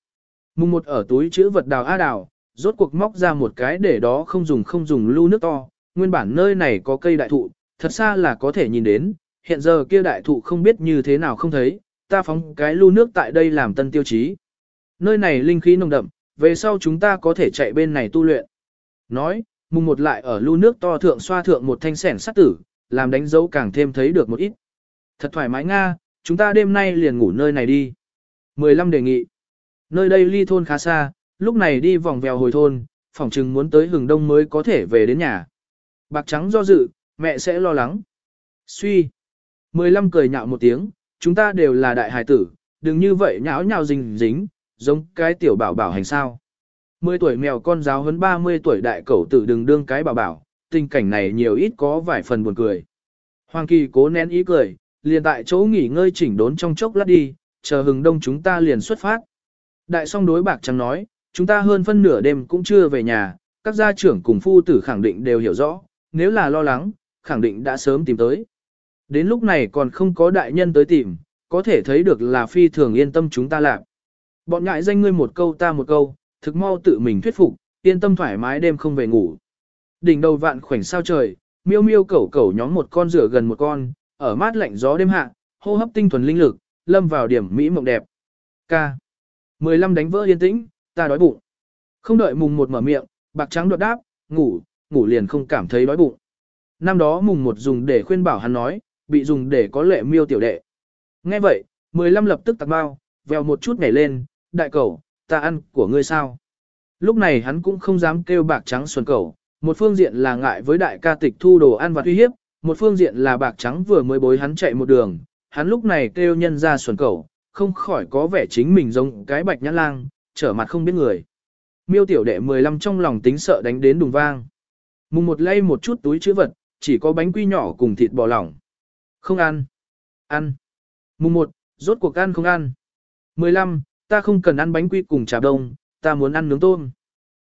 Mùng một ở túi chữ vật đào A đào, rốt cuộc móc ra một cái để đó không dùng không dùng lưu nước to, nguyên bản nơi này có cây đại thụ, thật xa là có thể nhìn đến, hiện giờ kia đại thụ không biết như thế nào không thấy, ta phóng cái lưu nước tại đây làm tân tiêu chí. Nơi này linh khí nồng đậm, về sau chúng ta có thể chạy bên này tu luyện. Nói, mùng một lại ở lưu nước to thượng xoa thượng một thanh sẻn sắt tử, làm đánh dấu càng thêm thấy được một ít. Thật thoải mái Nga, chúng ta đêm nay liền ngủ nơi này đi. 15 đề nghị. Nơi đây ly thôn khá xa, lúc này đi vòng vèo hồi thôn, phỏng chừng muốn tới hừng đông mới có thể về đến nhà. Bạc trắng do dự, mẹ sẽ lo lắng. Suy. 15 cười nhạo một tiếng, chúng ta đều là đại hài tử, đừng như vậy nháo nhào dính dính, giống cái tiểu bảo bảo hành sao. 10 tuổi mèo con giáo huấn 30 tuổi đại cẩu tử đừng đương cái bảo bảo, tình cảnh này nhiều ít có vài phần buồn cười. Hoàng Kỳ cố nén ý cười, liền tại chỗ nghỉ ngơi chỉnh đốn trong chốc lát đi, chờ hừng đông chúng ta liền xuất phát. Đại song đối bạc trắng nói, chúng ta hơn phân nửa đêm cũng chưa về nhà, các gia trưởng cùng phu tử khẳng định đều hiểu rõ, nếu là lo lắng, khẳng định đã sớm tìm tới. Đến lúc này còn không có đại nhân tới tìm, có thể thấy được là phi thường yên tâm chúng ta làm. Bọn ngại danh ngươi một câu ta một câu, thực mau tự mình thuyết phục, yên tâm thoải mái đêm không về ngủ. Đỉnh đầu vạn khoảnh sao trời, miêu miêu cẩu cẩu nhóm một con rửa gần một con, ở mát lạnh gió đêm hạ, hô hấp tinh thuần linh lực, lâm vào điểm mỹ mộng đẹp. Ca. 15 đánh vỡ yên tĩnh, ta đói bụng. Không đợi mùng một mở miệng, bạc trắng đột đáp, ngủ, ngủ liền không cảm thấy đói bụng. Năm đó mùng một dùng để khuyên bảo hắn nói, bị dùng để có lệ miêu tiểu đệ. Nghe vậy, 15 lập tức tạc bao, vèo một chút nhảy lên, đại cầu, ta ăn của ngươi sao? Lúc này hắn cũng không dám kêu bạc trắng xuân cầu, một phương diện là ngại với đại ca tịch thu đồ ăn và uy hiếp, một phương diện là bạc trắng vừa mới bối hắn chạy một đường, hắn lúc này kêu nhân ra xuân cầu, không khỏi có vẻ chính mình giống cái bạch nhãn lang, trở mặt không biết người. Miêu tiểu đệ 15 trong lòng tính sợ đánh đến đùng vang. Mùng một lay một chút túi chữ vật, chỉ có bánh quy nhỏ cùng thịt bò lỏng. Không ăn. Ăn. Mùng một, rốt cuộc ăn không ăn. 15, ta không cần ăn bánh quy cùng trà đông, ta muốn ăn nướng tôm.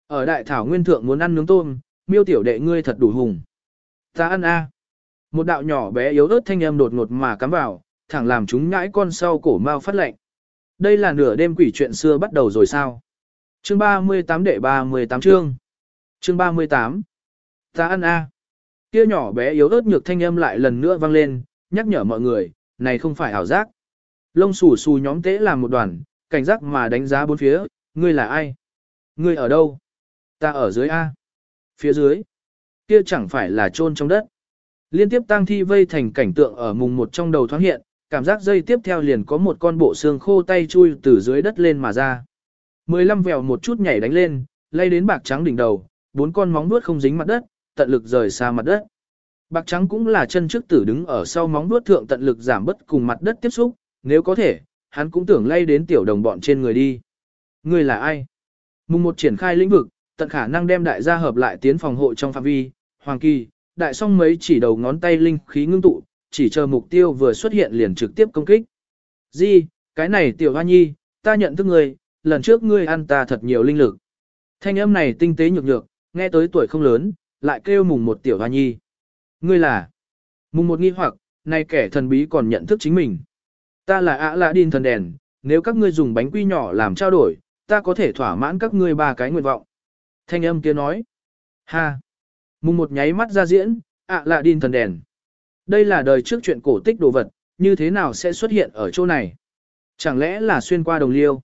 Ở đại thảo nguyên thượng muốn ăn nướng tôm, miêu tiểu đệ ngươi thật đủ hùng. Ta ăn a. Một đạo nhỏ bé yếu ớt thanh âm đột ngột mà cắm vào, thẳng làm chúng nhãi con sau cổ mau phát lệnh. Đây là nửa đêm quỷ chuyện xưa bắt đầu rồi sao? Chương 38 đệ 38 chương. Chương 38. Ta ăn a. Kia nhỏ bé yếu ớt nhược thanh âm lại lần nữa vang lên, nhắc nhở mọi người, này không phải ảo giác. Lông xù xù nhóm tế làm một đoàn, cảnh giác mà đánh giá bốn phía, ngươi là ai? Ngươi ở đâu? Ta ở dưới A. Phía dưới. Kia chẳng phải là chôn trong đất. Liên tiếp tang thi vây thành cảnh tượng ở mùng một trong đầu thoáng hiện, cảm giác dây tiếp theo liền có một con bộ xương khô tay chui từ dưới đất lên mà ra. Mười lăm vèo một chút nhảy đánh lên, lay đến bạc trắng đỉnh đầu, bốn con móng vuốt không dính mặt đất, tận lực rời xa mặt đất. Bạc trắng cũng là chân trước tử đứng ở sau móng vuốt thượng tận lực giảm bất cùng mặt đất tiếp xúc, nếu có thể, hắn cũng tưởng lay đến tiểu đồng bọn trên người đi. Người là ai? Mùng một triển khai lĩnh vực, tận khả năng đem đại gia hợp lại tiến phòng hộ trong phạm vi, hoàng kỳ, đại song mấy chỉ đầu ngón tay linh khí ngưng tụ, chỉ chờ mục tiêu vừa xuất hiện liền trực tiếp công kích. Di, cái này tiểu hoa nhi, ta nhận thức ngươi, lần trước ngươi ăn ta thật nhiều linh lực. Thanh âm này tinh tế nhược nhược, nghe tới tuổi không lớn, lại kêu mùng một tiểu hoa nhi. Ngươi là mùng một nghi hoặc, nay kẻ thần bí còn nhận thức chính mình. Ta là ạ lạ đin thần đèn, nếu các ngươi dùng bánh quy nhỏ làm trao đổi, ta có thể thỏa mãn các ngươi ba cái nguyện vọng. Thanh âm kia nói. Ha. Mùng một nháy mắt ra diễn, ạ lạ đin thần đèn. Đây là đời trước chuyện cổ tích đồ vật, như thế nào sẽ xuất hiện ở chỗ này? Chẳng lẽ là xuyên qua đồng liêu?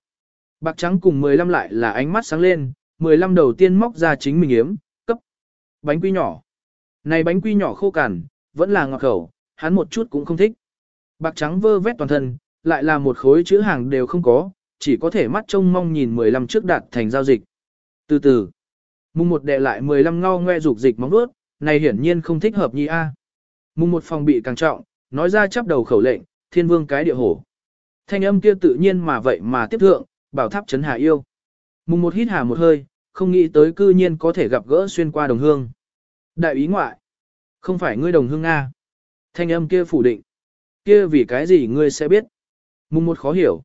Bạc trắng cùng 15 lại là ánh mắt sáng lên, 15 đầu tiên móc ra chính mình yếm, cấp. Bánh quy nhỏ. Này bánh quy nhỏ khô cằn, vẫn là ngọt khẩu, hắn một chút cũng không thích. Bạc trắng vơ vét toàn thân, lại là một khối chữ hàng đều không có, chỉ có thể mắt trông mong nhìn 15 trước đạt thành giao dịch. Từ từ, mùng một đệ lại 15 ngao ngoe dục dịch móng đuốt, này hiển nhiên không thích hợp nhi A. Mùng một phòng bị càng trọng, nói ra chắp đầu khẩu lệnh, thiên vương cái địa hổ. Thanh âm kia tự nhiên mà vậy mà tiếp thượng, bảo tháp chấn hạ yêu. Mùng một hít hà một hơi, không nghĩ tới cư nhiên có thể gặp gỡ xuyên qua đồng hương. Đại ý ngoại, không phải ngươi đồng hương Nga. Thanh âm kia phủ định. Kia vì cái gì ngươi sẽ biết? Mùng một khó hiểu.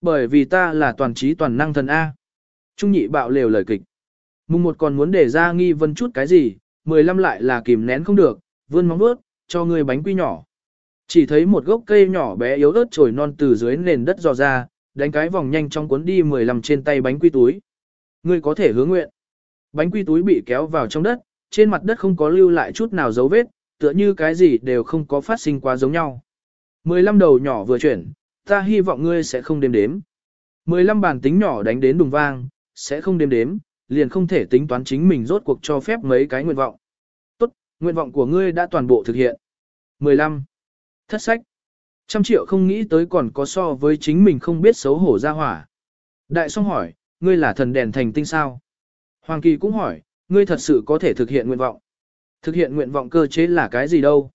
Bởi vì ta là toàn trí toàn năng thần A. Trung nhị bạo lều lời kịch. Mùng một còn muốn để ra nghi vấn chút cái gì, mười lăm lại là kìm nén không được, vươn móng vuốt, cho ngươi bánh quy nhỏ. Chỉ thấy một gốc cây nhỏ bé yếu ớt trồi non từ dưới nền đất dò ra, đánh cái vòng nhanh trong cuốn đi mười lăm trên tay bánh quy túi. Ngươi có thể hướng nguyện. Bánh quy túi bị kéo vào trong đất, trên mặt đất không có lưu lại chút nào dấu vết, tựa như cái gì đều không có phát sinh quá giống nhau. Mười lăm đầu nhỏ vừa chuyển, ta hy vọng ngươi sẽ không đếm đếm. Mười lăm bàn tính nhỏ đánh đến đùng vang, sẽ không đếm đếm, liền không thể tính toán chính mình rốt cuộc cho phép mấy cái nguyện vọng. Nguyện vọng của ngươi đã toàn bộ thực hiện. 15. Thất sách. Trăm triệu không nghĩ tới còn có so với chính mình không biết xấu hổ ra hỏa. Đại song hỏi, ngươi là thần đèn thành tinh sao? Hoàng Kỳ cũng hỏi, ngươi thật sự có thể thực hiện nguyện vọng. Thực hiện nguyện vọng cơ chế là cái gì đâu?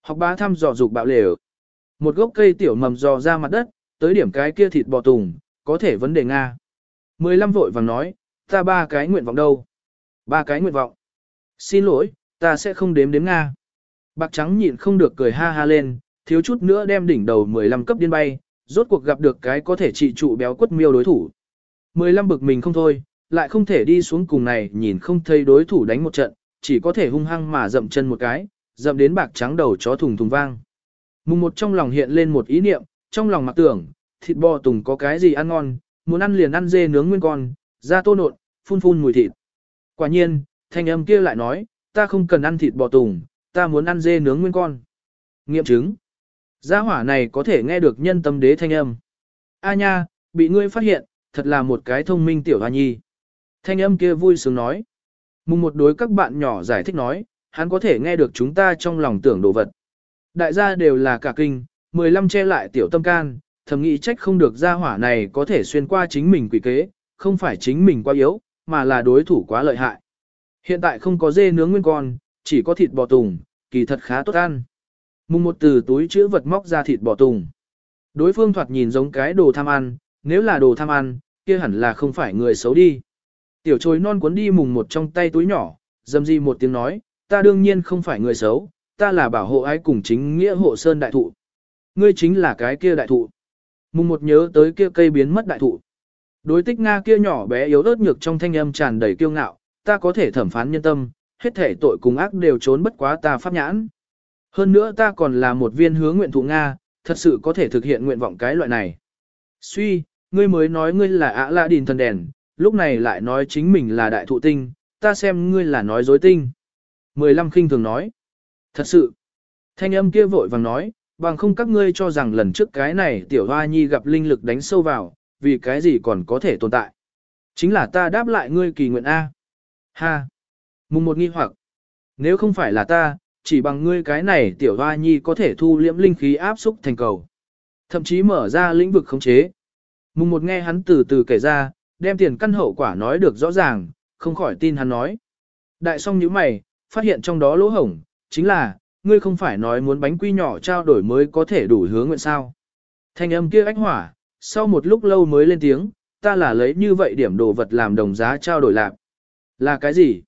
Học bá thăm dò dục bạo lều. Một gốc cây tiểu mầm dò ra mặt đất, tới điểm cái kia thịt bò tùng, có thể vấn đề Nga. Mười lăm vội vàng nói, ta ba cái nguyện vọng đâu? Ba cái nguyện vọng. Xin lỗi, ta sẽ không đếm đếm Nga. Bạc trắng nhịn không được cười ha ha lên, thiếu chút nữa đem đỉnh đầu 15 cấp điên bay, rốt cuộc gặp được cái có thể trị trụ béo quất miêu đối thủ. 15 bực mình không thôi, lại không thể đi xuống cùng này nhìn không thấy đối thủ đánh một trận, chỉ có thể hung hăng mà dậm chân một cái, dậm đến bạc trắng đầu chó thùng thùng vang. Mùng một trong lòng hiện lên một ý niệm, trong lòng mặc tưởng, thịt bò tùng có cái gì ăn ngon, muốn ăn liền ăn dê nướng nguyên con, da tô nộn, phun phun mùi thịt. Quả nhiên, thanh âm kia lại nói, ta không cần ăn thịt bò tùng, ta muốn ăn dê nướng nguyên con. Nghiệm chứng. Gia hỏa này có thể nghe được nhân tâm đế thanh âm. A nha, bị ngươi phát hiện, thật là một cái thông minh tiểu hoa nhi. Thanh âm kia vui sướng nói. Mùng một đối các bạn nhỏ giải thích nói, hắn có thể nghe được chúng ta trong lòng tưởng đồ vật. Đại gia đều là cả kinh, 15 che lại tiểu tâm can, thầm nghĩ trách không được gia hỏa này có thể xuyên qua chính mình quỷ kế, không phải chính mình quá yếu, mà là đối thủ quá lợi hại. Hiện tại không có dê nướng nguyên con, chỉ có thịt bò tùng, kỳ thật khá tốt ăn. Mùng một từ túi chữ vật móc ra thịt bò tùng. Đối phương thoạt nhìn giống cái đồ tham ăn, nếu là đồ tham ăn, kia hẳn là không phải người xấu đi. Tiểu trồi non cuốn đi mùng một trong tay túi nhỏ, dâm di một tiếng nói, ta đương nhiên không phải người xấu, ta là bảo hộ ai cùng chính nghĩa hộ sơn đại thụ. Ngươi chính là cái kia đại thụ. Mùng một nhớ tới kia cây biến mất đại thụ. Đối tích Nga kia nhỏ bé yếu ớt nhược trong thanh âm tràn đầy kiêu ngạo, ta có thể thẩm phán nhân tâm, hết thể tội cùng ác đều trốn bất quá ta pháp nhãn. Hơn nữa ta còn là một viên hứa nguyện thụ Nga, thật sự có thể thực hiện nguyện vọng cái loại này. Suy, ngươi mới nói ngươi là ạ la đìn thần đèn, lúc này lại nói chính mình là đại thụ tinh, ta xem ngươi là nói dối tinh. Mười lăm khinh thường nói. Thật sự. Thanh âm kia vội vàng nói, bằng không các ngươi cho rằng lần trước cái này tiểu hoa nhi gặp linh lực đánh sâu vào, vì cái gì còn có thể tồn tại. Chính là ta đáp lại ngươi kỳ nguyện A. Ha. Mùng một nghi hoặc. Nếu không phải là ta, chỉ bằng ngươi cái này tiểu hoa nhi có thể thu liễm linh khí áp xúc thành cầu. Thậm chí mở ra lĩnh vực khống chế. Mùng một nghe hắn từ từ kể ra, đem tiền căn hậu quả nói được rõ ràng, không khỏi tin hắn nói. Đại song như mày, phát hiện trong đó lỗ hổng, chính là, ngươi không phải nói muốn bánh quy nhỏ trao đổi mới có thể đủ hướng nguyện sao. Thanh âm kia ánh hỏa, sau một lúc lâu mới lên tiếng, ta là lấy như vậy điểm đồ vật làm đồng giá trao đổi lạc. Là cái gì?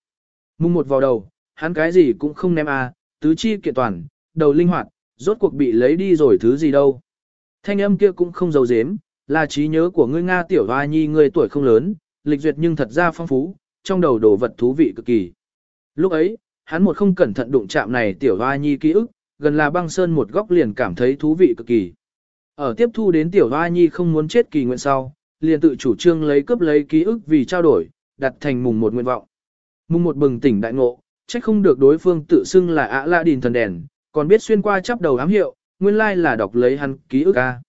Mùng một vào đầu, hắn cái gì cũng không ném a, à, tứ chi kiện toàn, đầu linh hoạt, rốt cuộc bị lấy đi rồi thứ gì đâu. Thanh âm kia cũng không giấu dếm, là trí nhớ của ngươi Nga tiểu hoa nhi ngươi tuổi không lớn, lịch duyệt nhưng thật ra phong phú, trong đầu đồ vật thú vị cực kỳ. Lúc ấy, hắn một không cẩn thận đụng chạm này tiểu hoa nhi ký ức, gần là băng sơn một góc liền cảm thấy thú vị cực kỳ. Ở tiếp thu đến tiểu hoa nhi không muốn chết kỳ nguyện sau, liền tự chủ trương lấy cướp lấy ký ức vì trao đổi, đặt thành mùng một nguyện vọng. Mùng một bừng tỉnh đại ngộ, trách không được đối phương tự xưng là ạ la đìn thần đèn, còn biết xuyên qua chắp đầu ám hiệu, nguyên lai là đọc lấy hắn ký ức ca.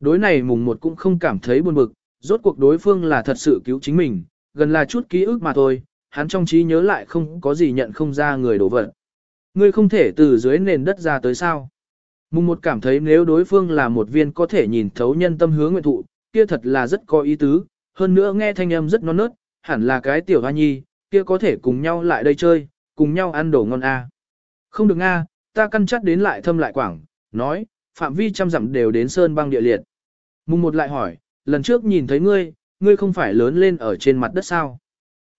Đối này mùng một cũng không cảm thấy buồn bực, rốt cuộc đối phương là thật sự cứu chính mình, gần là chút ký ức mà thôi, hắn trong trí nhớ lại không có gì nhận không ra người đổ vật. Ngươi không thể từ dưới nền đất ra tới sao. Mùng một cảm thấy nếu đối phương là một viên có thể nhìn thấu nhân tâm hướng nguyện thụ, kia thật là rất có ý tứ, hơn nữa nghe thanh âm rất non nớt, hẳn là cái tiểu hoa nhi, kia có thể cùng nhau lại đây chơi, cùng nhau ăn đồ ngon a. Không được a, ta căn chắc đến lại thâm lại quảng, nói, phạm vi trăm dặm đều đến sơn băng địa liệt. Mùng một lại hỏi, lần trước nhìn thấy ngươi, ngươi không phải lớn lên ở trên mặt đất sao?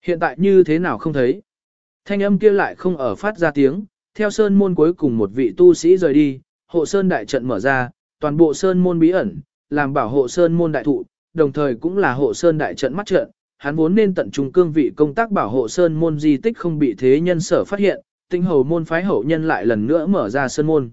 Hiện tại như thế nào không thấy? Thanh âm kia lại không ở phát ra tiếng, theo sơn môn cuối cùng một vị tu sĩ rời đi, hộ sơn đại trận mở ra, toàn bộ sơn môn bí ẩn, làm bảo hộ sơn môn đại thụ, đồng thời cũng là hộ sơn đại trận mắt trận. Hắn vốn nên tận trung cương vị công tác bảo hộ sơn môn di tích không bị thế nhân sở phát hiện, tinh hầu môn phái hậu nhân lại lần nữa mở ra sơn môn.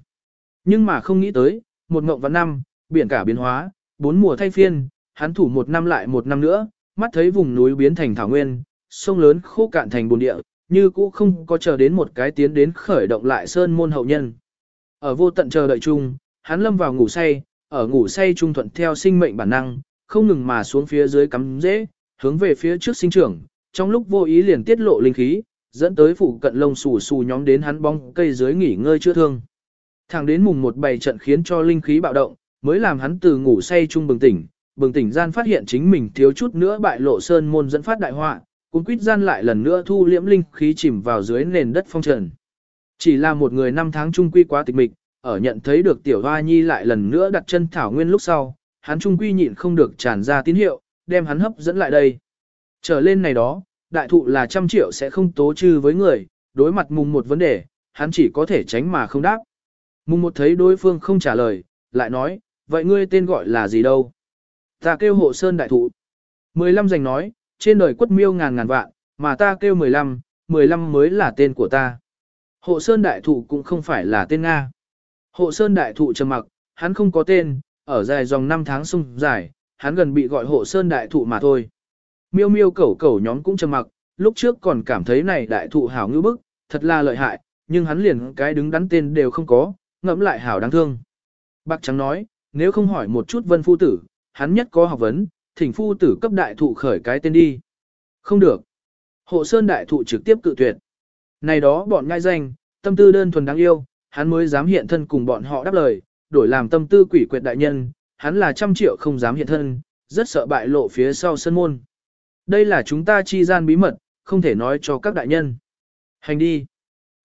Nhưng mà không nghĩ tới, một ngộng và năm, biển cả biến hóa, bốn mùa thay phiên, hắn thủ một năm lại một năm nữa, mắt thấy vùng núi biến thành thảo nguyên, sông lớn khô cạn thành bồn địa, như cũ không có chờ đến một cái tiến đến khởi động lại sơn môn hậu nhân. Ở vô tận chờ đợi chung, hắn lâm vào ngủ say, ở ngủ say trung thuận theo sinh mệnh bản năng, không ngừng mà xuống phía dưới cắm dễ, hướng về phía trước sinh trưởng, trong lúc vô ý liền tiết lộ linh khí, dẫn tới phụ cận lông xù xù nhóm đến hắn bong cây dưới nghỉ ngơi chữa thương. Thẳng đến mùng một bày trận khiến cho linh khí bạo động, mới làm hắn từ ngủ say chung bừng tỉnh, bừng tỉnh gian phát hiện chính mình thiếu chút nữa bại lộ sơn môn dẫn phát đại họa, cũng quýt gian lại lần nữa thu liễm linh khí chìm vào dưới nền đất phong trần. Chỉ là một người năm tháng trung quy quá tịch mịch, ở nhận thấy được tiểu hoa nhi lại lần nữa đặt chân thảo nguyên lúc sau, hắn trung quy nhịn không được tràn ra tín hiệu, đem hắn hấp dẫn lại đây. Trở lên này đó, đại thụ là trăm triệu sẽ không tố trừ với người, đối mặt mùng một vấn đề, hắn chỉ có thể tránh mà không đáp. Mùng một thấy đối phương không trả lời, lại nói, vậy ngươi tên gọi là gì đâu? Ta kêu hộ sơn đại thụ. Mười lăm giành nói, trên đời quất miêu ngàn ngàn vạn, mà ta kêu mười lăm, mười lăm mới là tên của ta. Hộ sơn đại thụ cũng không phải là tên Nga. Hộ sơn đại thụ trầm mặc, hắn không có tên, ở dài dòng năm tháng sung dài, hắn gần bị gọi hộ sơn đại thụ mà thôi. Miêu miêu cẩu cẩu nhóm cũng trầm mặc, lúc trước còn cảm thấy này đại thụ hảo ngữ bức, thật là lợi hại, nhưng hắn liền cái đứng đắn tên đều không có, ngẫm lại hảo đáng thương. Bác trắng nói, nếu không hỏi một chút vân phu tử, hắn nhất có học vấn, thỉnh phu tử cấp đại thụ khởi cái tên đi. Không được. Hộ sơn đại thụ trực tiếp cự tuyệt. Này đó bọn ngai danh, tâm tư đơn thuần đáng yêu, hắn mới dám hiện thân cùng bọn họ đáp lời, đổi làm tâm tư quỷ quyệt đại nhân, hắn là trăm triệu không dám hiện thân, rất sợ bại lộ phía sau sân môn. Đây là chúng ta chi gian bí mật, không thể nói cho các đại nhân. Hành đi.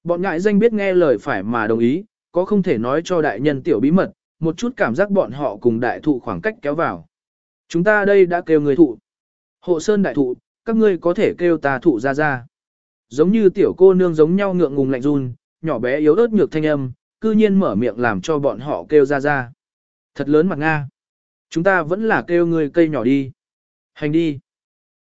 Bọn ngại danh biết nghe lời phải mà đồng ý, có không thể nói cho đại nhân tiểu bí mật, một chút cảm giác bọn họ cùng đại thụ khoảng cách kéo vào. Chúng ta đây đã kêu người thụ. Hộ sơn đại thụ, các ngươi có thể kêu ta thụ ra ra. Giống như tiểu cô nương giống nhau ngượng ngùng lạnh run, nhỏ bé yếu ớt nhược thanh âm, cư nhiên mở miệng làm cho bọn họ kêu ra ra. Thật lớn mặt Nga. Chúng ta vẫn là kêu người cây nhỏ đi. Hành đi.